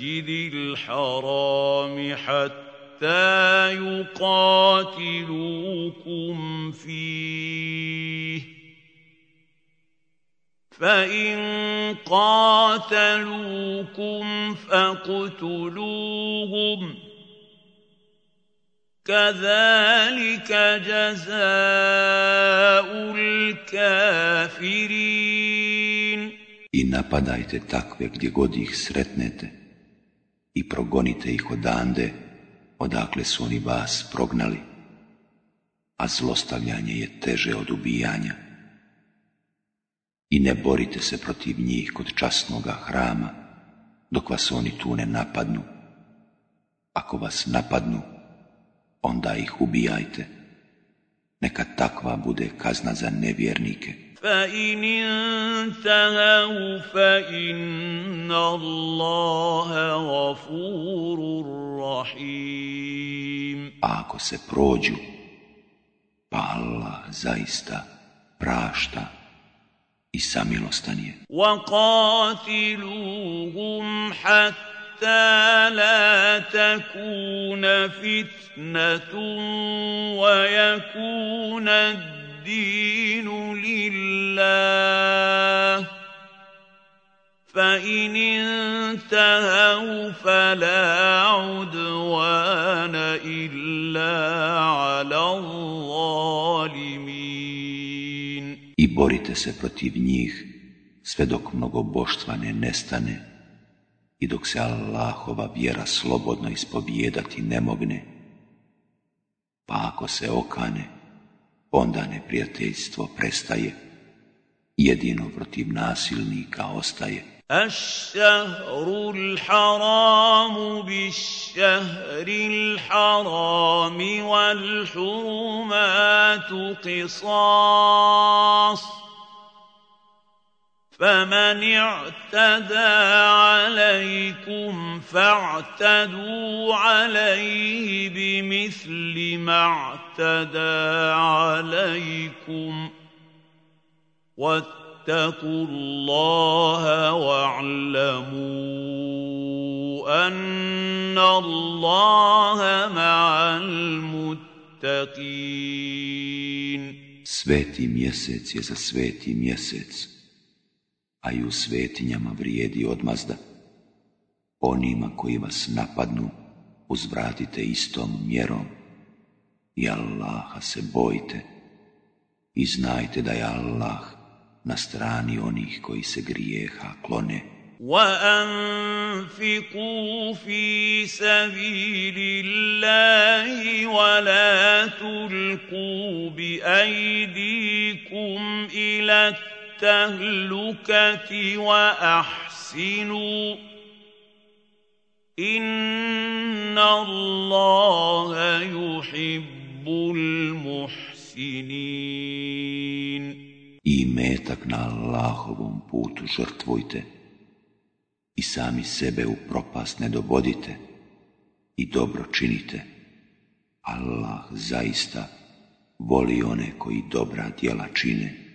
الحرام حتى يقاتلوكم فيه. فإن قاتلوكم فاقتلوهم. كذلك جزاء الكافرين. I napadajte takve gdje god ih sretnete. I progonite ih odande odakle su oni vas prognali, a zlostavljanje je teže od ubijanja. I ne borite se protiv njih kod časnoga hrama, dok vas oni tu ne napadnu. Ako vas napadnu, onda ih ubijajte. Neka takva bude kazna za nevjernike. فإن انتهوا فإن الله غفور رحيم A ako se prođu, pa Allah zaista prašta i samilostan je. وقاتلوهم حتى لا تكون فتنة ويكون الدين لله فإن انتهوا فلا عدوان إلا على الظالمين I borite se protiv njih sve dok mnogoboštva ne nestane i dok se Allahova vjera slobodno ispovijedati ne mogne. Pa ako se okane, onda neprijateljstvo prestaje. Jedino protiv nasilnika ostaje. الشهر الحرام بالشهر الحرام والحرمات قصاص فمن اعتدى عليكم فاعتدوا عليه بمثل ما اعتدى عليكم واتقوا الله واعلموا أن الله مع المتقين. Sveti mjesec je za sveti a i u svetinjama vrijedi odmazda. Onima koji vas napadnu, uzvratite istom mjerom. I Allaha se bojte i znajte da je Allah na strani onih koji se grijeha klone. وانفقوا في سبيل الله ولا تلقوا بايديكم الى التهلكه واحسنوا ان الله يحب المحسنين I metak na Allahovom putu žrtvujte i sami sebe u propast ne dovodite i dobro činite. Allah zaista voli one koji dobra djela čine.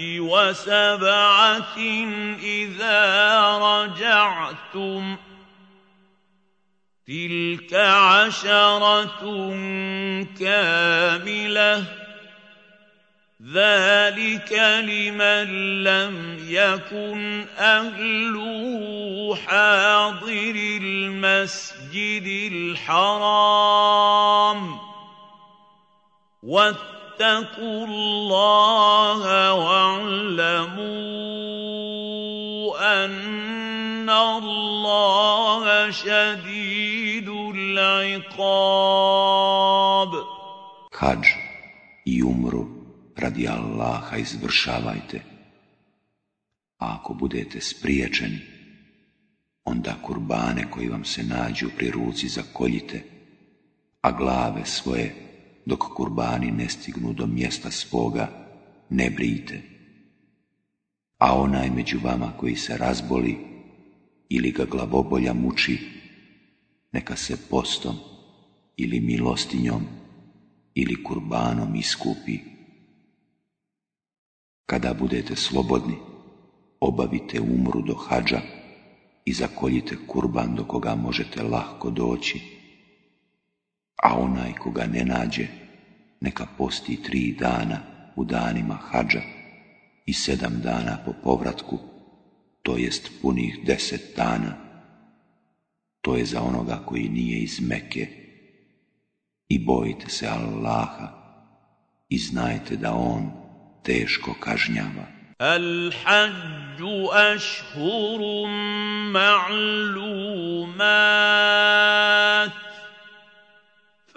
الحج وسبعة إذا رجعتم تلك عشرة كاملة. ذلك لمن لم يكن أهله حاضر المسجد الحرام. واتقوا الله واعلموا أن الله شديد العقاب Hadž i umru radi Allaha izvršavajte. A ako budete spriječeni, onda kurbane koji vam se nađu pri ruci zakoljite, a glave svoje, dok kurbani ne stignu do mjesta svoga, ne brijte. A onaj među vama koji se razboli ili ga glavobolja muči, neka se postom ili milostinjom ili kurbanom iskupi. Kada budete slobodni, obavite umru do hađa i zakoljite kurban do koga možete lahko doći. A onaj koga ne nađe, neka posti tri dana u danima hađa i sedam dana po povratku, to jest punih deset dana. To je za onoga koji nije iz Meke. I bojite se Allaha i znajte da On teško kažnjava. الحج أشهر معلومات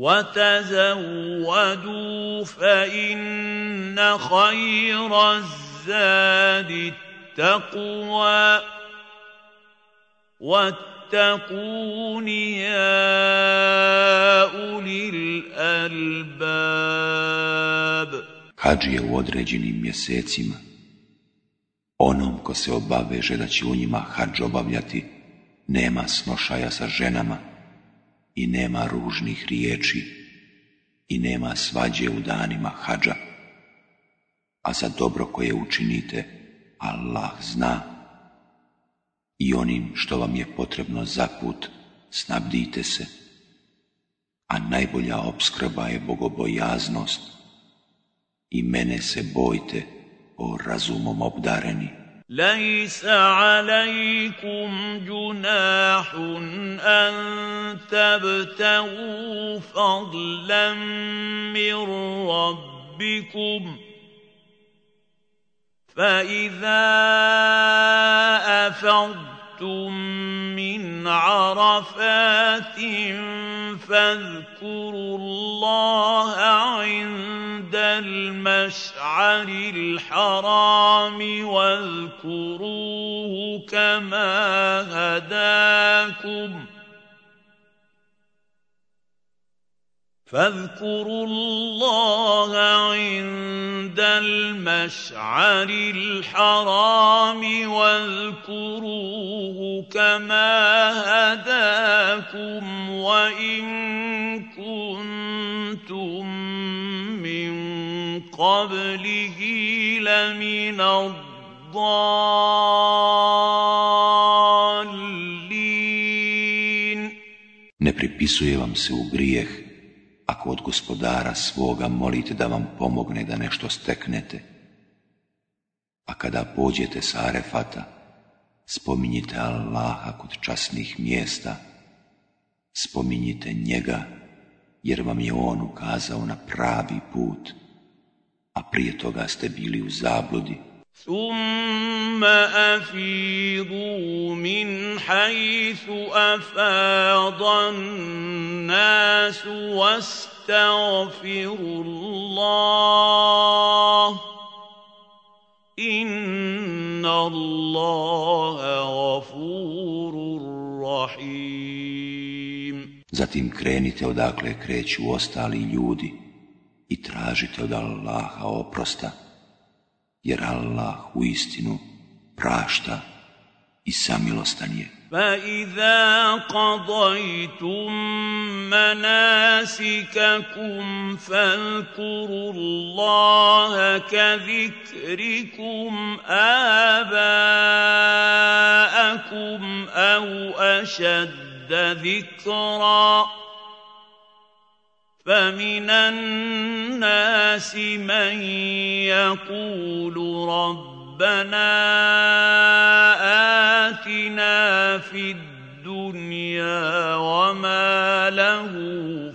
وتزودوا فان خير الزاد التقوى واتقون يا اولي الالباب hađije u određenim mjesecima, onom ko se obaveže da će u njima hađ obavljati, nema snošaja sa ženama i nema ružnih riječi i nema svađe u danima hađa, a za dobro koje učinite, Allah zna. I onim što vam je potrebno za put, snabdite se, a najbolja obskrba je bogobojaznost, i mene se bojte, o razumom obdareni. ليس عليكم جناح أن تبتغوا فضلا من ربكم. فإذا أفضتم من عرفات فاذكروا الله عند المشعر الحرام واذكروه كما هداكم ۖ فاذكروا الله عند المشعر الحرام واذكروه كما هداكم وإن كنتم من قبله لمن الضالين. Ne pripisuje vam se u grijeh ako od gospodara svoga molite da vam pomogne da nešto steknete, a kada pođete sa Arefata, spominjite Allaha kod časnih mjesta, spominjite njega, jer vam je on ukazao na pravi put, a prije toga ste bili u zabludi. ثم افيضوا من حيث افاض الناس واستغفروا الله ان الله غفور رحيم Zatim krenite odakle kreću ostali ljudi i tražite od Allaha oprosta jer Allah u istinu prašta i samilostan je. فإذا قضيتم مناسككم فاذكروا الله كذكركم آباءكم أو أشد ذكرًا فمن الناس من يقول ربنا آتنا في الدنيا وما له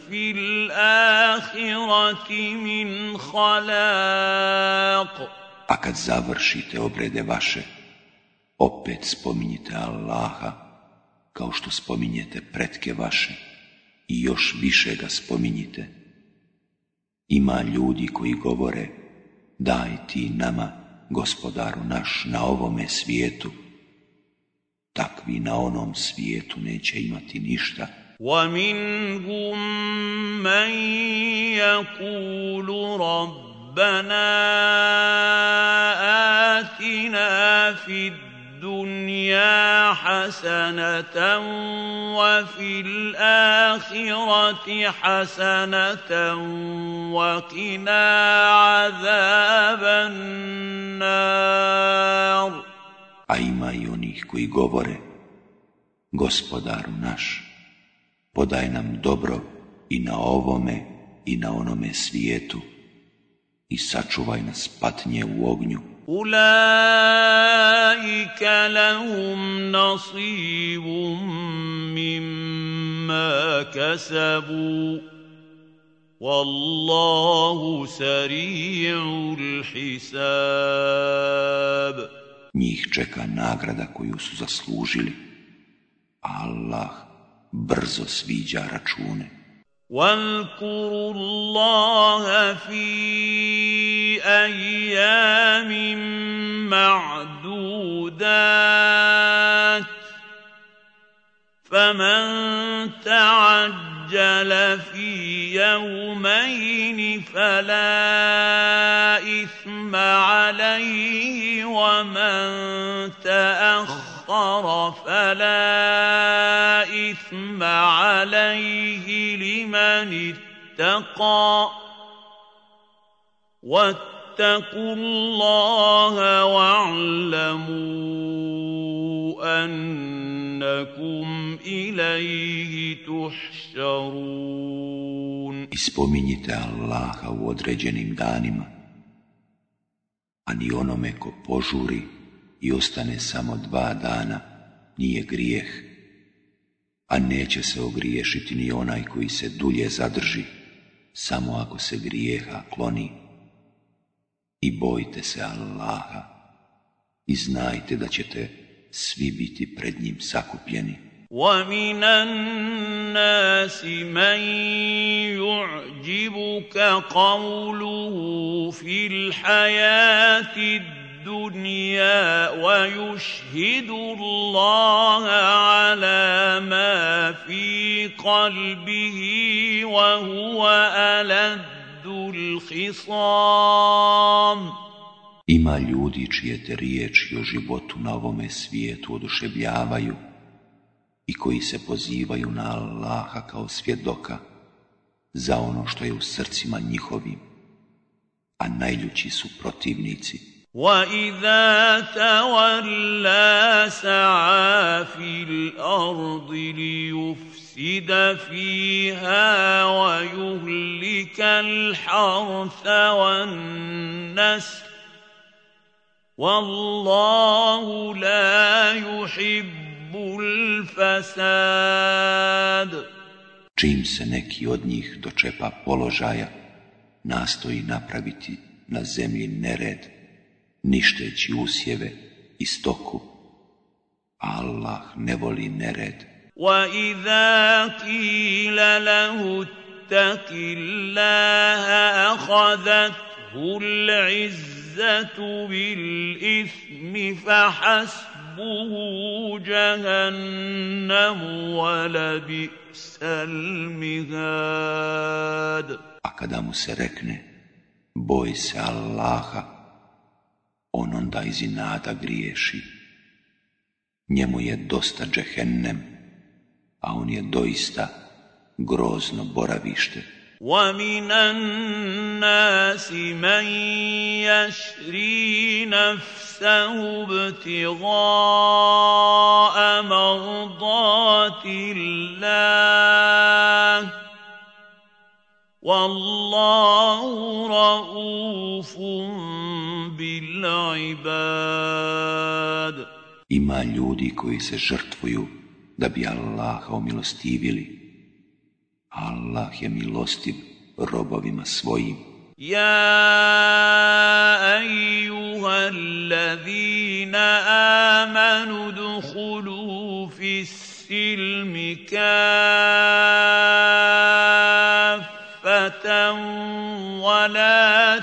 في الآخرة من خلاق A kad završite obrede vaše, opet spominjite Allaha, kao što spominjete pretke vaše i još više ga spominjite. Ima ljudi koji govore, daj ti nama, gospodaru naš, na ovome svijetu, takvi na onom svijetu neće imati ništa. ومنهم من يقول ربنا آتنا في الدنيا حسنة وفي الآخرة حسنة وقنا عذاب النار A ima i onih koji govore, gospodaru naš, podaj nam dobro i na ovome i na onome svijetu i sačuvaj nas patnje u ognju. أولئك لهم نصيب مما كسبوا والله سريع الحساب Njih čeka nagrada koju su zaslužili. Allah brzo sviđa račune. واذكروا الله في أيام معدودات فمن تعجل في يومين فلا إثم عليه ومن تأخر فلا إثم عليه لمن اتقى. واتقوا الله واعلموا انكم اليه تحشرون I spominjite Allaha u određenim danima, a ni onome ko požuri i ostane samo dva dana nije grijeh, a neće se ogriješiti ni onaj koji se dulje zadrži, samo ako se grijeha kloni. I bojte se Allaha i znajte da ćete svi biti pred njim sakupljeni. ومن الناس من يعجبك قوله في الحياة الدنيا ويشهد الله على ما في قلبه وهو الخصام Ima ljudi čije te riječi o životu na ovome svijetu oduševljavaju i koji se pozivaju na Allaha kao svjedoka za ono što je u srcima njihovim, a najljući su protivnici. واذا تولى سعى في الارض ليفسد فيها ويهلك الحرث والنسل والله لا يحب الفساد Čim se neki od njih dočepa položaja, nastoji napraviti na zemlji nered, ništeći usjeve i stoku. Allah ne voli nered. واذا قيل له اتق الله اخذته العزه بالاثم فحسبه جهنم ولبئس المهاد A kada mu se rekne, boj se Allaha, on onda iz inata griješi. Njemu je dosta džehennem, a on je doista grozno boravište. ومن الناس من يشري نفسه ابتغاء مرضات الله والله رؤوف بالعباد Ima ljudi koji se žrtvuju da bi Allaha omilostivili. Allah je milostiv robovima svojim. يا ايها الذين امنوا ادخلوا في السلم كافه ولا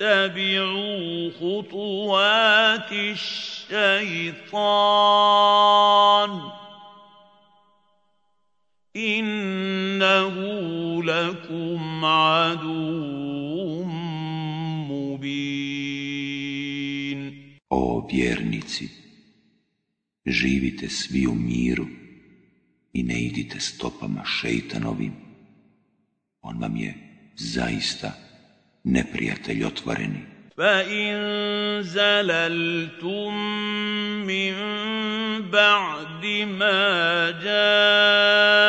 تتبعوا خطوات الشيطان انه لكم عدو مبين O vjernici, živite svi u miru i ne idite stopama šeitanovim. On vam je zaista neprijatelj otvoreni. فإن زللتم من بعد ما جاءتكم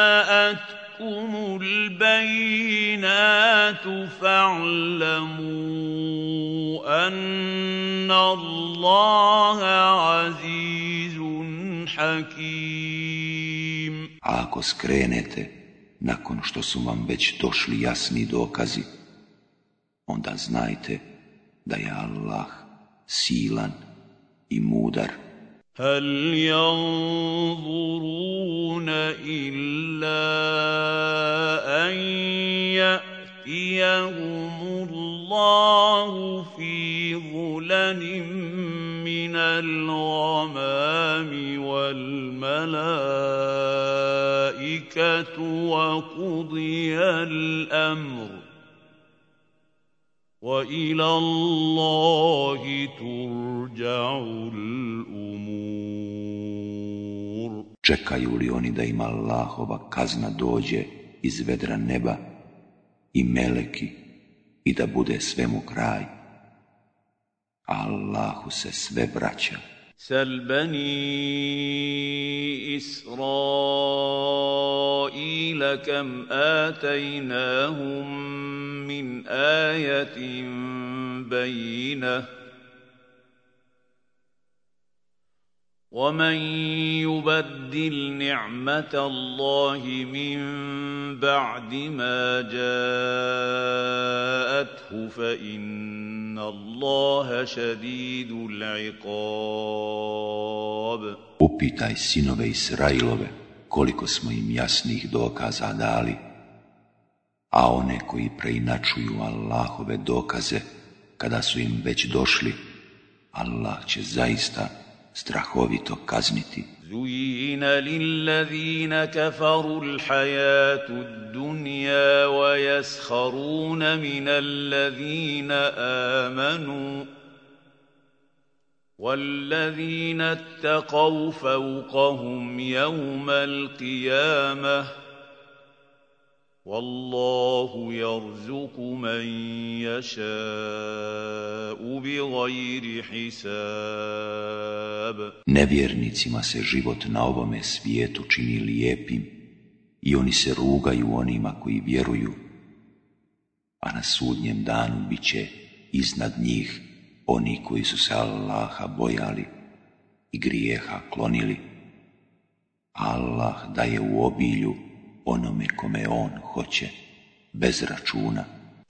البينات فاعلموا أن الله عزيز حكيم ako skrenete, nakon što su vam već došli jasni dokazi, onda znajte da je Allah silan i mudar. هل ينظرون إلا أن يأتيهم الله في ظلل من الغمام والملائكة وقضي الأمر وإلى الله ترجع الأمور Čekaju li oni da im Allahova kazna dođe iz vedra neba i meleki i da bude svemu kraj? Allahu se sve vraća. سل بني إسرائيل كم آتيناهم من آية بينة ومن يبدل نعمة الله من بعد ما جاءته فإن الله شديد العقاب Upitaj sinove Israilove koliko smo im jasnih dokaza dali, a one koji preinačuju Allahove dokaze kada su im već došli, Allah će zaista strahovito kazniti. زين للذين كفروا الحياة الدنيا ويسخرون من الذين آمنوا والذين اتقوا فوقهم يوم القيامة والله يرزق من يشاء بغير حساب Nevjernicima se život na ovome svijetu čini lijepim i oni se rugaju onima koji vjeruju, a na sudnjem danu bit će iznad njih oni koji su se Allaha bojali i grijeha klonili. Allah daje u obilju onome kome on hoće, bez računa.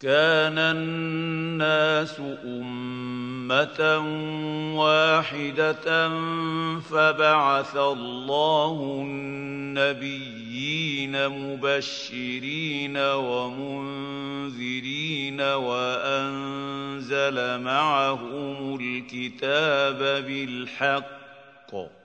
كان الناس أمة واحدة فبعث الله النبيين مبشرين ومنذرين وأنزل معهم الكتاب بالحق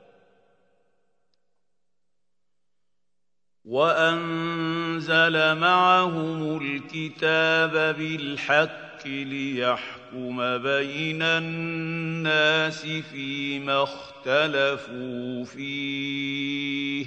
وأنزل معهم الكتاب بالحق ليحكم بين الناس فيما اختلفوا فيه.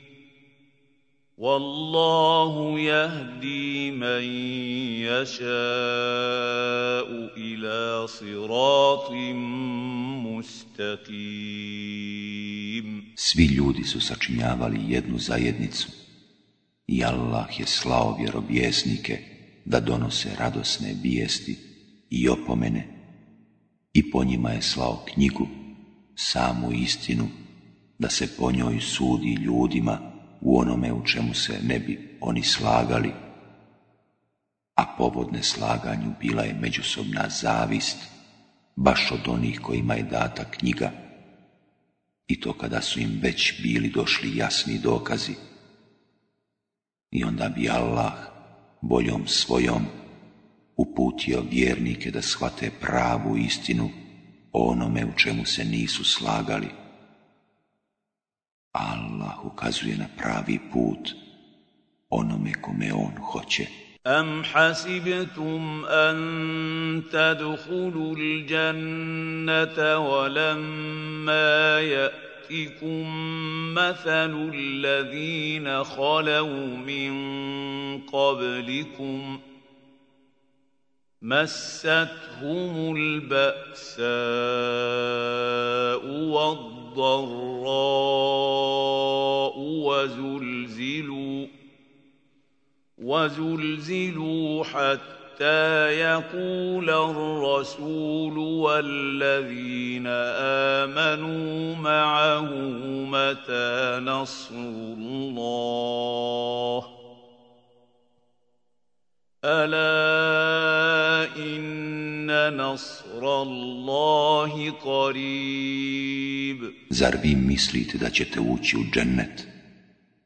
والله يهدي من يشاء الى صراط مستقيم Svi ljudi su sačinjavali jednu zajednicu i Allah je slao vjerovjesnike da donose radosne vijesti i opomene i po njima je slao knjigu, samu istinu, da se po njoj sudi ljudima u onome u čemu se ne bi oni slagali, a povod neslaganju bila je međusobna zavist, baš od onih kojima je data knjiga, i to kada su im već bili došli jasni dokazi. I onda bi Allah boljom svojom uputio vjernike da shvate pravu istinu o onome u čemu se nisu slagali. Allah ukazuje na pravi put onome kome on hoće. أم حسبتم أن تدخلوا الجنة ولما يأتكم مثل الذين خلوا من قبلكم ۖ مستهم البأساء والضراء وزلزلوا وزلزلوا حتى يقول الرسول والذين آمنوا معه متى نصر الله؟ ألا إن نصر الله قريب Zar vi mislite da ćete ući u džennet,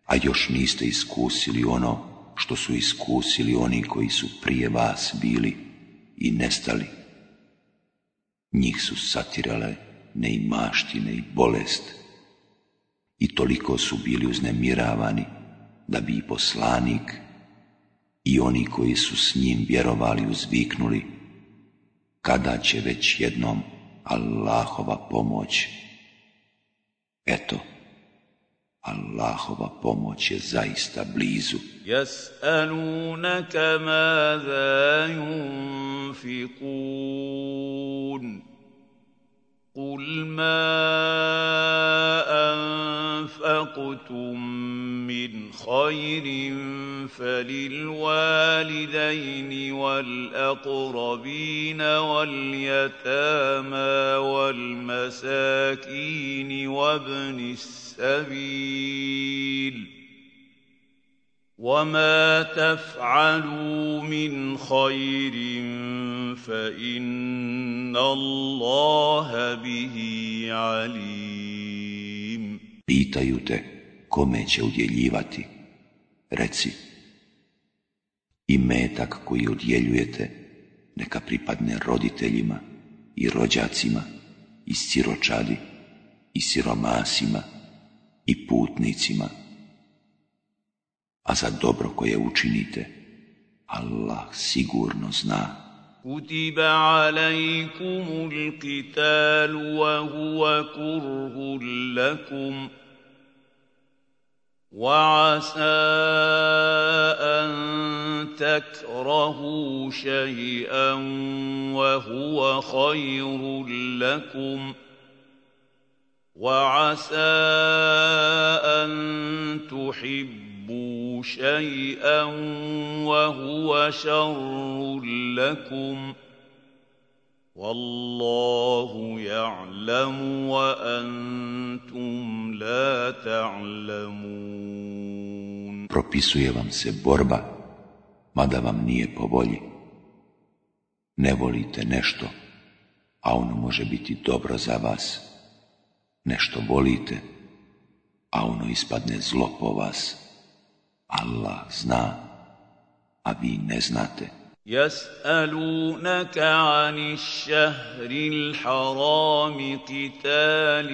a još niste iskusili ono što su iskusili oni koji su prije vas bili i nestali? Njih su satirale neimaštine i bolest i toliko su bili uznemiravani da bi i poslanik i oni koji su s njim vjerovali uzviknuli, kada će već jednom Allahova pomoć. Eto, Allahova pomoć je zaista blizu. Jas'alunaka mada yunfikun. قل ما أنفقتم من خير فللوالدين والأقربين واليتامى والمساكين وابن السبيل وما تفعلوا من خير فإن الله به عليم Pitaju te kome će udjeljivati. Reci, i metak koji udjeljujete neka pripadne roditeljima i rođacima i siročadi i siromasima i putnicima A za dobro koje učinite, Allah sigurno zna. كتب عليكم القتال وهو كره لكم وعسى أن تكرهوا شيئا وهو خير لكم وعسى أن تحبوا تحبوا شيئا وهو شر لكم والله يعلم وأنتم لا تعلمون Propisuje vam se borba, mada vam nije po volji. Ne volite nešto, a ono može biti dobro za vas. Nešto volite, a ono ispadne zlo po vas. Allah zna, a vi ne znate. يسألونك عن الشهر الحرام قتال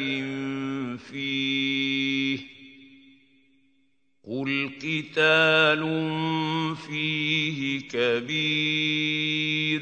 فيه قل قتال فيه كبير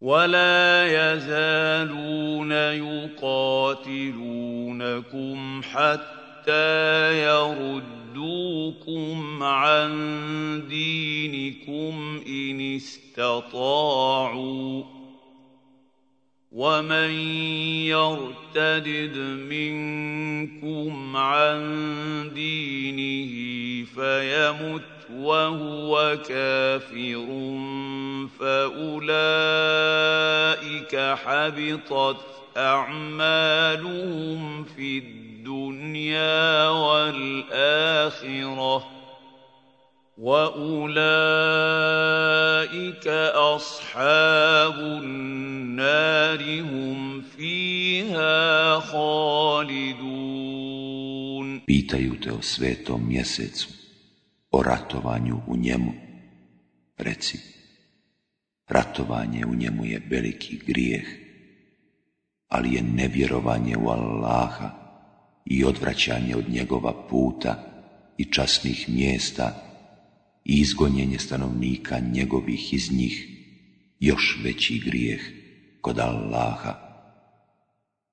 ولا يزالون يقاتلونكم حتى يردوكم عن دينكم ان استطاعوا ومن يرتدد منكم عن دينه فيمت وهو كافر فأولئك حبطت أعمالهم في الدنيا والآخرة وأولئك أصحاب النار هم فيها خالدون. Pitaju te o svetom mjesecu, o ratovanju u njemu. Reci, ratovanje u njemu je veliki grijeh, ali je nevjerovanje u Allaha i odvraćanje od njegova puta i časnih mjesta i izgonjenje stanovnika njegovih iz njih još veći grijeh kod Allaha,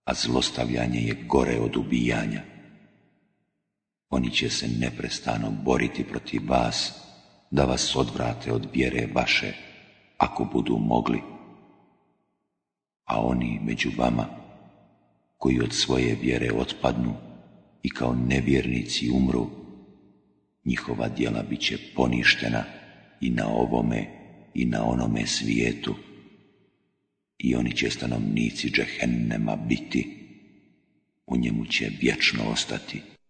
a zlostavljanje je gore od ubijanja. Oni će se neprestano boriti protiv vas, da vas odvrate od vjere vaše, ako budu mogli. A oni među vama, koji od svoje vjere otpadnu i kao nevjernici umru, njihova djela bit će poništena i na ovome i na onome svijetu. I oni će stanovnici džehennema biti, u njemu će vječno ostati.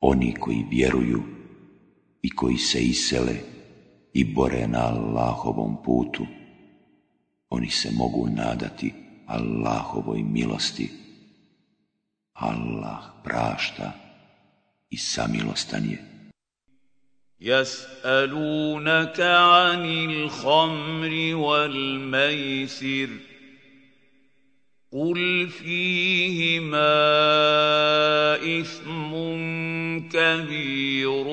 Oni koji vjeruju i koji se isele i bore na Allahovom putu, oni se mogu nadati Allahovoj milosti. Allah prašta i samilostan je. يسالونك عن الخمر والميسر قل فيهما اثم كبير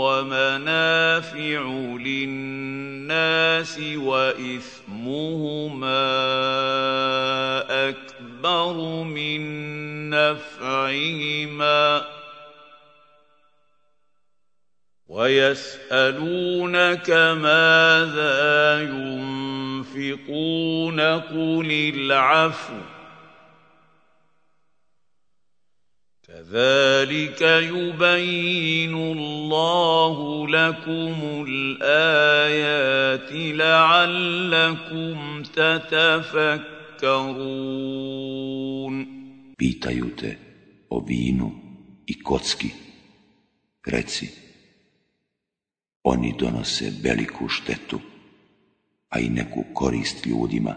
ومنافع للناس واثمهما اكبر من نفعهما ويسألونك ماذا ينفقون قل العفو كذلك يبين الله لكم الآيات لعلكم تتفكرون Pitaju te o vinu i kocki. Reci, Oni donose veliku štetu, a i neku korist ljudima.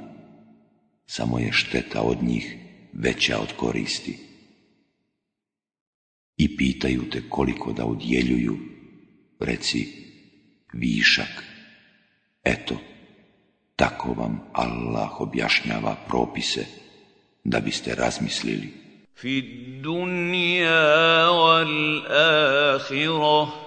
Samo je šteta od njih veća od koristi. I pitaju te koliko da udjeljuju, reci višak. Eto, tako vam Allah objašnjava propise da biste razmislili. Fi dunja wal ahiroh.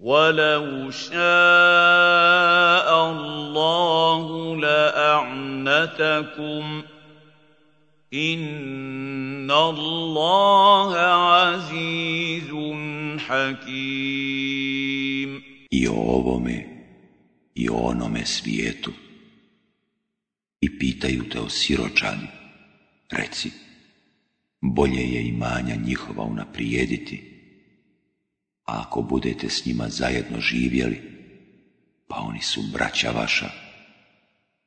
ولو شاء الله لاعنتكم ان الله عزيز حكيم i o ovome i o onome svijetu i pitaju te o siročadi, reci, bolje je imanja njihova unaprijediti, a ako budete s njima zajedno živjeli, pa oni su braća vaša,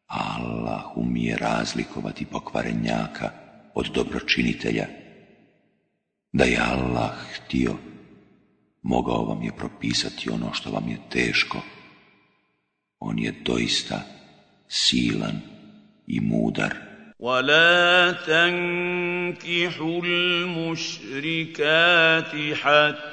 Allah umije razlikovati pokvarenjaka od dobročinitelja. Da je Allah htio, mogao vam je propisati ono što vam je teško. On je doista silan i mudar. ولا تنكحوا المشركات حتى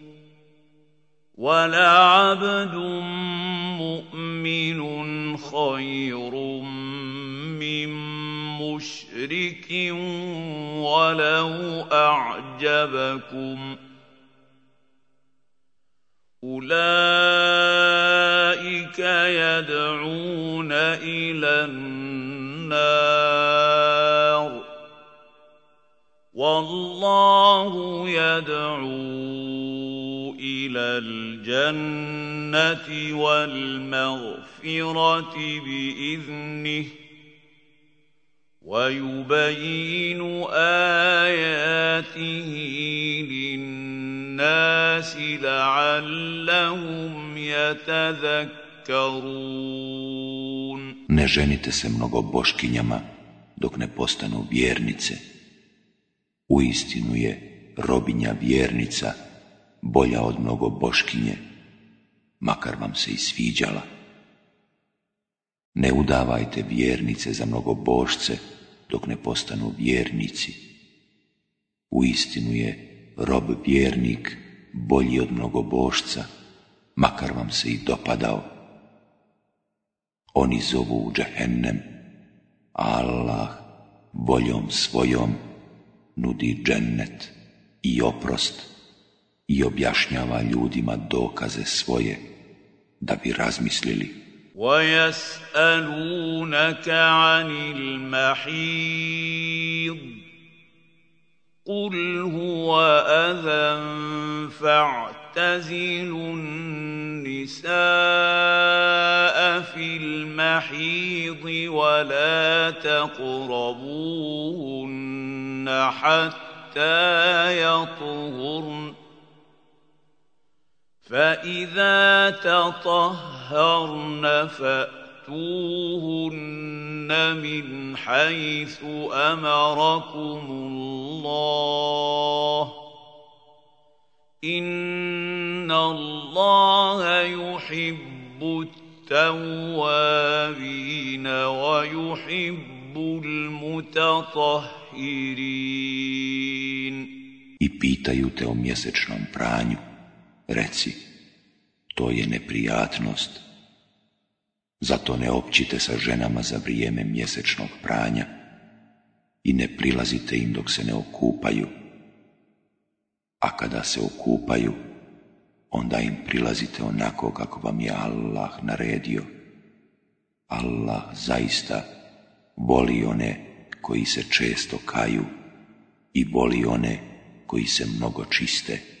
ولعبد مؤمن خير من مشرك ولو أعجبكم أولئك يدعون إلى النار والله يدعو إلى الجنة والمغفرة بإذنه ويبين آياته للناس لعلهم يتذكرون Ne ženite se mnogo boškinjama dok ne postanu vjernice. Uistinu je robinja vjernica bolja od mnogo boškinje, makar vam se i sviđala. Ne udavajte vjernice za mnogo bošce dok ne postanu vjernici. Uistinu je rob vjernik bolji od mnogo bošca, makar vam se i dopadao. Oni zovu u džehennem, Allah voljom svojom nudi džennet i oprost i objašnjava ljudima dokaze svoje da bi razmislili. ويسألونك عن المحيض قل هو أذى فاعتزلوا النساء في المحيض ولا تقربوهن حتى يطهرن فإذا تطهرن فأتوهن من حيث أمركم الله. إن الله يحب التوابين ويحب المتطهرين. I pitaju te o mjesečnom pranju. Reci, to je neprijatnost. Zato ne općite sa ženama za vrijeme mjesečnog pranja i ne prilazite im dok se ne okupaju. A kada se okupaju, onda im prilazite onako kako vam je Allah naredio. Allah zaista voli one koji se često kaju i voli one koji se mnogo čiste.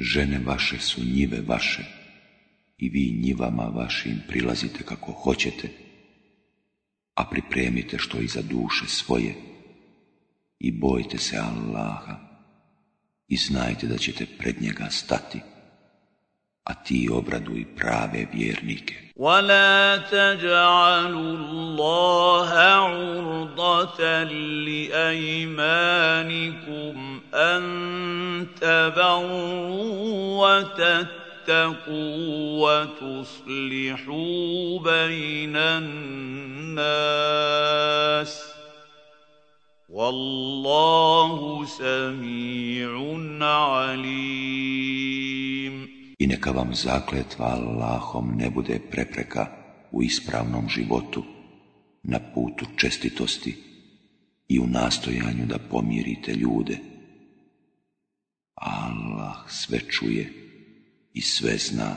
Žene vaše su njive vaše i vi njivama vašim prilazite kako hoćete, a pripremite što i za duše svoje i bojte se Allaha i znajte da ćete pred njega stati, a ti obraduj prave vjernike. ولا تجعلوا الله عرضة لأيمانكم أن تبروا وتتقوا وتصلحوا بين الناس والله سميع عليم I neka vam zakletva Allahom ne bude prepreka u ispravnom životu, na putu čestitosti i u nastojanju da pomirite ljude. Allah sve čuje i sve zna.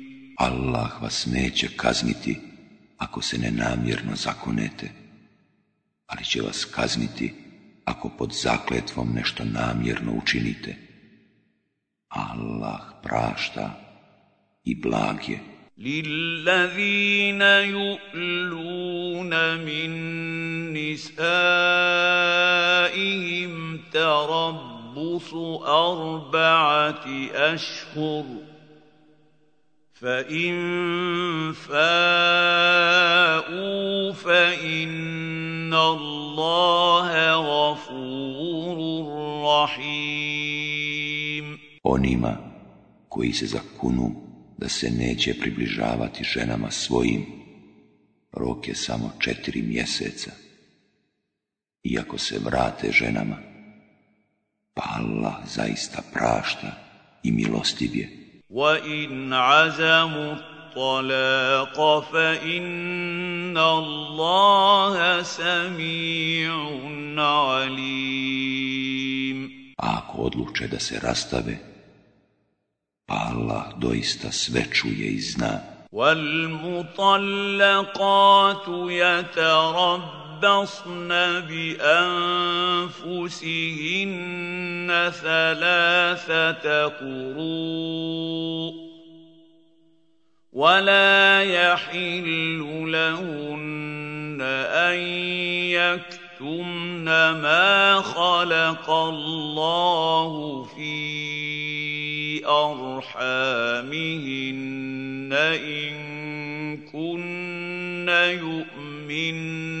Allah vas neće kazniti ako se nenamjerno zakonete, ali će vas kazniti ako pod zakletvom nešto namjerno učinite. Allah prašta i blag je. للذين يؤلون من نسائهم تربص أربعة أشهر فإن فاءوا فإن الله غفور رحيم Onima koji se zakunu da se neće približavati ženama svojim, rok je samo četiri mjeseca. Iako se vrate ženama, pa Allah zaista prašta i milostiv je. وإن عزموا الطلاق فإن الله سميع عليم ako odluče da se rastave, pa Allah doista sve čuje i zna. والمطلقات يتربصن بأنفسهن ثلاثة قروء ولا يحل لهن أن يكتمن ما خلق الله في أرحامهن إن كن يؤمن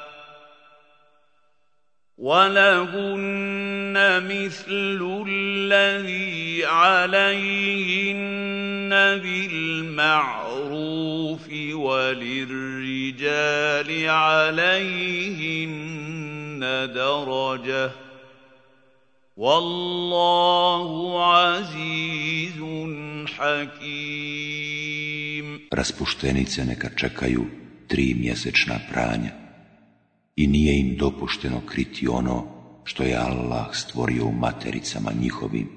ولهن مثل الذي عليهن بالمعروف وللرجال عليهن درجة. والله عزيز حكيم. Raspuštenice neka čekaju tri mjesečna pranja. I nije im dopušteno kriti ono što je Allah stvorio u matericama njihovim,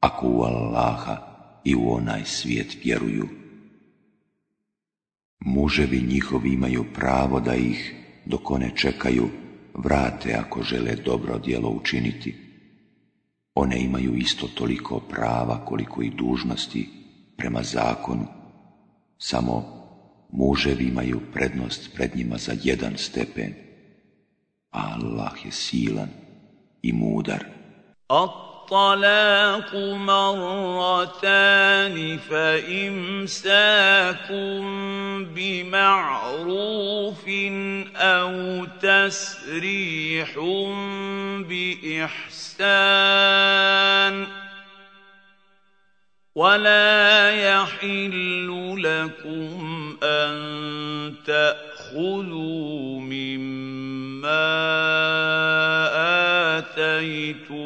ako u Allaha i u onaj svijet vjeruju. Muževi njihovi imaju pravo da ih, dok one čekaju, vrate ako žele dobro djelo učiniti. One imaju isto toliko prava koliko i dužnosti prema zakonu, samo muževi imaju prednost pred njima za jedan stepen, Allah je silan i mudar. الطلاق مرتان فإمساكم بمعروف أو تسريح بإحسان ولا يحل لكم أن تأخذوا مما آتيتموهن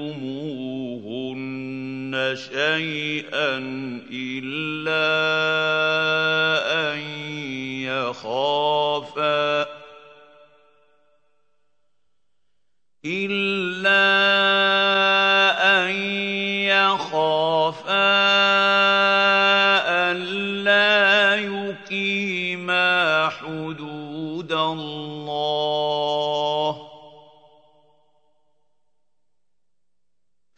شيئا إلا أن يخافا إلا أن يخافا ألا يقيما حدود الله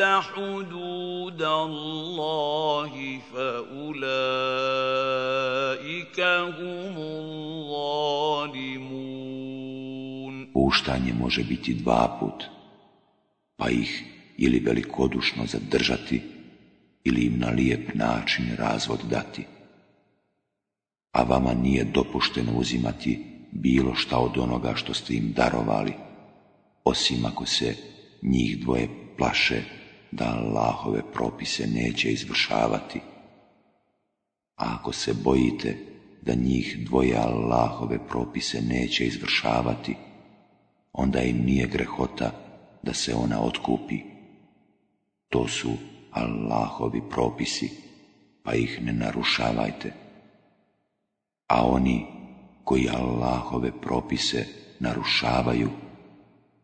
حدود الله فأولئك هم الظالمون Puštanje može biti dva put, pa ih ili velikodušno zadržati ili im na lijep način razvod dati. A vama nije dopušteno uzimati bilo šta od onoga što ste im darovali, osim ako se njih dvoje plaše da Allahove propise neće izvršavati. A ako se bojite da njih dvoje Allahove propise neće izvršavati, onda im nije grehota da se ona otkupi. To su Allahovi propisi, pa ih ne narušavajte. A oni koji Allahove propise narušavaju,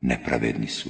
nepravedni su.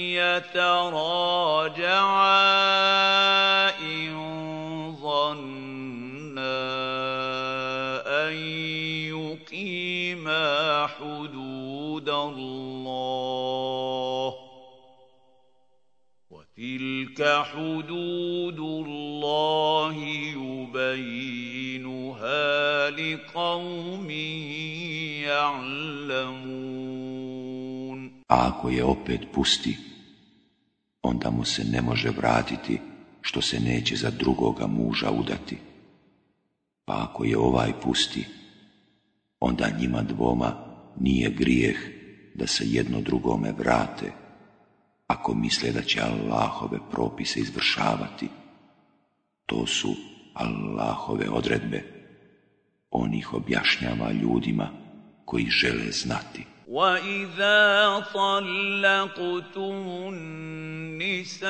يتراجعا إن ظنا أن يقيما حدود الله وتلك حدود الله يبينها لقوم يعلمون. Ako je opet pusti, onda mu se ne može vratiti što se neće za drugoga muža udati. Pa ako je ovaj pusti, onda njima dvoma nije grijeh da se jedno drugome vrate, ako misle da će Allahove propise izvršavati. To su Allahove odredbe. On ih objašnjava ljudima koji žele znati. وإذا طلقتم النساء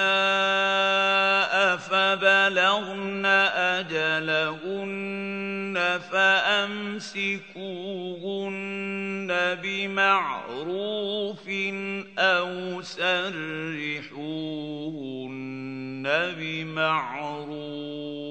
فبلغن أجلهن فأمسكوهن بمعروف أو سرحوهن بمعروف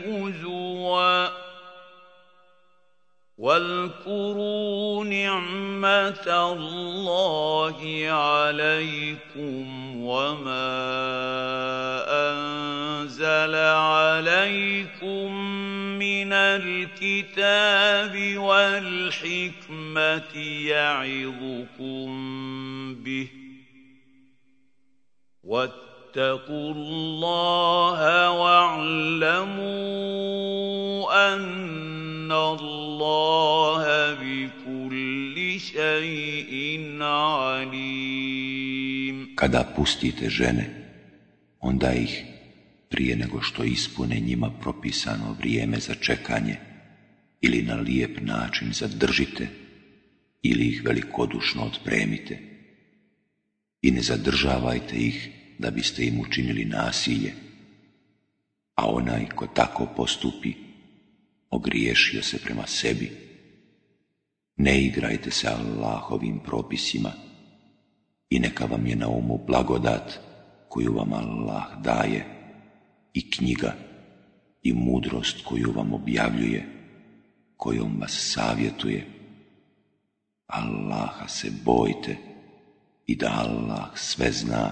واذكروا نعمة الله عليكم وما أنزل عليكم من الكتاب والحكمة يعظكم به. واتقوا الله واعلموا أن الله بكل شيء عليم Kada pustite žene, onda ih, prije nego što ispune njima propisano vrijeme za čekanje, ili na lijep način zadržite, ili ih velikodušno otpremite. I ne zadržavajte ih da biste im učinili nasilje, a onaj ko tako postupi, ogriješio se prema sebi. Ne igrajte se Allahovim propisima i neka vam je na umu blagodat koju vam Allah daje i knjiga i mudrost koju vam objavljuje, kojom vas savjetuje. Allaha se bojte i da Allah sve zna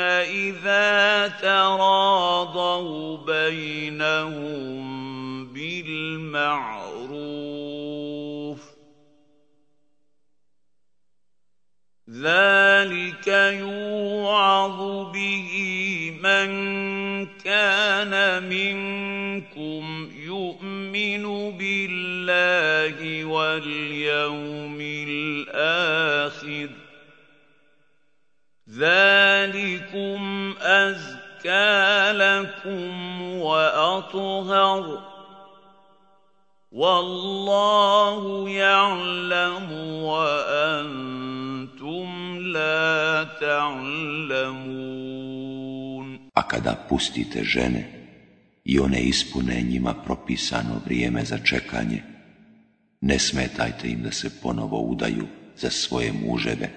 إذا تراضوا بينهم بالمعروف ذلك يوعظ به من كان منكم يؤمن بالله واليوم الآخر ذلكم أزكى لكم وأطهر والله يعلم وأنتم لا تعلمون A kada pustite žene i one ispune njima propisano vrijeme za čekanje, ne smetajte im da se ponovo udaju za svoje muževe,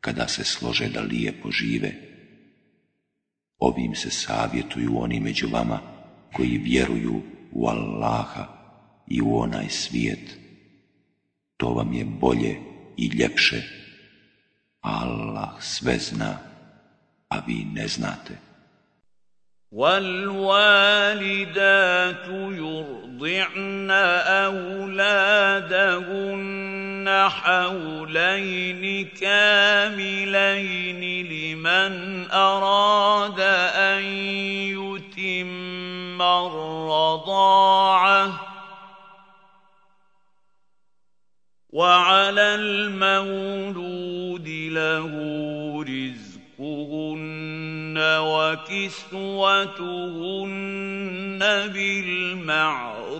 kada se slože da lijepo žive. Ovim se savjetuju oni među vama koji vjeruju u Allaha i u onaj svijet. To vam je bolje i ljepše. Allah sve zna, a vi ne znate. والوالدات يرضعن أولادهن حولين كاملين لمن أراد أن يتم الرضاعة. وعلى المولود له رزقهن وكسوتهن بالمعروف.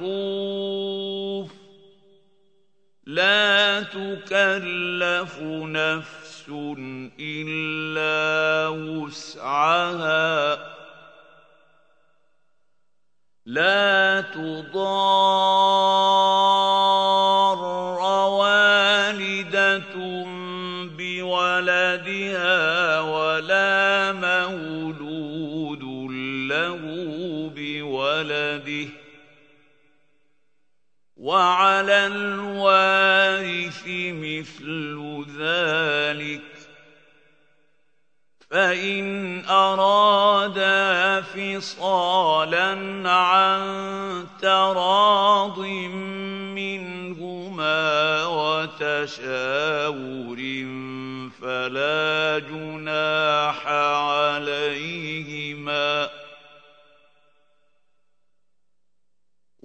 لا تكلف نفس إلا وسعها. لا تضار وعلى الوارث مثل ذلك. فإن أرادا فصالا عن تراض منهما وتشاور فلا جناح عليهما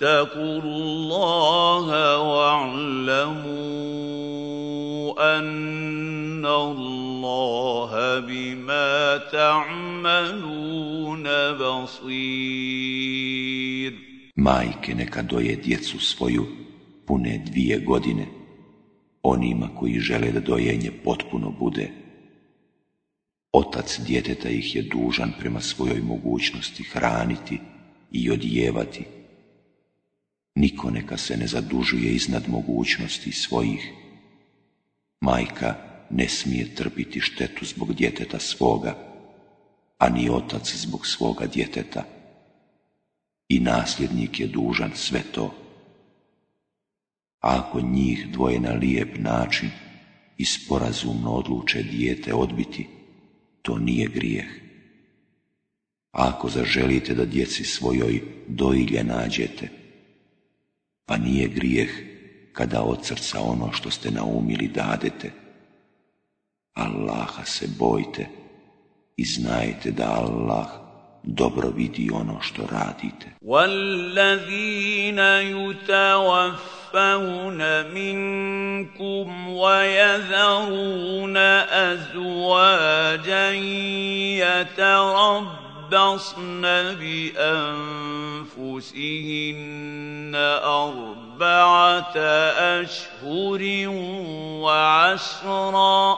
واتقوا الله واعلموا أن الله بما تعملون بصير Majke neka doje djecu svoju pune dvije godine, onima koji žele da dojenje potpuno bude. Otac djeteta ih je dužan prema svojoj mogućnosti hraniti i odjevati, Niko neka se ne zadužuje iznad mogućnosti svojih. Majka ne smije trpiti štetu zbog djeteta svoga, a ni otac zbog svoga djeteta. I nasljednik je dužan sve to. Ako njih dvoje na lijep način i sporazumno odluče dijete odbiti, to nije grijeh. Ako zaželite da djeci svojoj doilje nađete, pa nije grijeh kada od srca ono što ste naumili dadete. Allaha se bojte i znajte da Allah dobro vidi ono što radite. وَالَّذِينَ يُتَوَفَّوْنَ مِنكُمْ وَيَذَرُونَ أَزْوَاجًا يَتَرَبَّصْنَ يتربصن بأنفسهن أربعة أشهر وعشرا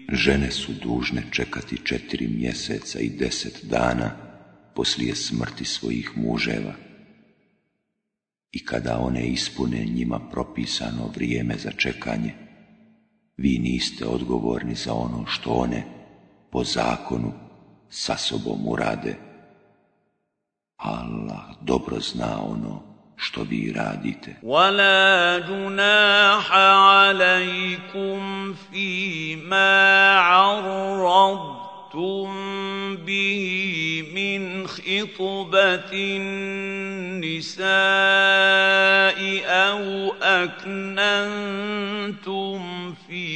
Žene su dužne čekati četiri mjeseca i deset dana poslije smrti svojih muževa. I kada one ispune njima propisano vrijeme za čekanje, vi niste odgovorni za ono što one po zakonu sa sobom urade. Allah dobro zna ono što vi radite. ولا جناح عليكم فيما عرضتم به من خطبة النساء أو أكننتم في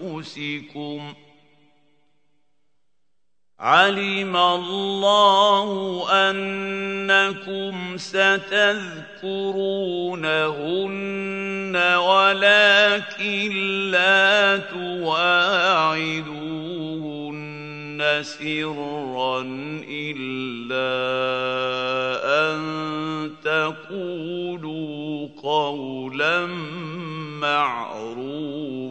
أنفسكم ۖ علم الله أنكم ستذكرونهن ولكن لا تواعدوهن سرا إلا أن تقولوا قولا معروفا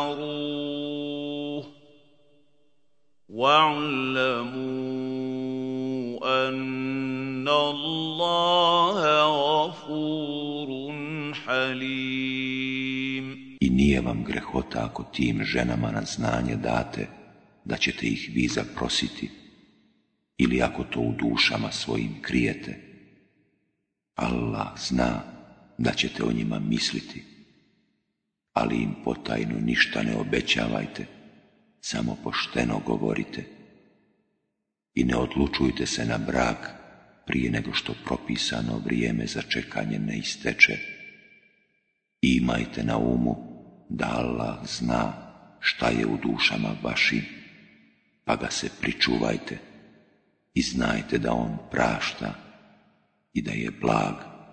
فاحذروه واعلموا أن الله غفور حليم I nije vam grehota ako tim ženama na znanje date da ćete ih vi zaprositi ili ako to u dušama svojim krijete. Allah zna da ćete o njima misliti, ali im potajno ništa ne obećavajte, samo pošteno govorite. i ne odlučujte se na brak prije nego što propisano vrijeme za čekanje ne isteče. I imajte na umu da Allah zna šta je u dušama vašim, pa ga se pričuvajte i znajte da on prašta i da je blag.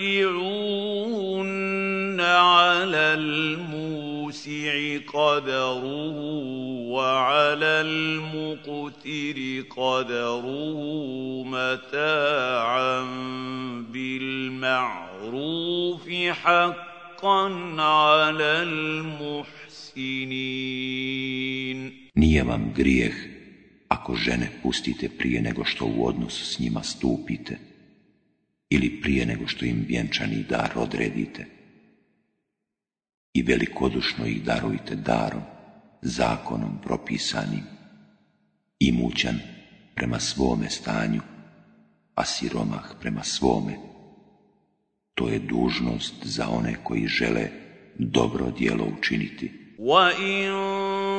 ومتعوهن على الموسع قدره وعلى المقتر قدره متاعا بالمعروف حقا على المحسنين. Nije vam grijeh ako žene pustite prije nego što u odnos s njima stupite. Ili prije nego što im vjenčani dar odredite. I velikodušno ih darujte darom, zakonom propisanim, imućan prema svome stanju, a siromah prema svome. To je dužnost za one koji žele dobro djelo učiniti.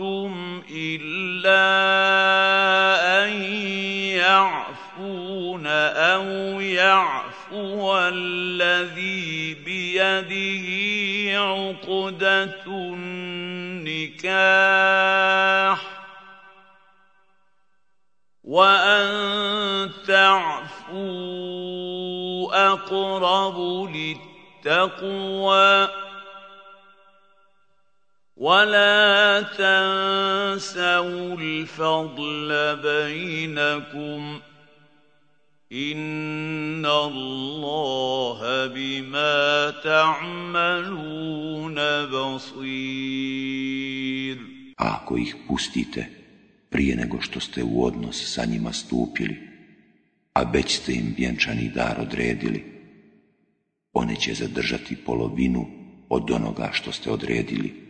أَرَدتُّمْ إِلَّا أَن يَعْفُونَ أَوْ يَعْفُوَ الَّذِي بِيَدِهِ عُقْدَةُ النِّكَاحِ وَأَن تَعْفُوا أَقْرَبُ لِلتَّقْوَىٰ ولا تنسوا الفضل بينكم ان الله بما تعملون بصير ako ih pustite prije nego što ste u odnos sa njima stupili, a već ste im vjenčani dar odredili, one će zadržati polovinu od onoga što ste odredili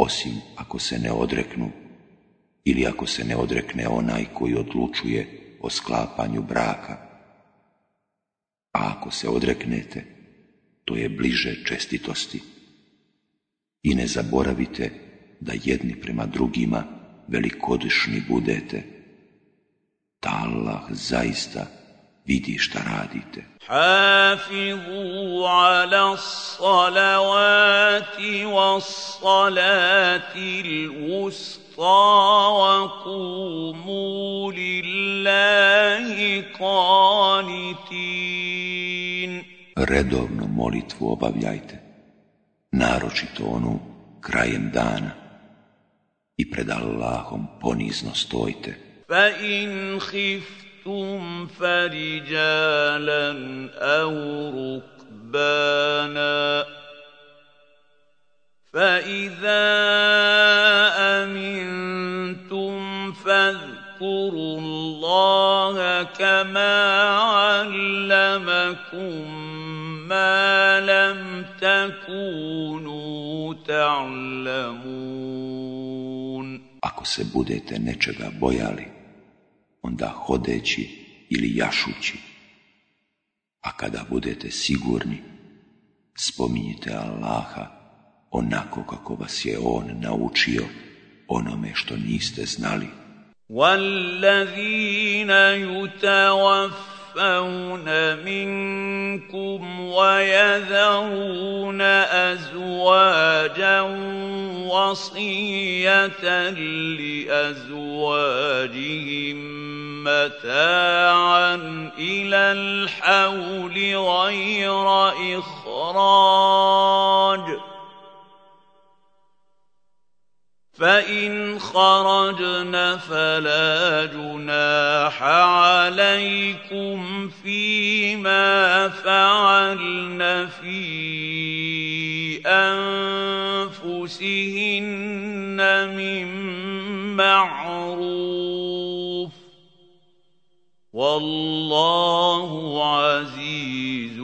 osim ako se ne odreknu ili ako se ne odrekne onaj koji odlučuje o sklapanju braka. A ako se odreknete, to je bliže čestitosti. I ne zaboravite da jedni prema drugima velikodušni budete. Ta Allah zaista vidi šta radite. Hafizu ala salavati wa salati l'usta wa kumu lillahi kanitin. Redovno molitvu obavljajte, naročito onu krajem dana i pred Allahom ponizno stojte. Fa in khif خفتم فرجالا أو ركبانا فإذا أمنتم فاذكروا الله كما علمكم ما لم تكونوا تعلمون Ako se budete nečega bojali, onda hodeći ili jašući. A kada budete sigurni, spominjite Allaha onako kako vas je On naučio onome što niste znali. وَالَّذِينَ يُتَوَفَّوْنَ مِنكُمْ وَيَذَرُونَ أَزْوَاجًا وَصِيَّةً لِأَزْوَاجِهِم متاعا إلى الحول غير إخراج. فإن خرجن فلا جناح عليكم فيما فعلن في أنفسهن من معروف والله عزيز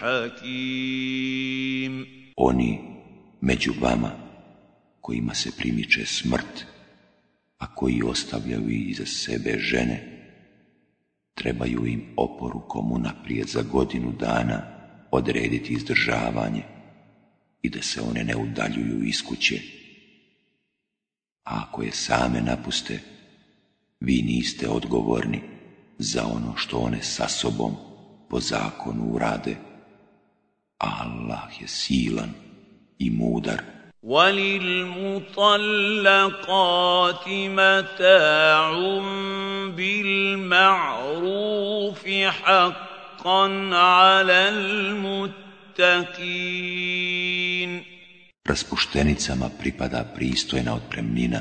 حكيم. Oni među vama kojima se primiče smrt, a koji ostavljaju iza sebe žene, trebaju im oporukom unaprijed za godinu dana odrediti izdržavanje i da se one ne udaljuju iz kuće. A ako je same napuste, vi niste odgovorni za ono što one sa sobom po zakonu urade. Allah je silan i mudar. وللمطلقات متاع بالمعروف حقا على المتقين Raspuštenicama pripada pristojna otpremnina.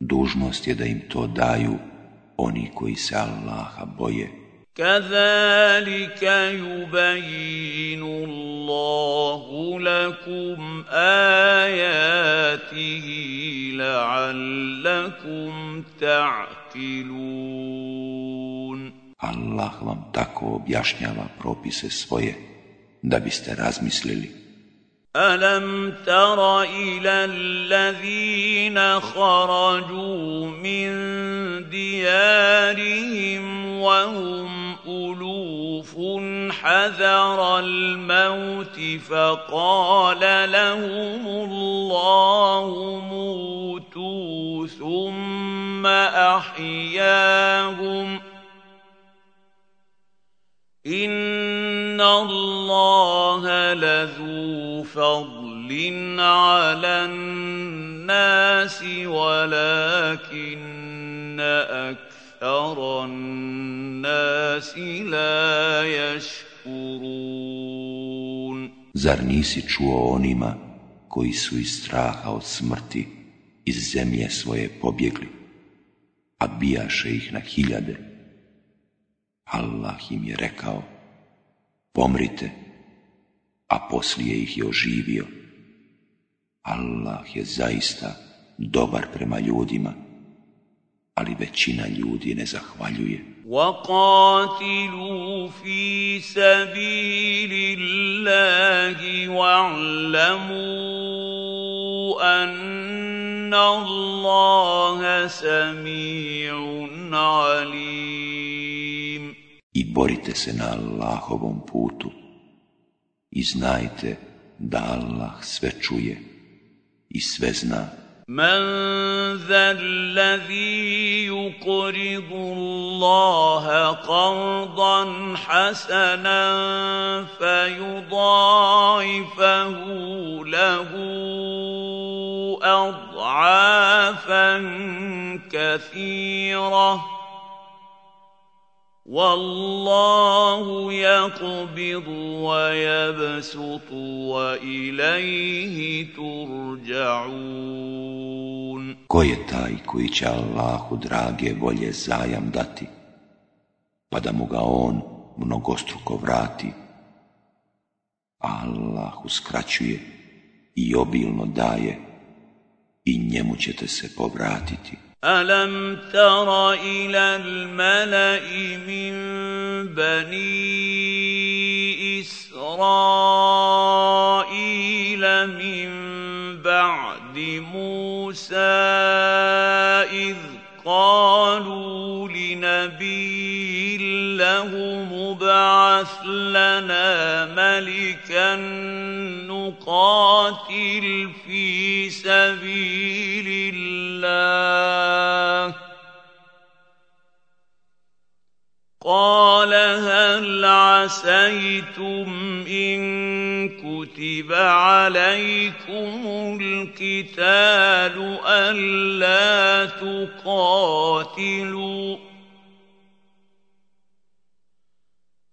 Dužnost je da im to daju oni koji se Allaha boje. كذلك يبين الله لكم آياته لعلكم تعقلون Allah vam tako objašnjava propise svoje, da biste razmislili. ألم تر إلى الذين خرجوا من ديارهم وهم ألوف حذر الموت فقال لهم الله موتوا ثم أحياهم إن الله لذو فضل على الناس ولكن أكثر الناس لا يشكرون Zar nisi čuo onima koji su iz straha od smrti iz zemlje svoje pobjegli, a bijaše ih na hiljade? Allah im je rekao, pomrite, a poslije ih je oživio. Allah je zaista dobar prema ljudima, ali većina ljudi ne zahvaljuje. وقاتلوا في سبيل الله واعلموا أن الله سميع عليم I borite se na Allahovom putu i znajte da Allah sve čuje i sve zna. من ذا الذي يقرض الله قرضا حسنا فيضاعفه له اضعافا كثيره والله يقبض ويبسط واليه ترجعون Ko je taj koji će Allahu drage volje zajam dati, pa da mu ga on mnogostruko vrati? Allah uskraćuje i obilno daje i njemu ćete se povratiti. ألم تر إلى الملأ من بني إسرائيل من بعد موسى إذ قالوا لنبي له مبعث لنا ملكا نقاتل في سبيل الله. قال هل عسيتم إن كتب عليكم القتال ألا تقاتلوا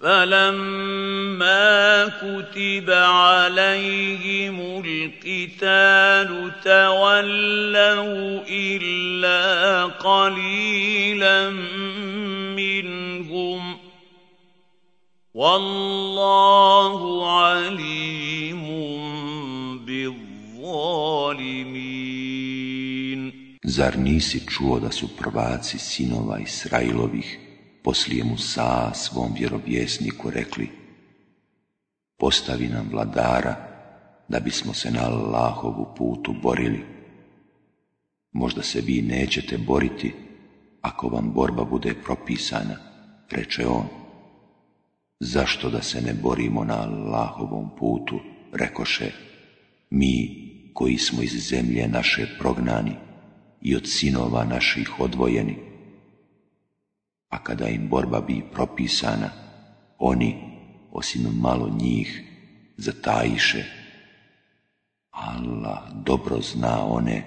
فلما كتب عليهم القتال تولوا الا قليلا منهم والله عليم بالظالمين. Zar nisi čuo da sinova Israilovih poslije Musa svom vjerovjesniku rekli Postavi nam vladara da bismo se na Allahovu putu borili. Možda se vi nećete boriti ako vam borba bude propisana, reče on. Zašto da se ne borimo na Allahovom putu, rekoše, mi koji smo iz zemlje naše prognani i od sinova naših odvojeni A kada im borba bi propisana, oni, osim malo njih, zatajiše. Allah dobro zna one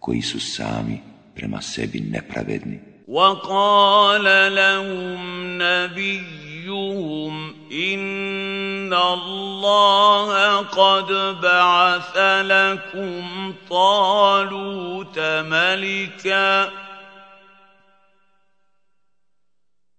koji su sami prema sebi nepravedni. وقال لهم نبيهم ان الله قد بعث لكم طالوت ملكا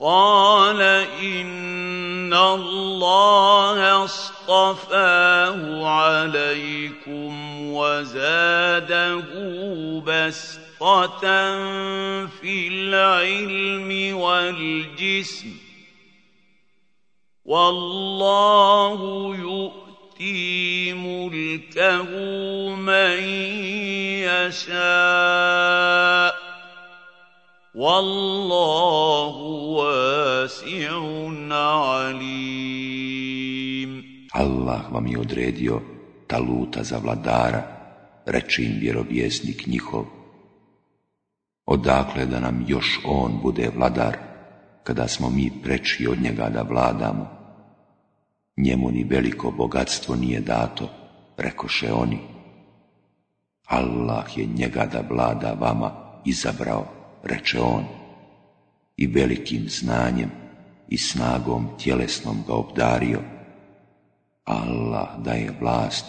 قال إن الله اصطفاه عليكم وزاده بسطة في العلم والجسم والله يؤتي ملكه من يشاء Wallahu wasi'un alim. Allah vam je odredio taluta za vladara, reči im vjerovjesnik njihov. Odakle da nam još on bude vladar, kada smo mi preči od njega da vladamo? Njemu ni veliko bogatstvo nije dato, rekoše oni. Allah je njega da vlada vama izabrao reče on, i velikim znanjem i snagom tjelesnom ga obdario. Allah daje vlast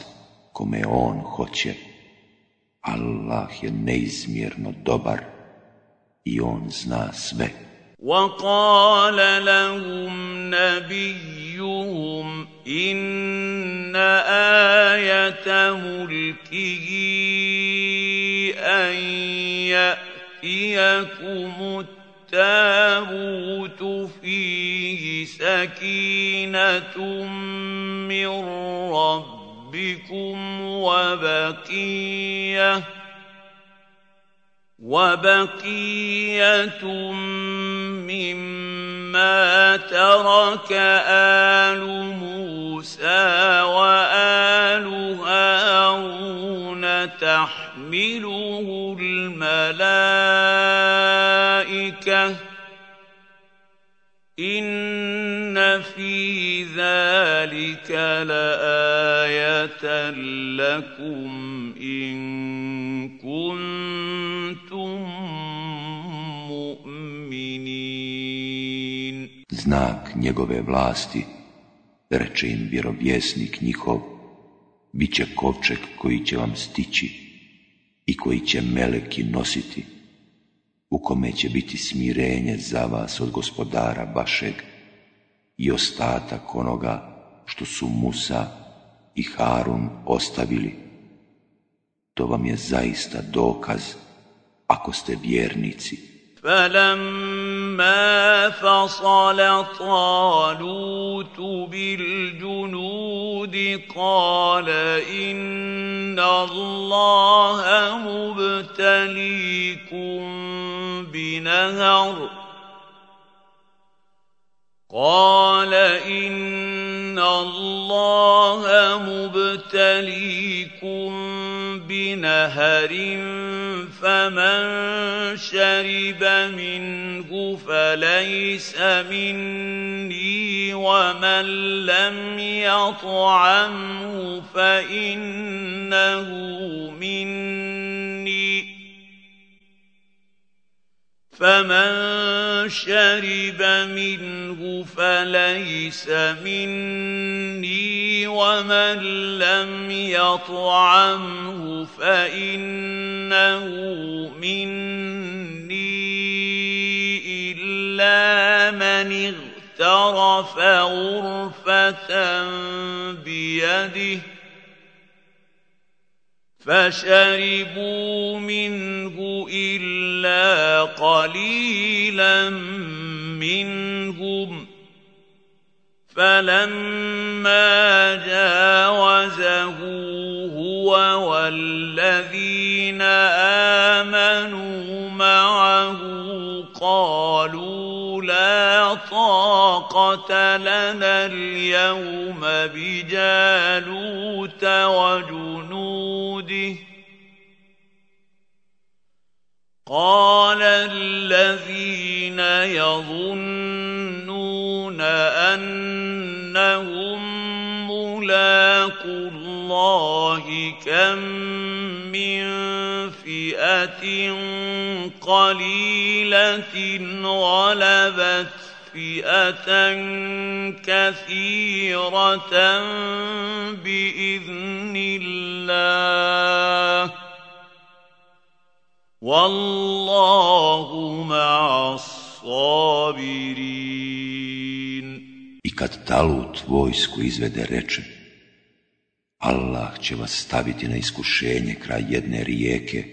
kome on hoće. Allah je neizmjerno dobar i on zna sve. وقال لهم نبيهم ان ايه ملكه ان يأتيكم التابوت فيه سكينة من ربكم وبقية وبقية مما ترك آل موسى وآل تحمله الملائكه ان في ذلك لايه لكم ان كنتم مؤمنين Znak njegove vlasti, reče im vjerovjesnik njihov, bit će kovčeg koji će vam stići i koji će meleki nositi, u kome će biti smirenje za vas od gospodara vašeg i ostatak onoga što su Musa i Harun ostavili. to vam je zaista dokaz ako ste vjernici. فلما فصل طالوت بالجنود قال إن الله مبتليكم بنهر قال إن الله مبتليكم بنهر فمن شرب منه فليس مني ومن لم يطعمه فإنه مني فمن شرب منه فليس مني ومن لم يطعمه فانه مني الا من اغترف غرفه بيده فشربوا منه إلا قليلا منهم فلما جاوزه هو والذين امنوا معه قالوا لا طاقه لنا اليوم بجالوت وجنوده قال الذين يظنون أنهم ملاقوا الله كم من فئة قليلة غلبت فئة كثيرة بإذن الله Wallahu. I kad Talut vojsku izvede reče, Allah će vas staviti na iskušenje kraj jedne rijeke.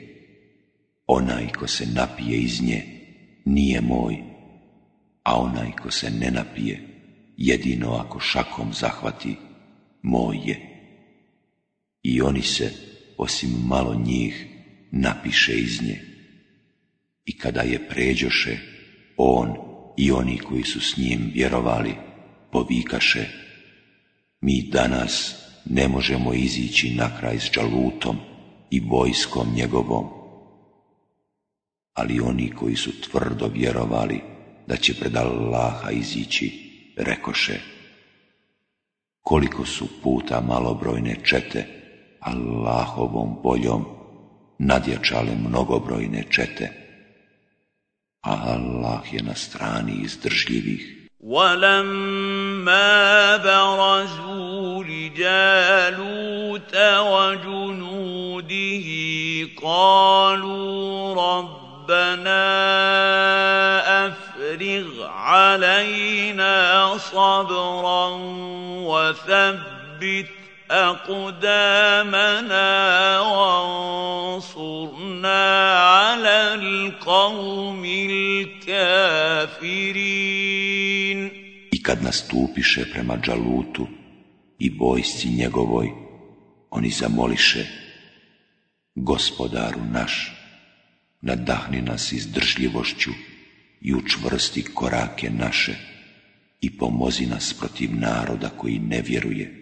Onaj ko se napije iz nje nije moj, a onaj ko se ne napije, jedino ako šakom zahvati, moj je. I oni se, osim malo njih, napiše iz nje. I kada je pređoše, on i oni koji su s njim vjerovali, povikaše, mi danas ne možemo izići na kraj s Đalutom i vojskom njegovom. Ali oni koji su tvrdo vjerovali da će pred Allaha izići, rekoše, koliko su puta malobrojne čete Allahovom voljom nadjačale mnogobrojne čete, a Allah je na strani izdržljivih. ولما برزوا لجالوت وجنوده قالوا ربنا افرغ علينا صبرا وثبت اقدامنا وانصرنا على القوم الكافرين I kad nastupiše prema Džalutu i vojsci njegovoj, oni zamoliše, gospodaru naš, nadahni nas izdržljivošću i učvrsti korake naše i pomozi nas protiv naroda koji ne vjeruje.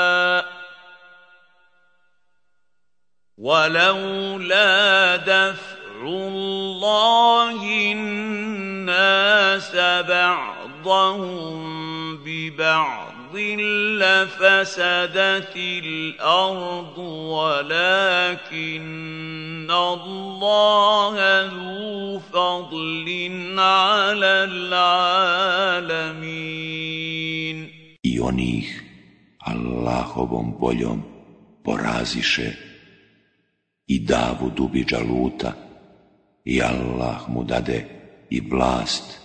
ولولا دفع الله الناس بعضهم ببعض لفسدت الأرض ولكن الله ذو فضل على العالمين. I onih Allahovom voljom poraziše i davu dubi džaluta i Allah mu dade i vlast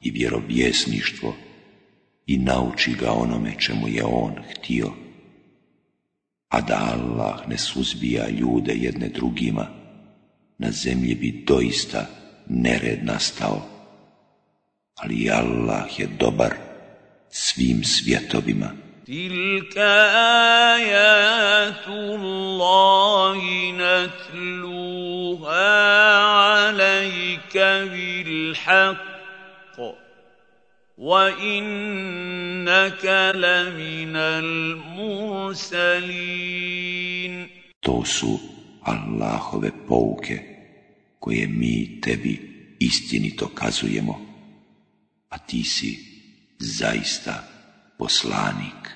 i vjerovjesništvo i nauči ga onome čemu je on htio. A da Allah ne suzbija ljude jedne drugima, na zemlji bi doista nered nastao. Ali Allah je dobar svim svjetovima. Tilka Allahi natluha alejka bil وَإِنَّكَ لَمِنَ الْمُرْسَلِينَ su Allahove pouke koje mi tebi istinito kazujemo, a ti si zaista poslanik.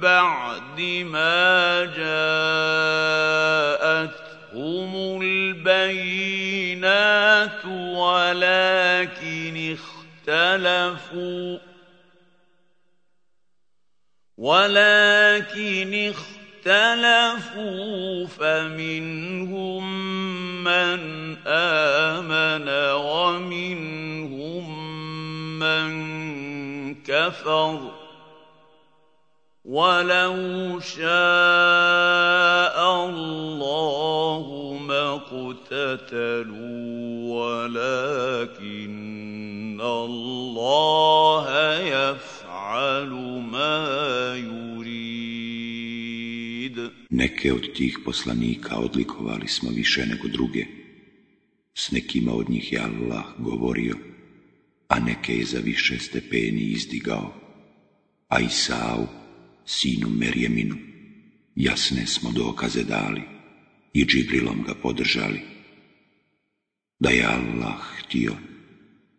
بعد ما جاءتهم البينات ولكن اختلفوا. ولكن اختلفوا فمنهم من آمن ومنهم من كفر. ولو شاء الله ما اقتتلوا ولكن الله يفعل ما يريد Neke od tih poslanika odlikovali smo više nego druge. S nekima od njih je Allah govorio, a neke je za više stepeni izdigao. A Isau sinu Merjeminu, jasne smo dokaze dali i Džibrilom ga podržali. Da je Allah htio,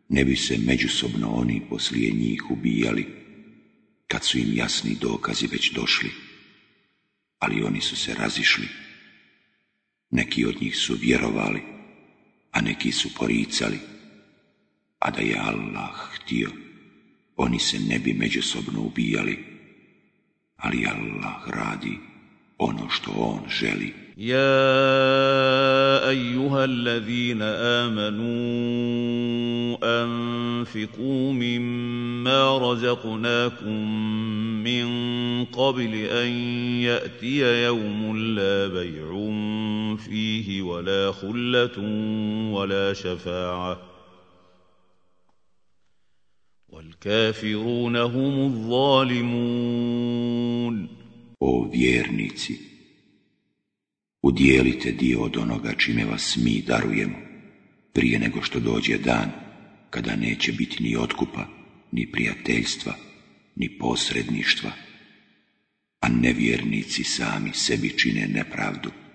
ne bi se međusobno oni poslije njih ubijali, kad su im jasni dokazi već došli. Ali oni su se razišli. Neki od njih su vjerovali, a neki su poricali. A da je Allah htio, oni se ne bi međusobno ubijali, ali Allah radi ono što on želi. يا أيها الذين آمنوا أنفقوا مما رزقناكم من قبل أن يأتي يوم لا بيع فيه ولا خلة ولا شفاعة والكافرون هم الظالمون O vjernici, udjelite dio od onoga čime vas mi darujemo, prije nego što dođe dan kada neće biti ni otkupa, ni prijateljstva, ni posredništva, a nevjernici sami sebi čine nepravdu.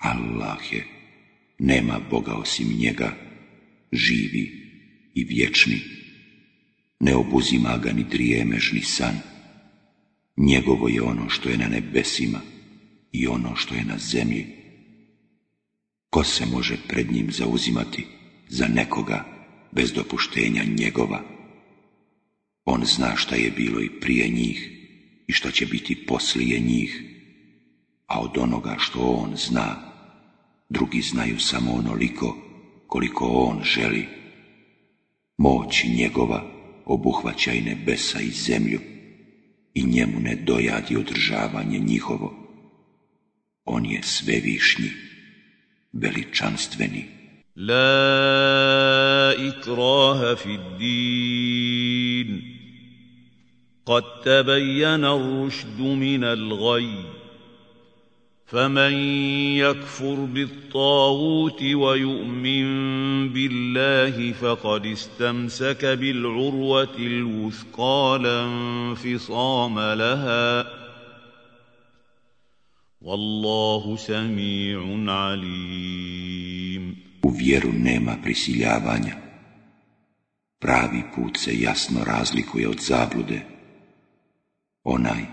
Allah je, nema Boga osim njega, živi i vječni. Ne obuzima ga ni drijemež ni san. Njegovo je ono što je na nebesima i ono što je na zemlji. Ko se može pred njim zauzimati za nekoga bez dopuštenja njegova? On zna šta je bilo i prije njih i šta će biti poslije njih, a od onoga što on zna, drugi znaju samo onoliko koliko on želi. Moć njegova obuhvaća i nebesa i zemlju i njemu ne dojadi održavanje njihovo. On je svevišnji, veličanstveni. La ikraha fid din. Kad tebejena rušdu min al فمن يكفر بالطاغوت ويؤمن بالله فقد استمسك بالعروة الوثقى لا انفصام لها. والله سميع عليم. وفيرو نما prisiljavanja. Pravi put se jasno razlikuje od zablude. Onaj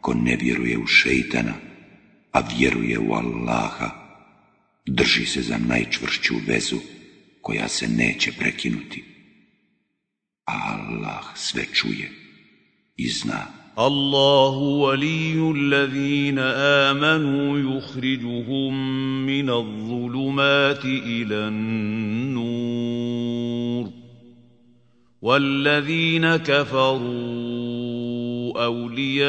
ko ne vjeruje u a vjeruje u Allaha, drži se za najčvršću vezu koja se neće prekinuti. A Allah sve čuje i zna. الله ولي الذين آمنوا يخرجهم من الظلمات إلى النور والذين كفروا أولياؤهم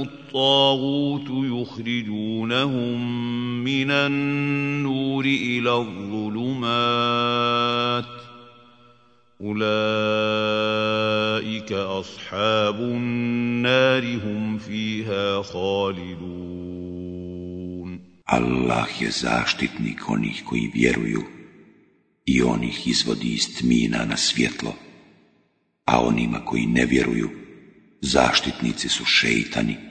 الطاغوت يخرجونهم من النور إلى الظلمات أولئك أصحاب النار هم فيها خالدون Allah je zaštitnik onih koji vjeruju i on ih izvodi iz tmina na svjetlo, a onima koji ne vjeruju zaštitnici su šeitani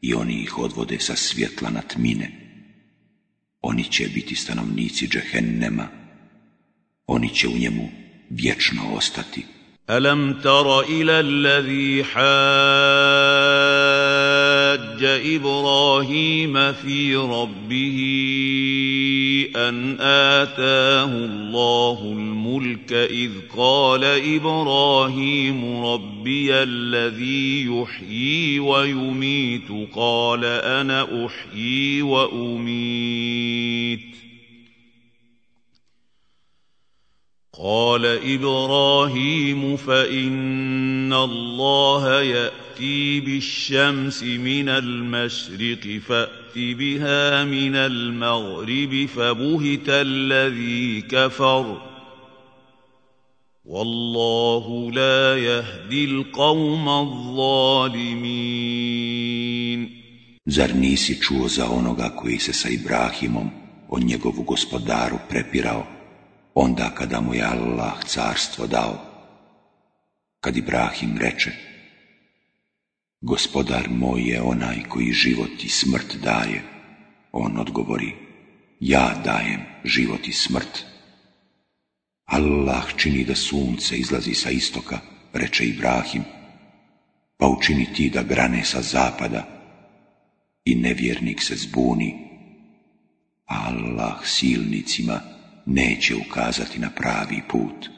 i oni ih odvode sa svjetla na tmine. Oni će biti stanovnici džehennema, oni će u njemu vječno ostati. Alam tara ila allazi hađa Ibrahima fi rabbihi أن آتاه الله الملك إذ قال إبراهيم ربي الذي يحيي ويميت قال أنا أحيي وأميت قال إبراهيم فإن الله يأتي بالشمس من المشرق فأت بها من المغرب فبهت الذي كفر والله لا يهدي القوم الظالمين Zar nisi čuo za onoga koji se sa Ibrahimom o njegovu gospodaru prepirao, onda kada mu je Allah carstvo dao? Kad Ibrahim reče, gospodar moj je onaj koji život i smrt daje, on odgovori, ja dajem život i smrt. Allah čini da sunce izlazi sa istoka, reče Ibrahim, pa učini ti da grane sa zapada, i nevjernik se zbuni, Allah silnicima neće ukazati na pravi put.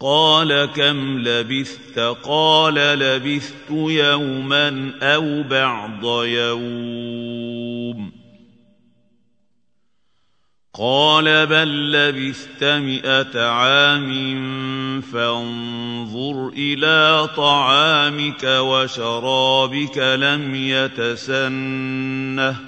قال كم لبثت؟ قال لبثت يوما أو بعض يوم. قال بل لبثت مئة عام فانظر إلى طعامك وشرابك لم يتسنه.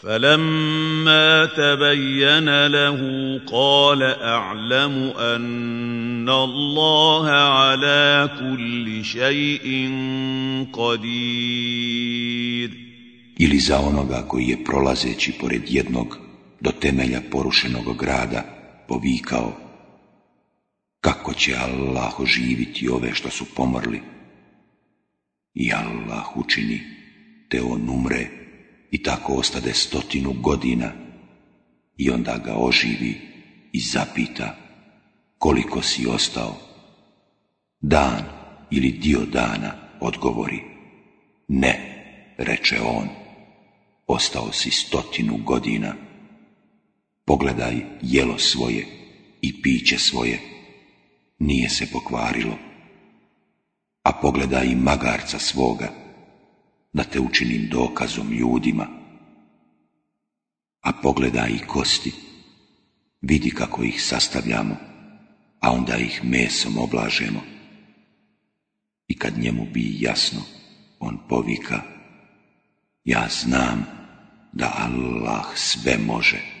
فلما تبين له قال اعلم ان الله على كل شيء قدير ili za onoga koji je prolazeći pored jednog do temelja porušenog grada povikao kako će Allah oživiti ove što su pomrli i Allah učini te on umre i tako ostade stotinu godina i onda ga oživi i zapita koliko si ostao. Dan ili dio dana odgovori ne, reče on, ostao si stotinu godina. Pogledaj jelo svoje i piće svoje, nije se pokvarilo. A pogledaj magarca svoga, da te učinim dokazom ljudima. A pogledaj i kosti, vidi kako ih sastavljamo, a onda ih mesom oblažemo. I kad njemu bi jasno, on povika, ja znam da Allah sve može.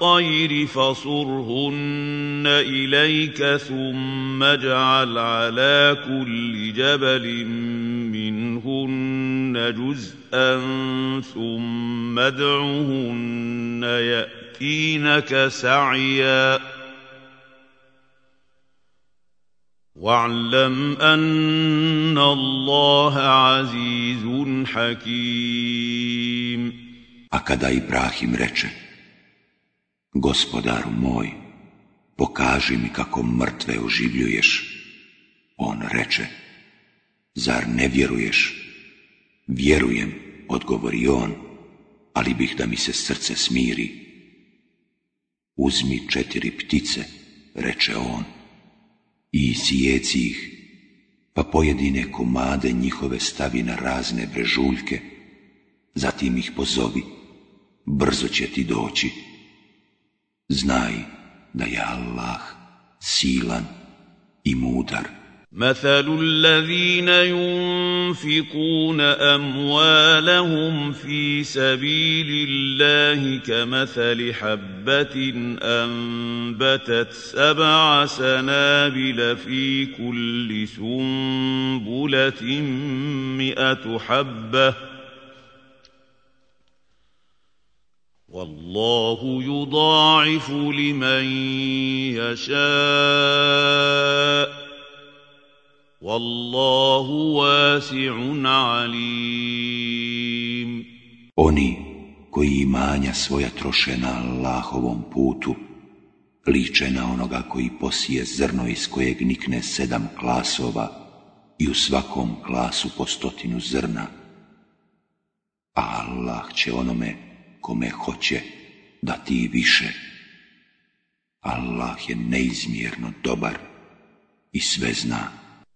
الطير فصرهن إليك ثم اجعل على كل جبل منهن جزءا ثم ادعهن يأتينك سعيا. واعلم أن الله عزيز حكيم. A kada Ibrahim reče, Gospodaru moj, pokaži mi kako mrtve oživljuješ. On reče, zar ne vjeruješ? Vjerujem, odgovori on, ali bih da mi se srce smiri. Uzmi četiri ptice, reče on, i sjeci ih, pa pojedine komade njihove stavi na razne brežuljke, zatim ih pozovi, brzo će ti doći Znaj da je Allah silan i mudar. مثل الذين ينفقون اموالهم في سبيل الله كمثل حبه انبتت سبع سنابل في كل سنبله مئه حبه Wallahu yudaifu liman yasha. Wallahu wasi'un alim. Oni koji imanja svoja troše na Allahovom putu, liče na onoga koji posije zrno iz kojeg nikne sedam klasova i u svakom klasu po stotinu zrna. A Allah će onome kome hoće da ti više. Allah je neizmjerno dobar i sve zna.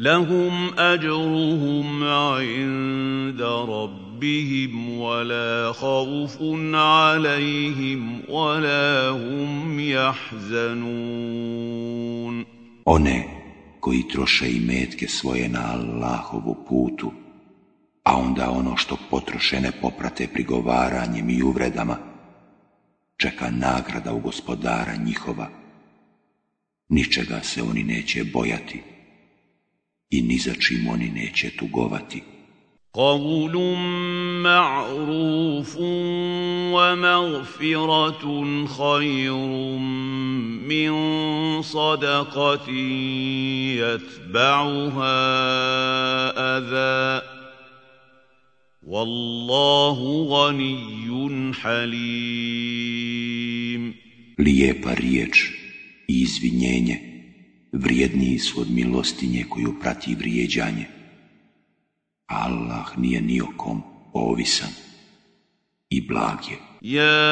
لهم اجرهم عند ربهم ولا خوف عليهم ولا هم يحزنون one koji troše i metke svoje na Allahovu putu a onda ono što potroše ne poprate prigovaranjem i uvredama čeka nagrada u gospodara njihova ničega se oni neće bojati I ni za čim oni neće tugovati. قول معروف ومغفرة خير من صدقة يتبعها أذى والله غني حليم Lijepa riječ i izvinjenje vrijedniji su od milostinje koju prati vrijeđanje. Allah nije ni o ovisan i blag je. Ja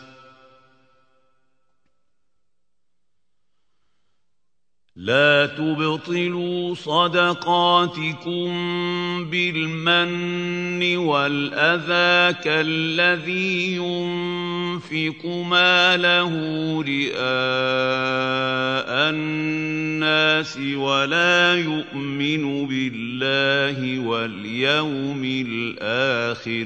لا تبطلوا صدقاتكم بالمن والأذى كالذي ينفق ماله رئاء الناس ولا يؤمن بالله واليوم الآخر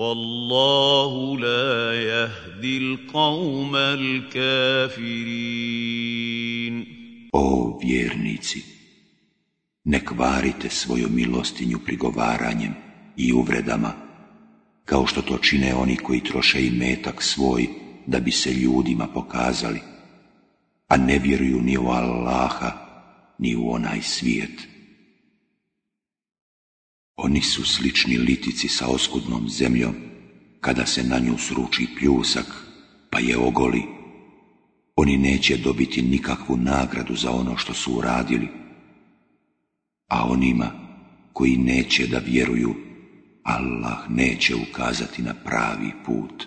Wallahu la jahdil al kafirin. O vjernici, ne kvarite svoju milostinju prigovaranjem i uvredama, kao što to čine oni koji troše i metak svoj da bi se ljudima pokazali, a ne vjeruju ni u Allaha, ni u onaj svijet. Oni su slični litici sa oskudnom zemljom, kada se na nju sruči pljusak, pa je ogoli. Oni neće dobiti nikakvu nagradu za ono što su uradili, a onima koji neće da vjeruju, Allah neće ukazati na pravi put.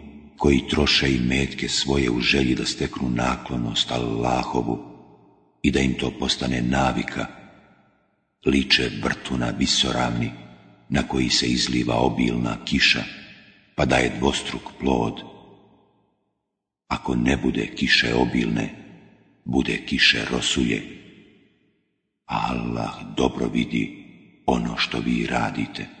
Koji troše i metke svoje u želji da steknu naklonost Allahovu i da im to postane navika, liče vrtu na visoravni na koji se izliva obilna kiša, pa daje dvostruk plod. Ako ne bude kiše obilne, bude kiše rosuje. Allah dobro vidi ono što vi radite.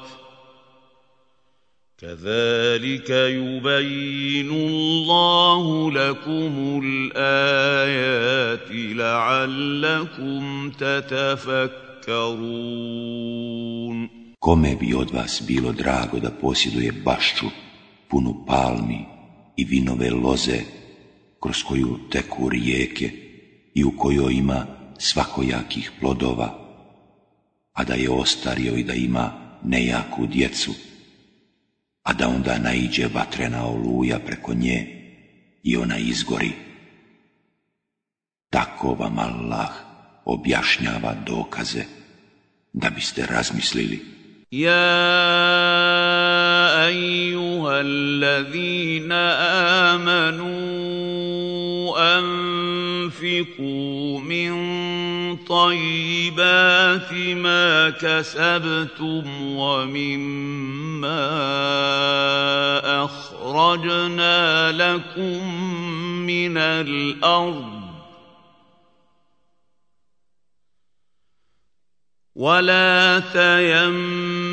كذلك يبين الله لكم الآيات لعلكم تتفكرون Kome bi od vas bilo drago da posjeduje bašću, punu palmi i vinove loze, kroz koju teku rijeke i u kojoj ima svakojakih plodova, a da je ostario i da ima nejaku djecu, a da onda naiđe vatrena oluja preko nje i ona izgori. Tako vam Allah objašnjava dokaze da biste razmislili. Ja allazina amanu anfiku min طيبات ما كسبتم ومما أخرجنا لكم من الأرض ولا تيمموا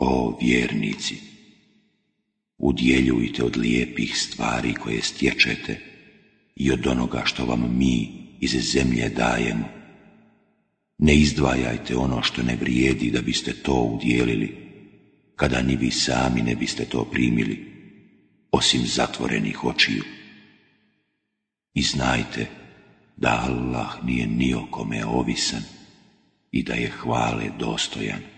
O vjernici, udjeljujte od lijepih stvari koje stječete i od onoga što vam mi iz zemlje dajemo. Ne izdvajajte ono što ne vrijedi da biste to udjelili, kada ni vi sami ne biste to primili, osim zatvorenih očiju. I znajte da Allah nije ni ovisan i da je hvale dostojan.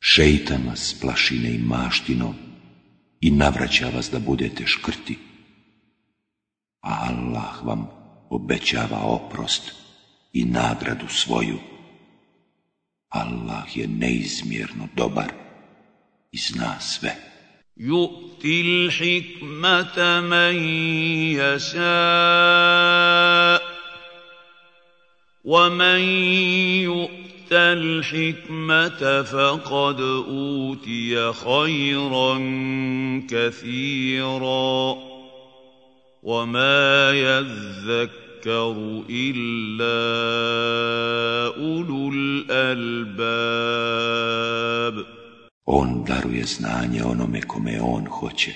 Šeitan vas plašine i maštinom i navraća vas da budete škrti. A Allah vam obećava oprost i nagradu svoju. Allah je neizmjerno dobar i zna sve. يؤتي الحكمة من يشاء ومن يؤت الحكمة فقد أوتي خيرا كثيرا وما يذكر إلا أولو الألباب On daruje znanje onome kome on hoće,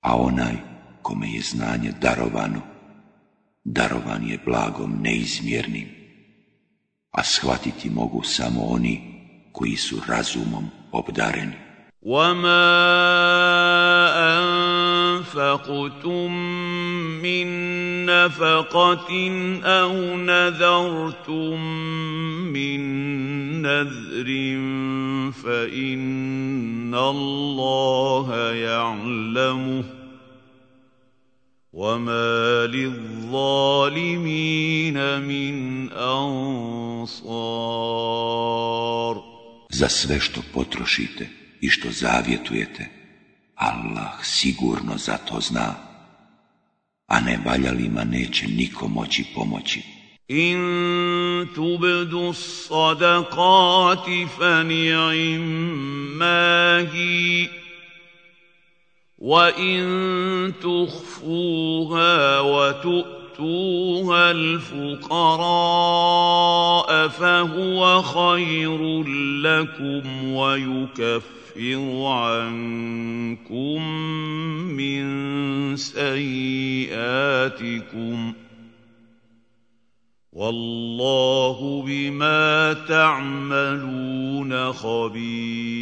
a onaj kome je znanje darovano, darovan je blagom neizmjernim a shvatiti mogu samo oni koji su razumom obdareni. وَمَا أَنفَقْتُم مِّن نَّفَقَةٍ أَوْ نَذَرْتُم مِّن نَّذْرٍ فَإِنَّ اللَّهَ يَعْلَمُهُ وَمَا لِلظَّالِمِينَ مِنْ أَنصَارٍ الأنصار Za sve što potrošite i što zavjetujete, Allah sigurno za to zna, a ne valjalima neće niko moći pomoći. إن تبدوا الصدقات فنعم ما وإن تخفوها وتؤتوها الفقراء فهو خير لكم ويكفر عنكم من سيئاتكم ۗ والله بما تعملون خبير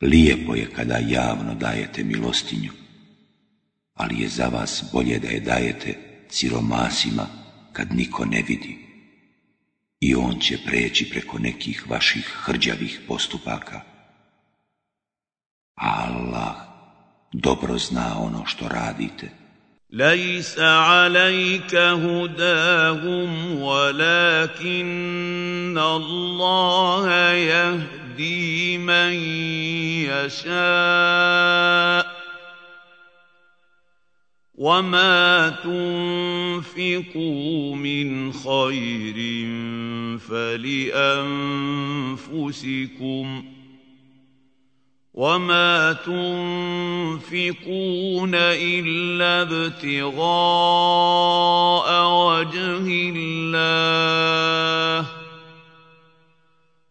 Lijepo je kada javno dajete milostinju, ali je za vas bolje da je dajete siromasima kad niko ne vidi. I on će preći preko nekih vaših hrđavih postupaka. Allah dobro zna ono što radite. ليس عليك هداهم ولكن الله يهدي من يشاء وما تنفقوا من خير فلأنفسكم وما تنفقون إلا ابتغاء وجه الله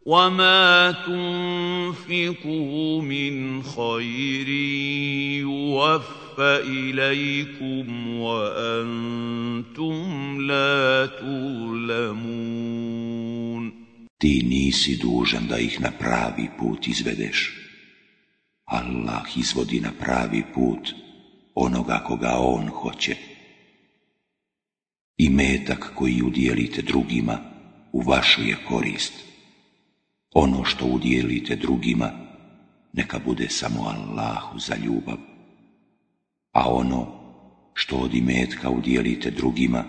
وما تنفقوا من خير يوفى اليكم وانتم لا تظلمون Ti nisi dužan da ih na pravi put izvedeš. Allah izvodi na pravi put onoga koga on hoće. I metak koji udjelite drugima u vašu je korist. Ono što udjelite drugima neka bude samo Allahu za ljubav. A ono što od imetka udjelite drugima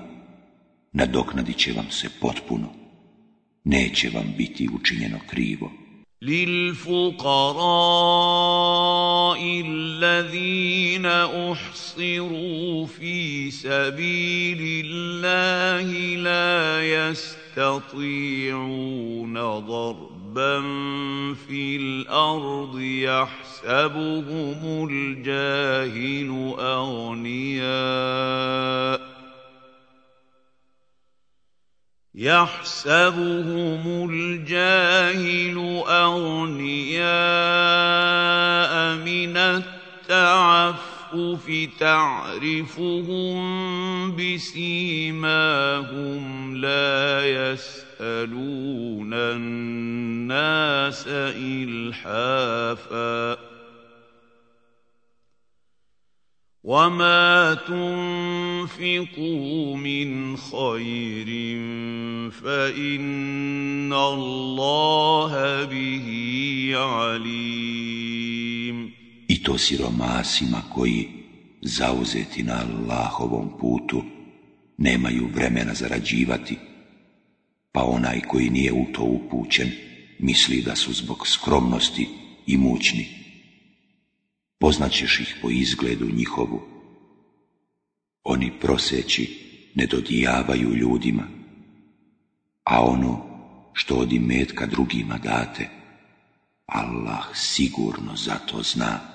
nadoknadit će vam se potpuno. Neće vam biti učinjeno krivo. للفقراء الذين احصروا في سبيل الله لا يستطيعون ضربا في الأرض يحسبهم الجاهل اغنياء يحسبهم الجاهل اغنياء من التعفف تعرفهم بسيماهم لا يسالون الناس الحافا وما تنفقوا من خير فان الله به عليم I to siromasima koji, zauzeti na Allahovom putu, nemaju vremena zarađivati, pa onaj koji nije u to upućen, misli da su zbog skromnosti i mućni. Poznaćeš ih po izgledu njihovu. Oni proseći ne dodijavaju ljudima, a ono što od imetka drugima date, Allah sigurno za to zna.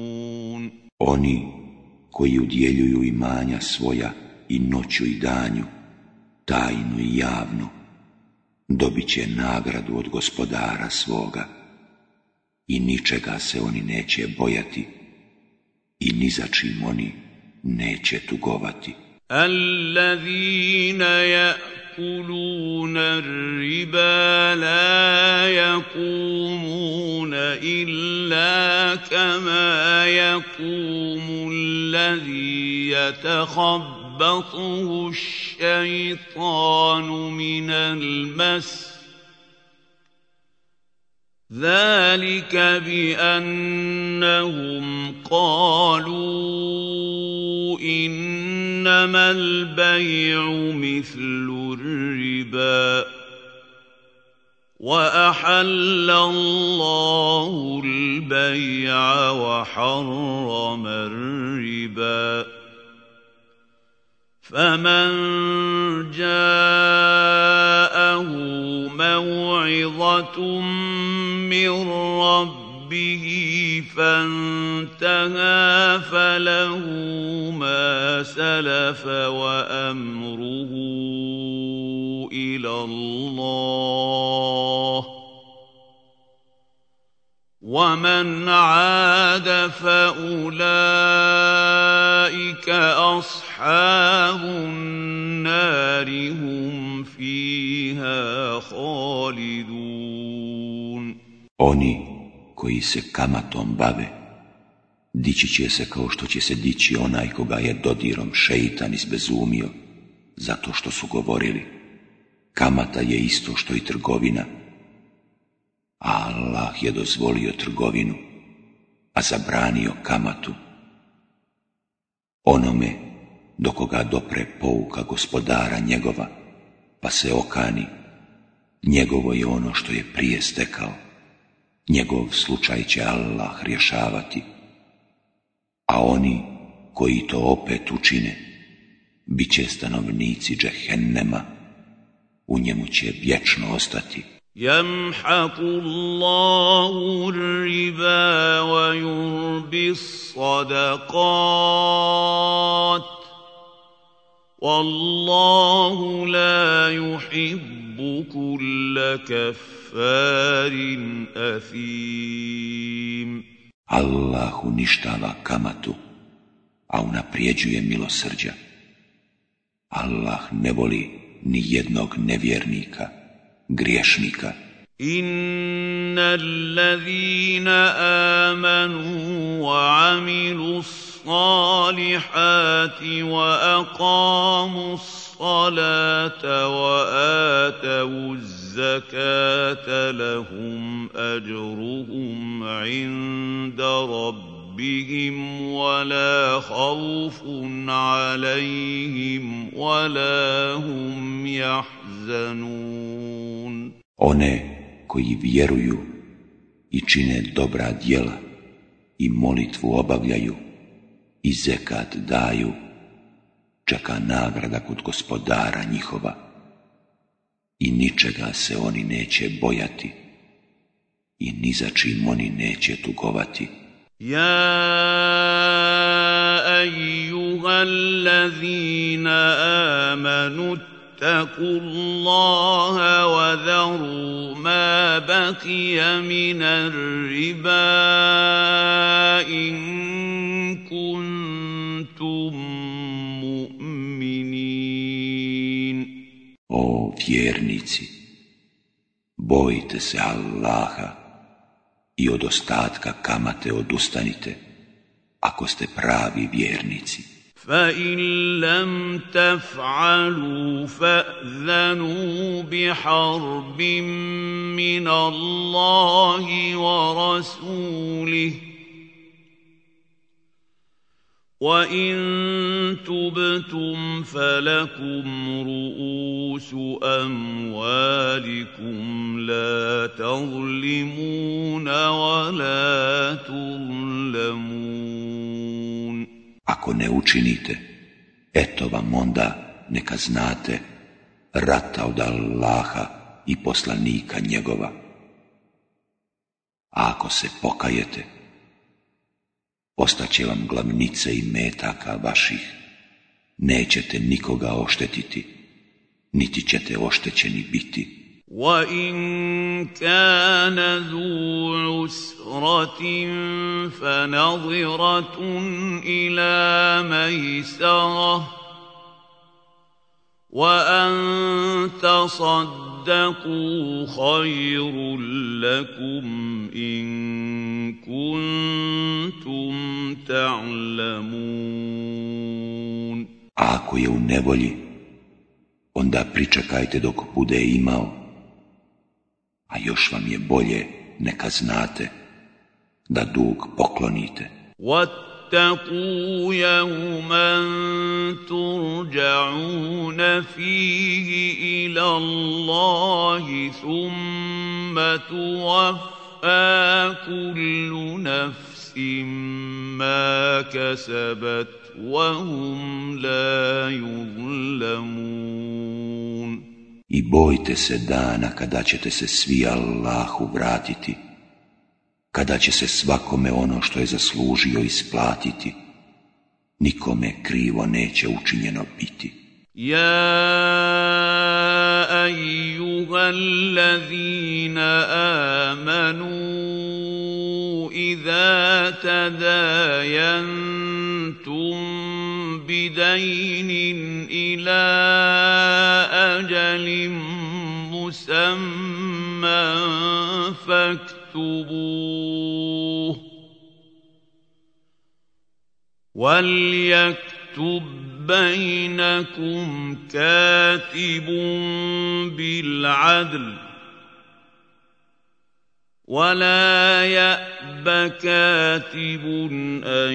Oni koji udjeljuju imanja svoja i noću i danju, tajnu i javnu, dobit će nagradu od gospodara svoga i ničega se oni neće bojati i ni za čim oni neće tugovati. Allazina يأكلون الربا لا يقومون إلا كما يقوم الذي يتخبطه الشيطان من المس ذلك بانهم قالوا انما البيع مثل الربا واحل الله البيع وحرم الربا فمن جاءه موعظه من ربه فانتهى فله ما سلف وامره إلى الله ومن عاد فاولئك اصحاب النار هم فيها خالدون Oni koji se kamatom bave, dići će se kao što će se dići onaj koga je dodirom šeitan izbezumio, zato što su govorili, kamata je isto što i trgovina, a Allah je dozvolio trgovinu, a zabranio kamatu. Onome do koga dopre pouka gospodara njegova, pa se okani, njegovo je ono što je prije stekao njegov slučaj će Allah rješavati, a oni koji to opet učine, bit će stanovnici džehennema, u njemu će vječno ostati. يمحق الله الربا ويربي الصدقات والله لا يحب كل كفار أثيم الله نشتالا كمتو أو نبريجو يميلو سرجا الله نبولي ني يدنوك nevjernika. Griješnika. Inna allazina amanu wa aqamu salata wa atavu الزكاة لهم أجرهم عند ربهم ولا خوف عليهم ولا هم يحزنون One koji vjeruju i čine dobra djela i molitvu obavljaju i zekat daju, čeka nagrada kod gospodara njihova i ničega se oni neće bojati i ni za čim oni neće tugovati. يا ايها الذين امنوا اتقوا الله وذروا ما بقي من الربا ان كنتم مؤمنين. O vjernici, bojte se Allaha i od ostatka kamate odustanite, ako ste pravi vjernici. فإن لم تفعلوا فأذنوا بحرب من الله ورسوله وان تبتم فلكم رؤوس اموالكم لا تظلمون ولا تظلمون Ako ne učinite, eto vam onda neka znate rata od Allaha i poslanika njegova. A ako se pokajete, Ostaće vam glavnice i metaka vaših. Nećete nikoga oštetiti, niti ćete oštećeni biti. وَإِن كَانَ ذُو عُسْرَةٍ فَنَظِرَةٌ إِلَى مَيْسَرَةٍ وأن تصدقوا خير لكم إن كنتم تعلمون A ako je u nevolji, onda pričekajte dok bude imao, a još vam je bolje neka znate da dug poklonite. واتقوا يوما ترجعون فيه إلى الله ثم توفى كل نفس ما كسبت وهم لا يظلمون. I bojte se dana kada ćete se svi Allahu vratiti. kada će se svakome ono što je zaslužio isplatiti, nikome krivo neće učinjeno biti. Ja ayyuhallazina amanu idza tadayantum bidaynin ila ajalin musamman faktu فاكتبوه وليكتب بينكم كاتب بالعدل ولا يأب كاتب أن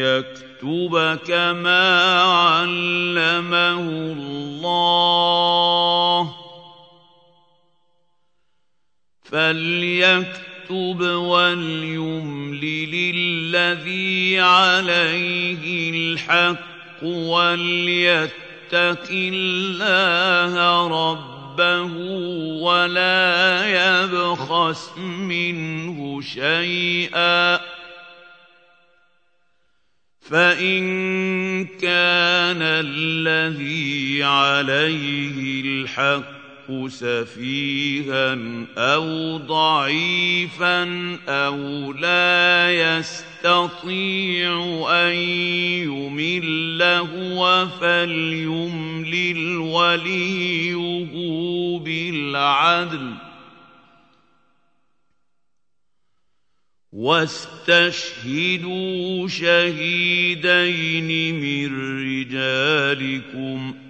يكتب كما علمه الله فليكتب وليملل الذي عليه الحق وليتق الله ربه ولا يبخس منه شيئا. فإن كان الذي عليه الحق سفيها أو ضعيفا أو لا يستطيع أن يمل هو فليملل وليه بالعدل. واستشهدوا شهيدين من رجالكم ۖ.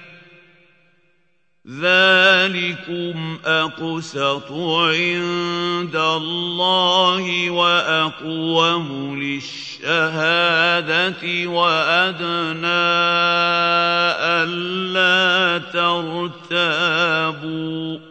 ذلكم أقسط عند الله وأقوم للشهادة وأدنى ألا ترتابوا.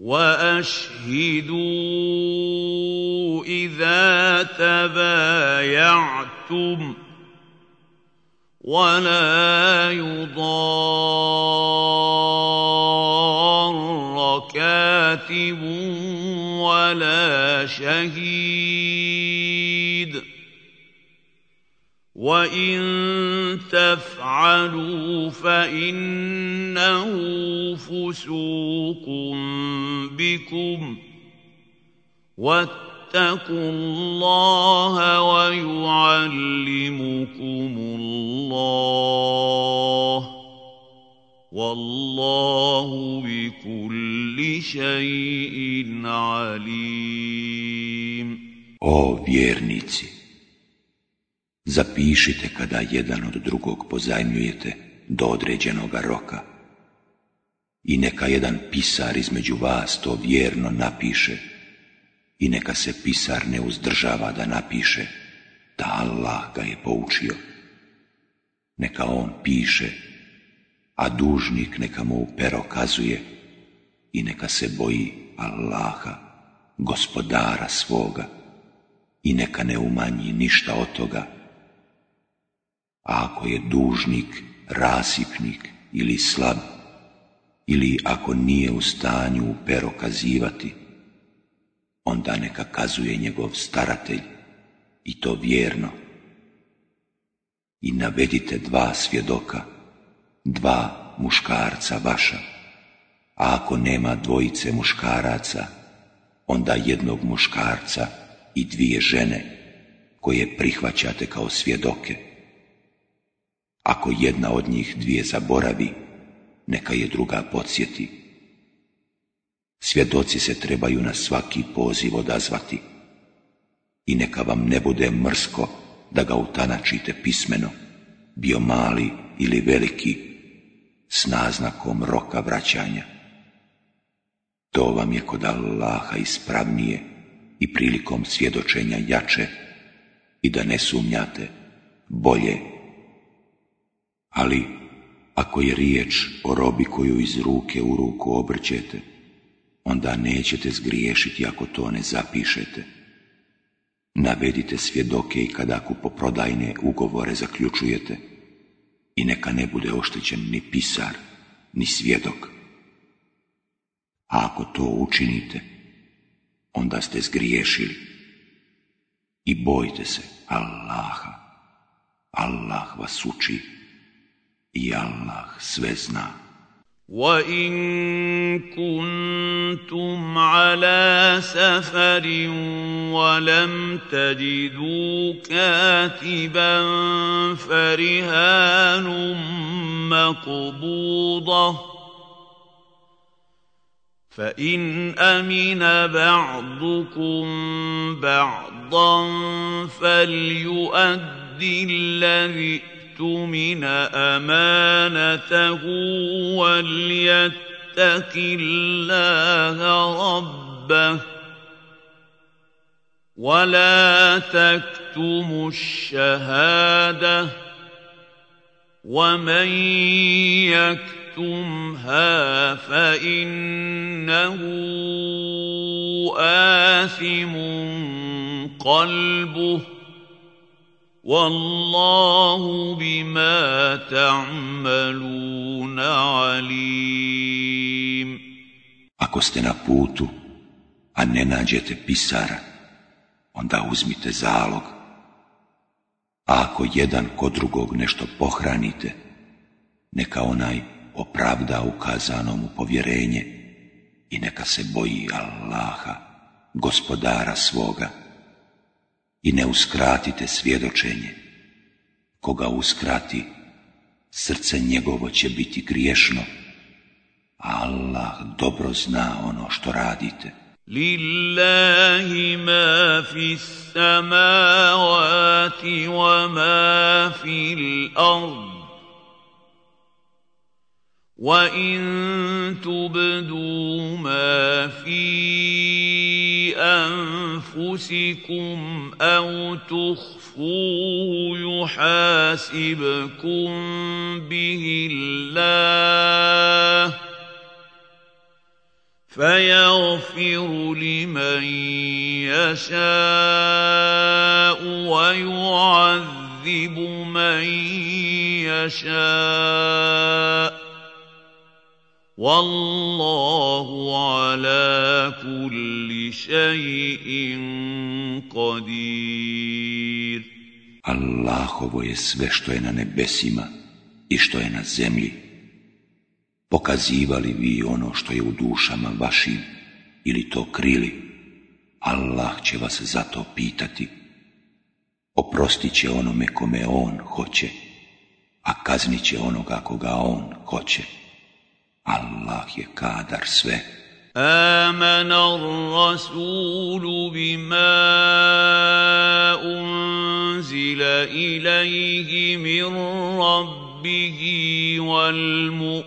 وأشهدوا إذا تبايعتم ولا يضار كاتب ولا شهيد وان تفعلوا فانه فسوق بكم واتقوا الله ويعلمكم الله والله بكل شيء عليم O vjernici, zapišite kada jedan od drugog pozajmljujete do određenoga roka i neka jedan pisar između vas to vjerno napiše i neka se pisar ne uzdržava da napiše da Allah ga je poučio. Neka on piše, a dužnik neka mu u pero kazuje i neka se boji Allaha, gospodara svoga i neka ne umanji ništa od toga. A ako je dužnik, rasipnik ili slab, ili ako nije u stanju pero kazivati, onda neka kazuje njegov staratelj i to vjerno. I navedite dva svjedoka, dva muškarca vaša, a ako nema dvojice muškaraca, onda jednog muškarca i dvije žene koje prihvaćate kao svjedoke. Ako jedna od njih dvije zaboravi, neka je druga podsjeti. Svjedoci se trebaju na svaki poziv odazvati i neka vam ne bude mrsko da ga utanačite pismeno, bio mali ili veliki, s naznakom roka vraćanja. To vam je kod Allaha ispravnije i prilikom svjedočenja jače i da ne sumnjate bolje. Ali ako je riječ o robi koju iz ruke u ruku obrćete, onda nećete zgriješiti ako to ne zapišete. Navedite svjedoke i kada kupoprodajne ugovore zaključujete i neka ne bude oštećen ni pisar, ni svjedok. A ako to učinite, onda ste zgriješili. I bojte se Allaha. Allah vas uči i Allah sve zna. وان كنتم على سفر ولم تجدوا كاتبا فرهان مقبوضه فان امن بعضكم بعضا فليؤدي الذي اؤتمن امانته وليتق الله ربه ولا تكتموا الشهاده ومن يكتمها فانه اثم قلبه والله بما تعملون عليم Ako ste na putu, a ne nađete pisara, onda uzmite zalog. A ako jedan kod drugog nešto pohranite, neka onaj opravda ukazano mu povjerenje i neka se boji Allaha, gospodara svoga i ne uskratite svjedočenje. Koga uskrati, srce njegovo će biti griješno, a Allah dobro zna ono što radite. لله ما في السماوات وما في الارض وان تبدوا ما في انفسكم أو تخفوه يحاسبكم به الله فيغفر لمن يشاء ويعذب من يشاء Wallahu ala kulli shay'in qadir. Allahovo je sve što je na nebesima i što je na zemlji. Pokazivali vi ono što je u dušama vašim ili to krili, Allah će vas za to pitati. Oprostit će onome kome on hoće, a kaznit će onoga koga on hoće. Allah je kadar sve. آمن الرسول بما أنزل إليه من ربه والمؤمنون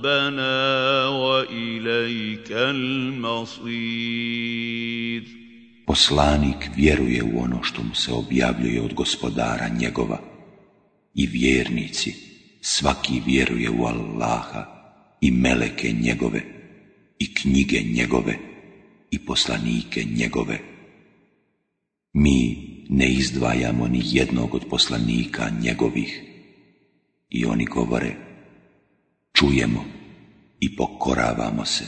ربنا وإليك المصير Poslanik vjeruje u ono što mu se objavljuje od gospodara njegova i vjernici, svaki vjeruje u Allaha i meleke njegove i knjige njegove i poslanike njegove. Mi ne izdvajamo ni jednog od poslanika njegovih i oni govore, čujemo i pokoravamo se.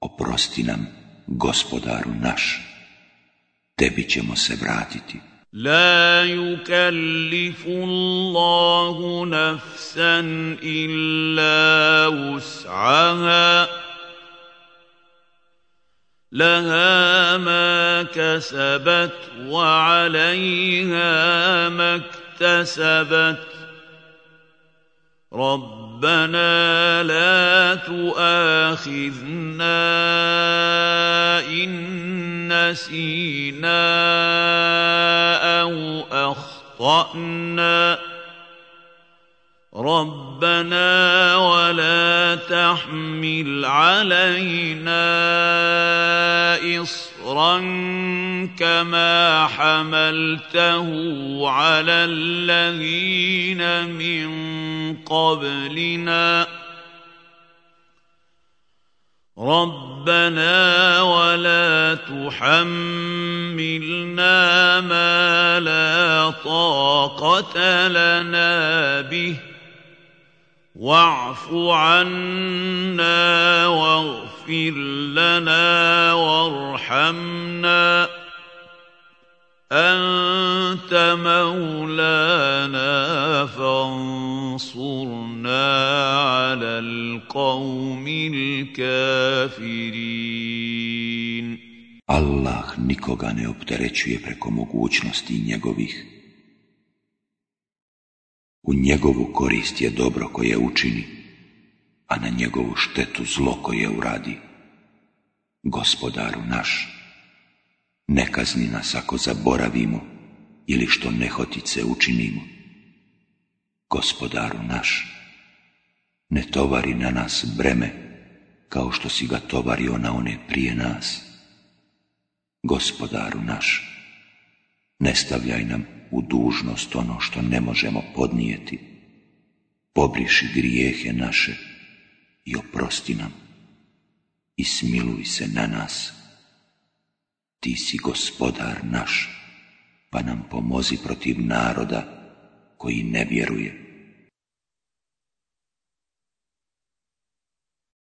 Oprosti nam, gospodaru naš tebi ćemo se vratiti. لا يكلف الله نفسا إلا وسعها لها ما كسبت وعليها ما اكتسبت ربنا لا تؤاخذنا إن نسينا أو أخطأنا ربنا ولا تحمل علينا إصرا كما حملته على الذين من قبلنا. ربنا ولا تحملنا ما لا طاقة لنا به. واعف عنا واغفر لنا وارحمنا أنت مولانا فانصرنا على القوم الكافرين Allah nikoga ne opterećuje preko mogućnosti njegovih. U njegovu korist je dobro koje učini, a na njegovu štetu zlo koje uradi. Gospodaru naš, ne kazni nas ako zaboravimo ili što nehotice učinimo. Gospodaru naš, ne tovari na nas breme kao što si ga tovario na one prije nas. Gospodaru naš, ne stavljaj nam u dužnost ono što ne možemo podnijeti. Pobriši grijehe naše i oprosti nam i smiluj se na nas ti si gospodar naš, pa nam pomozi protiv naroda koji ne vjeruje.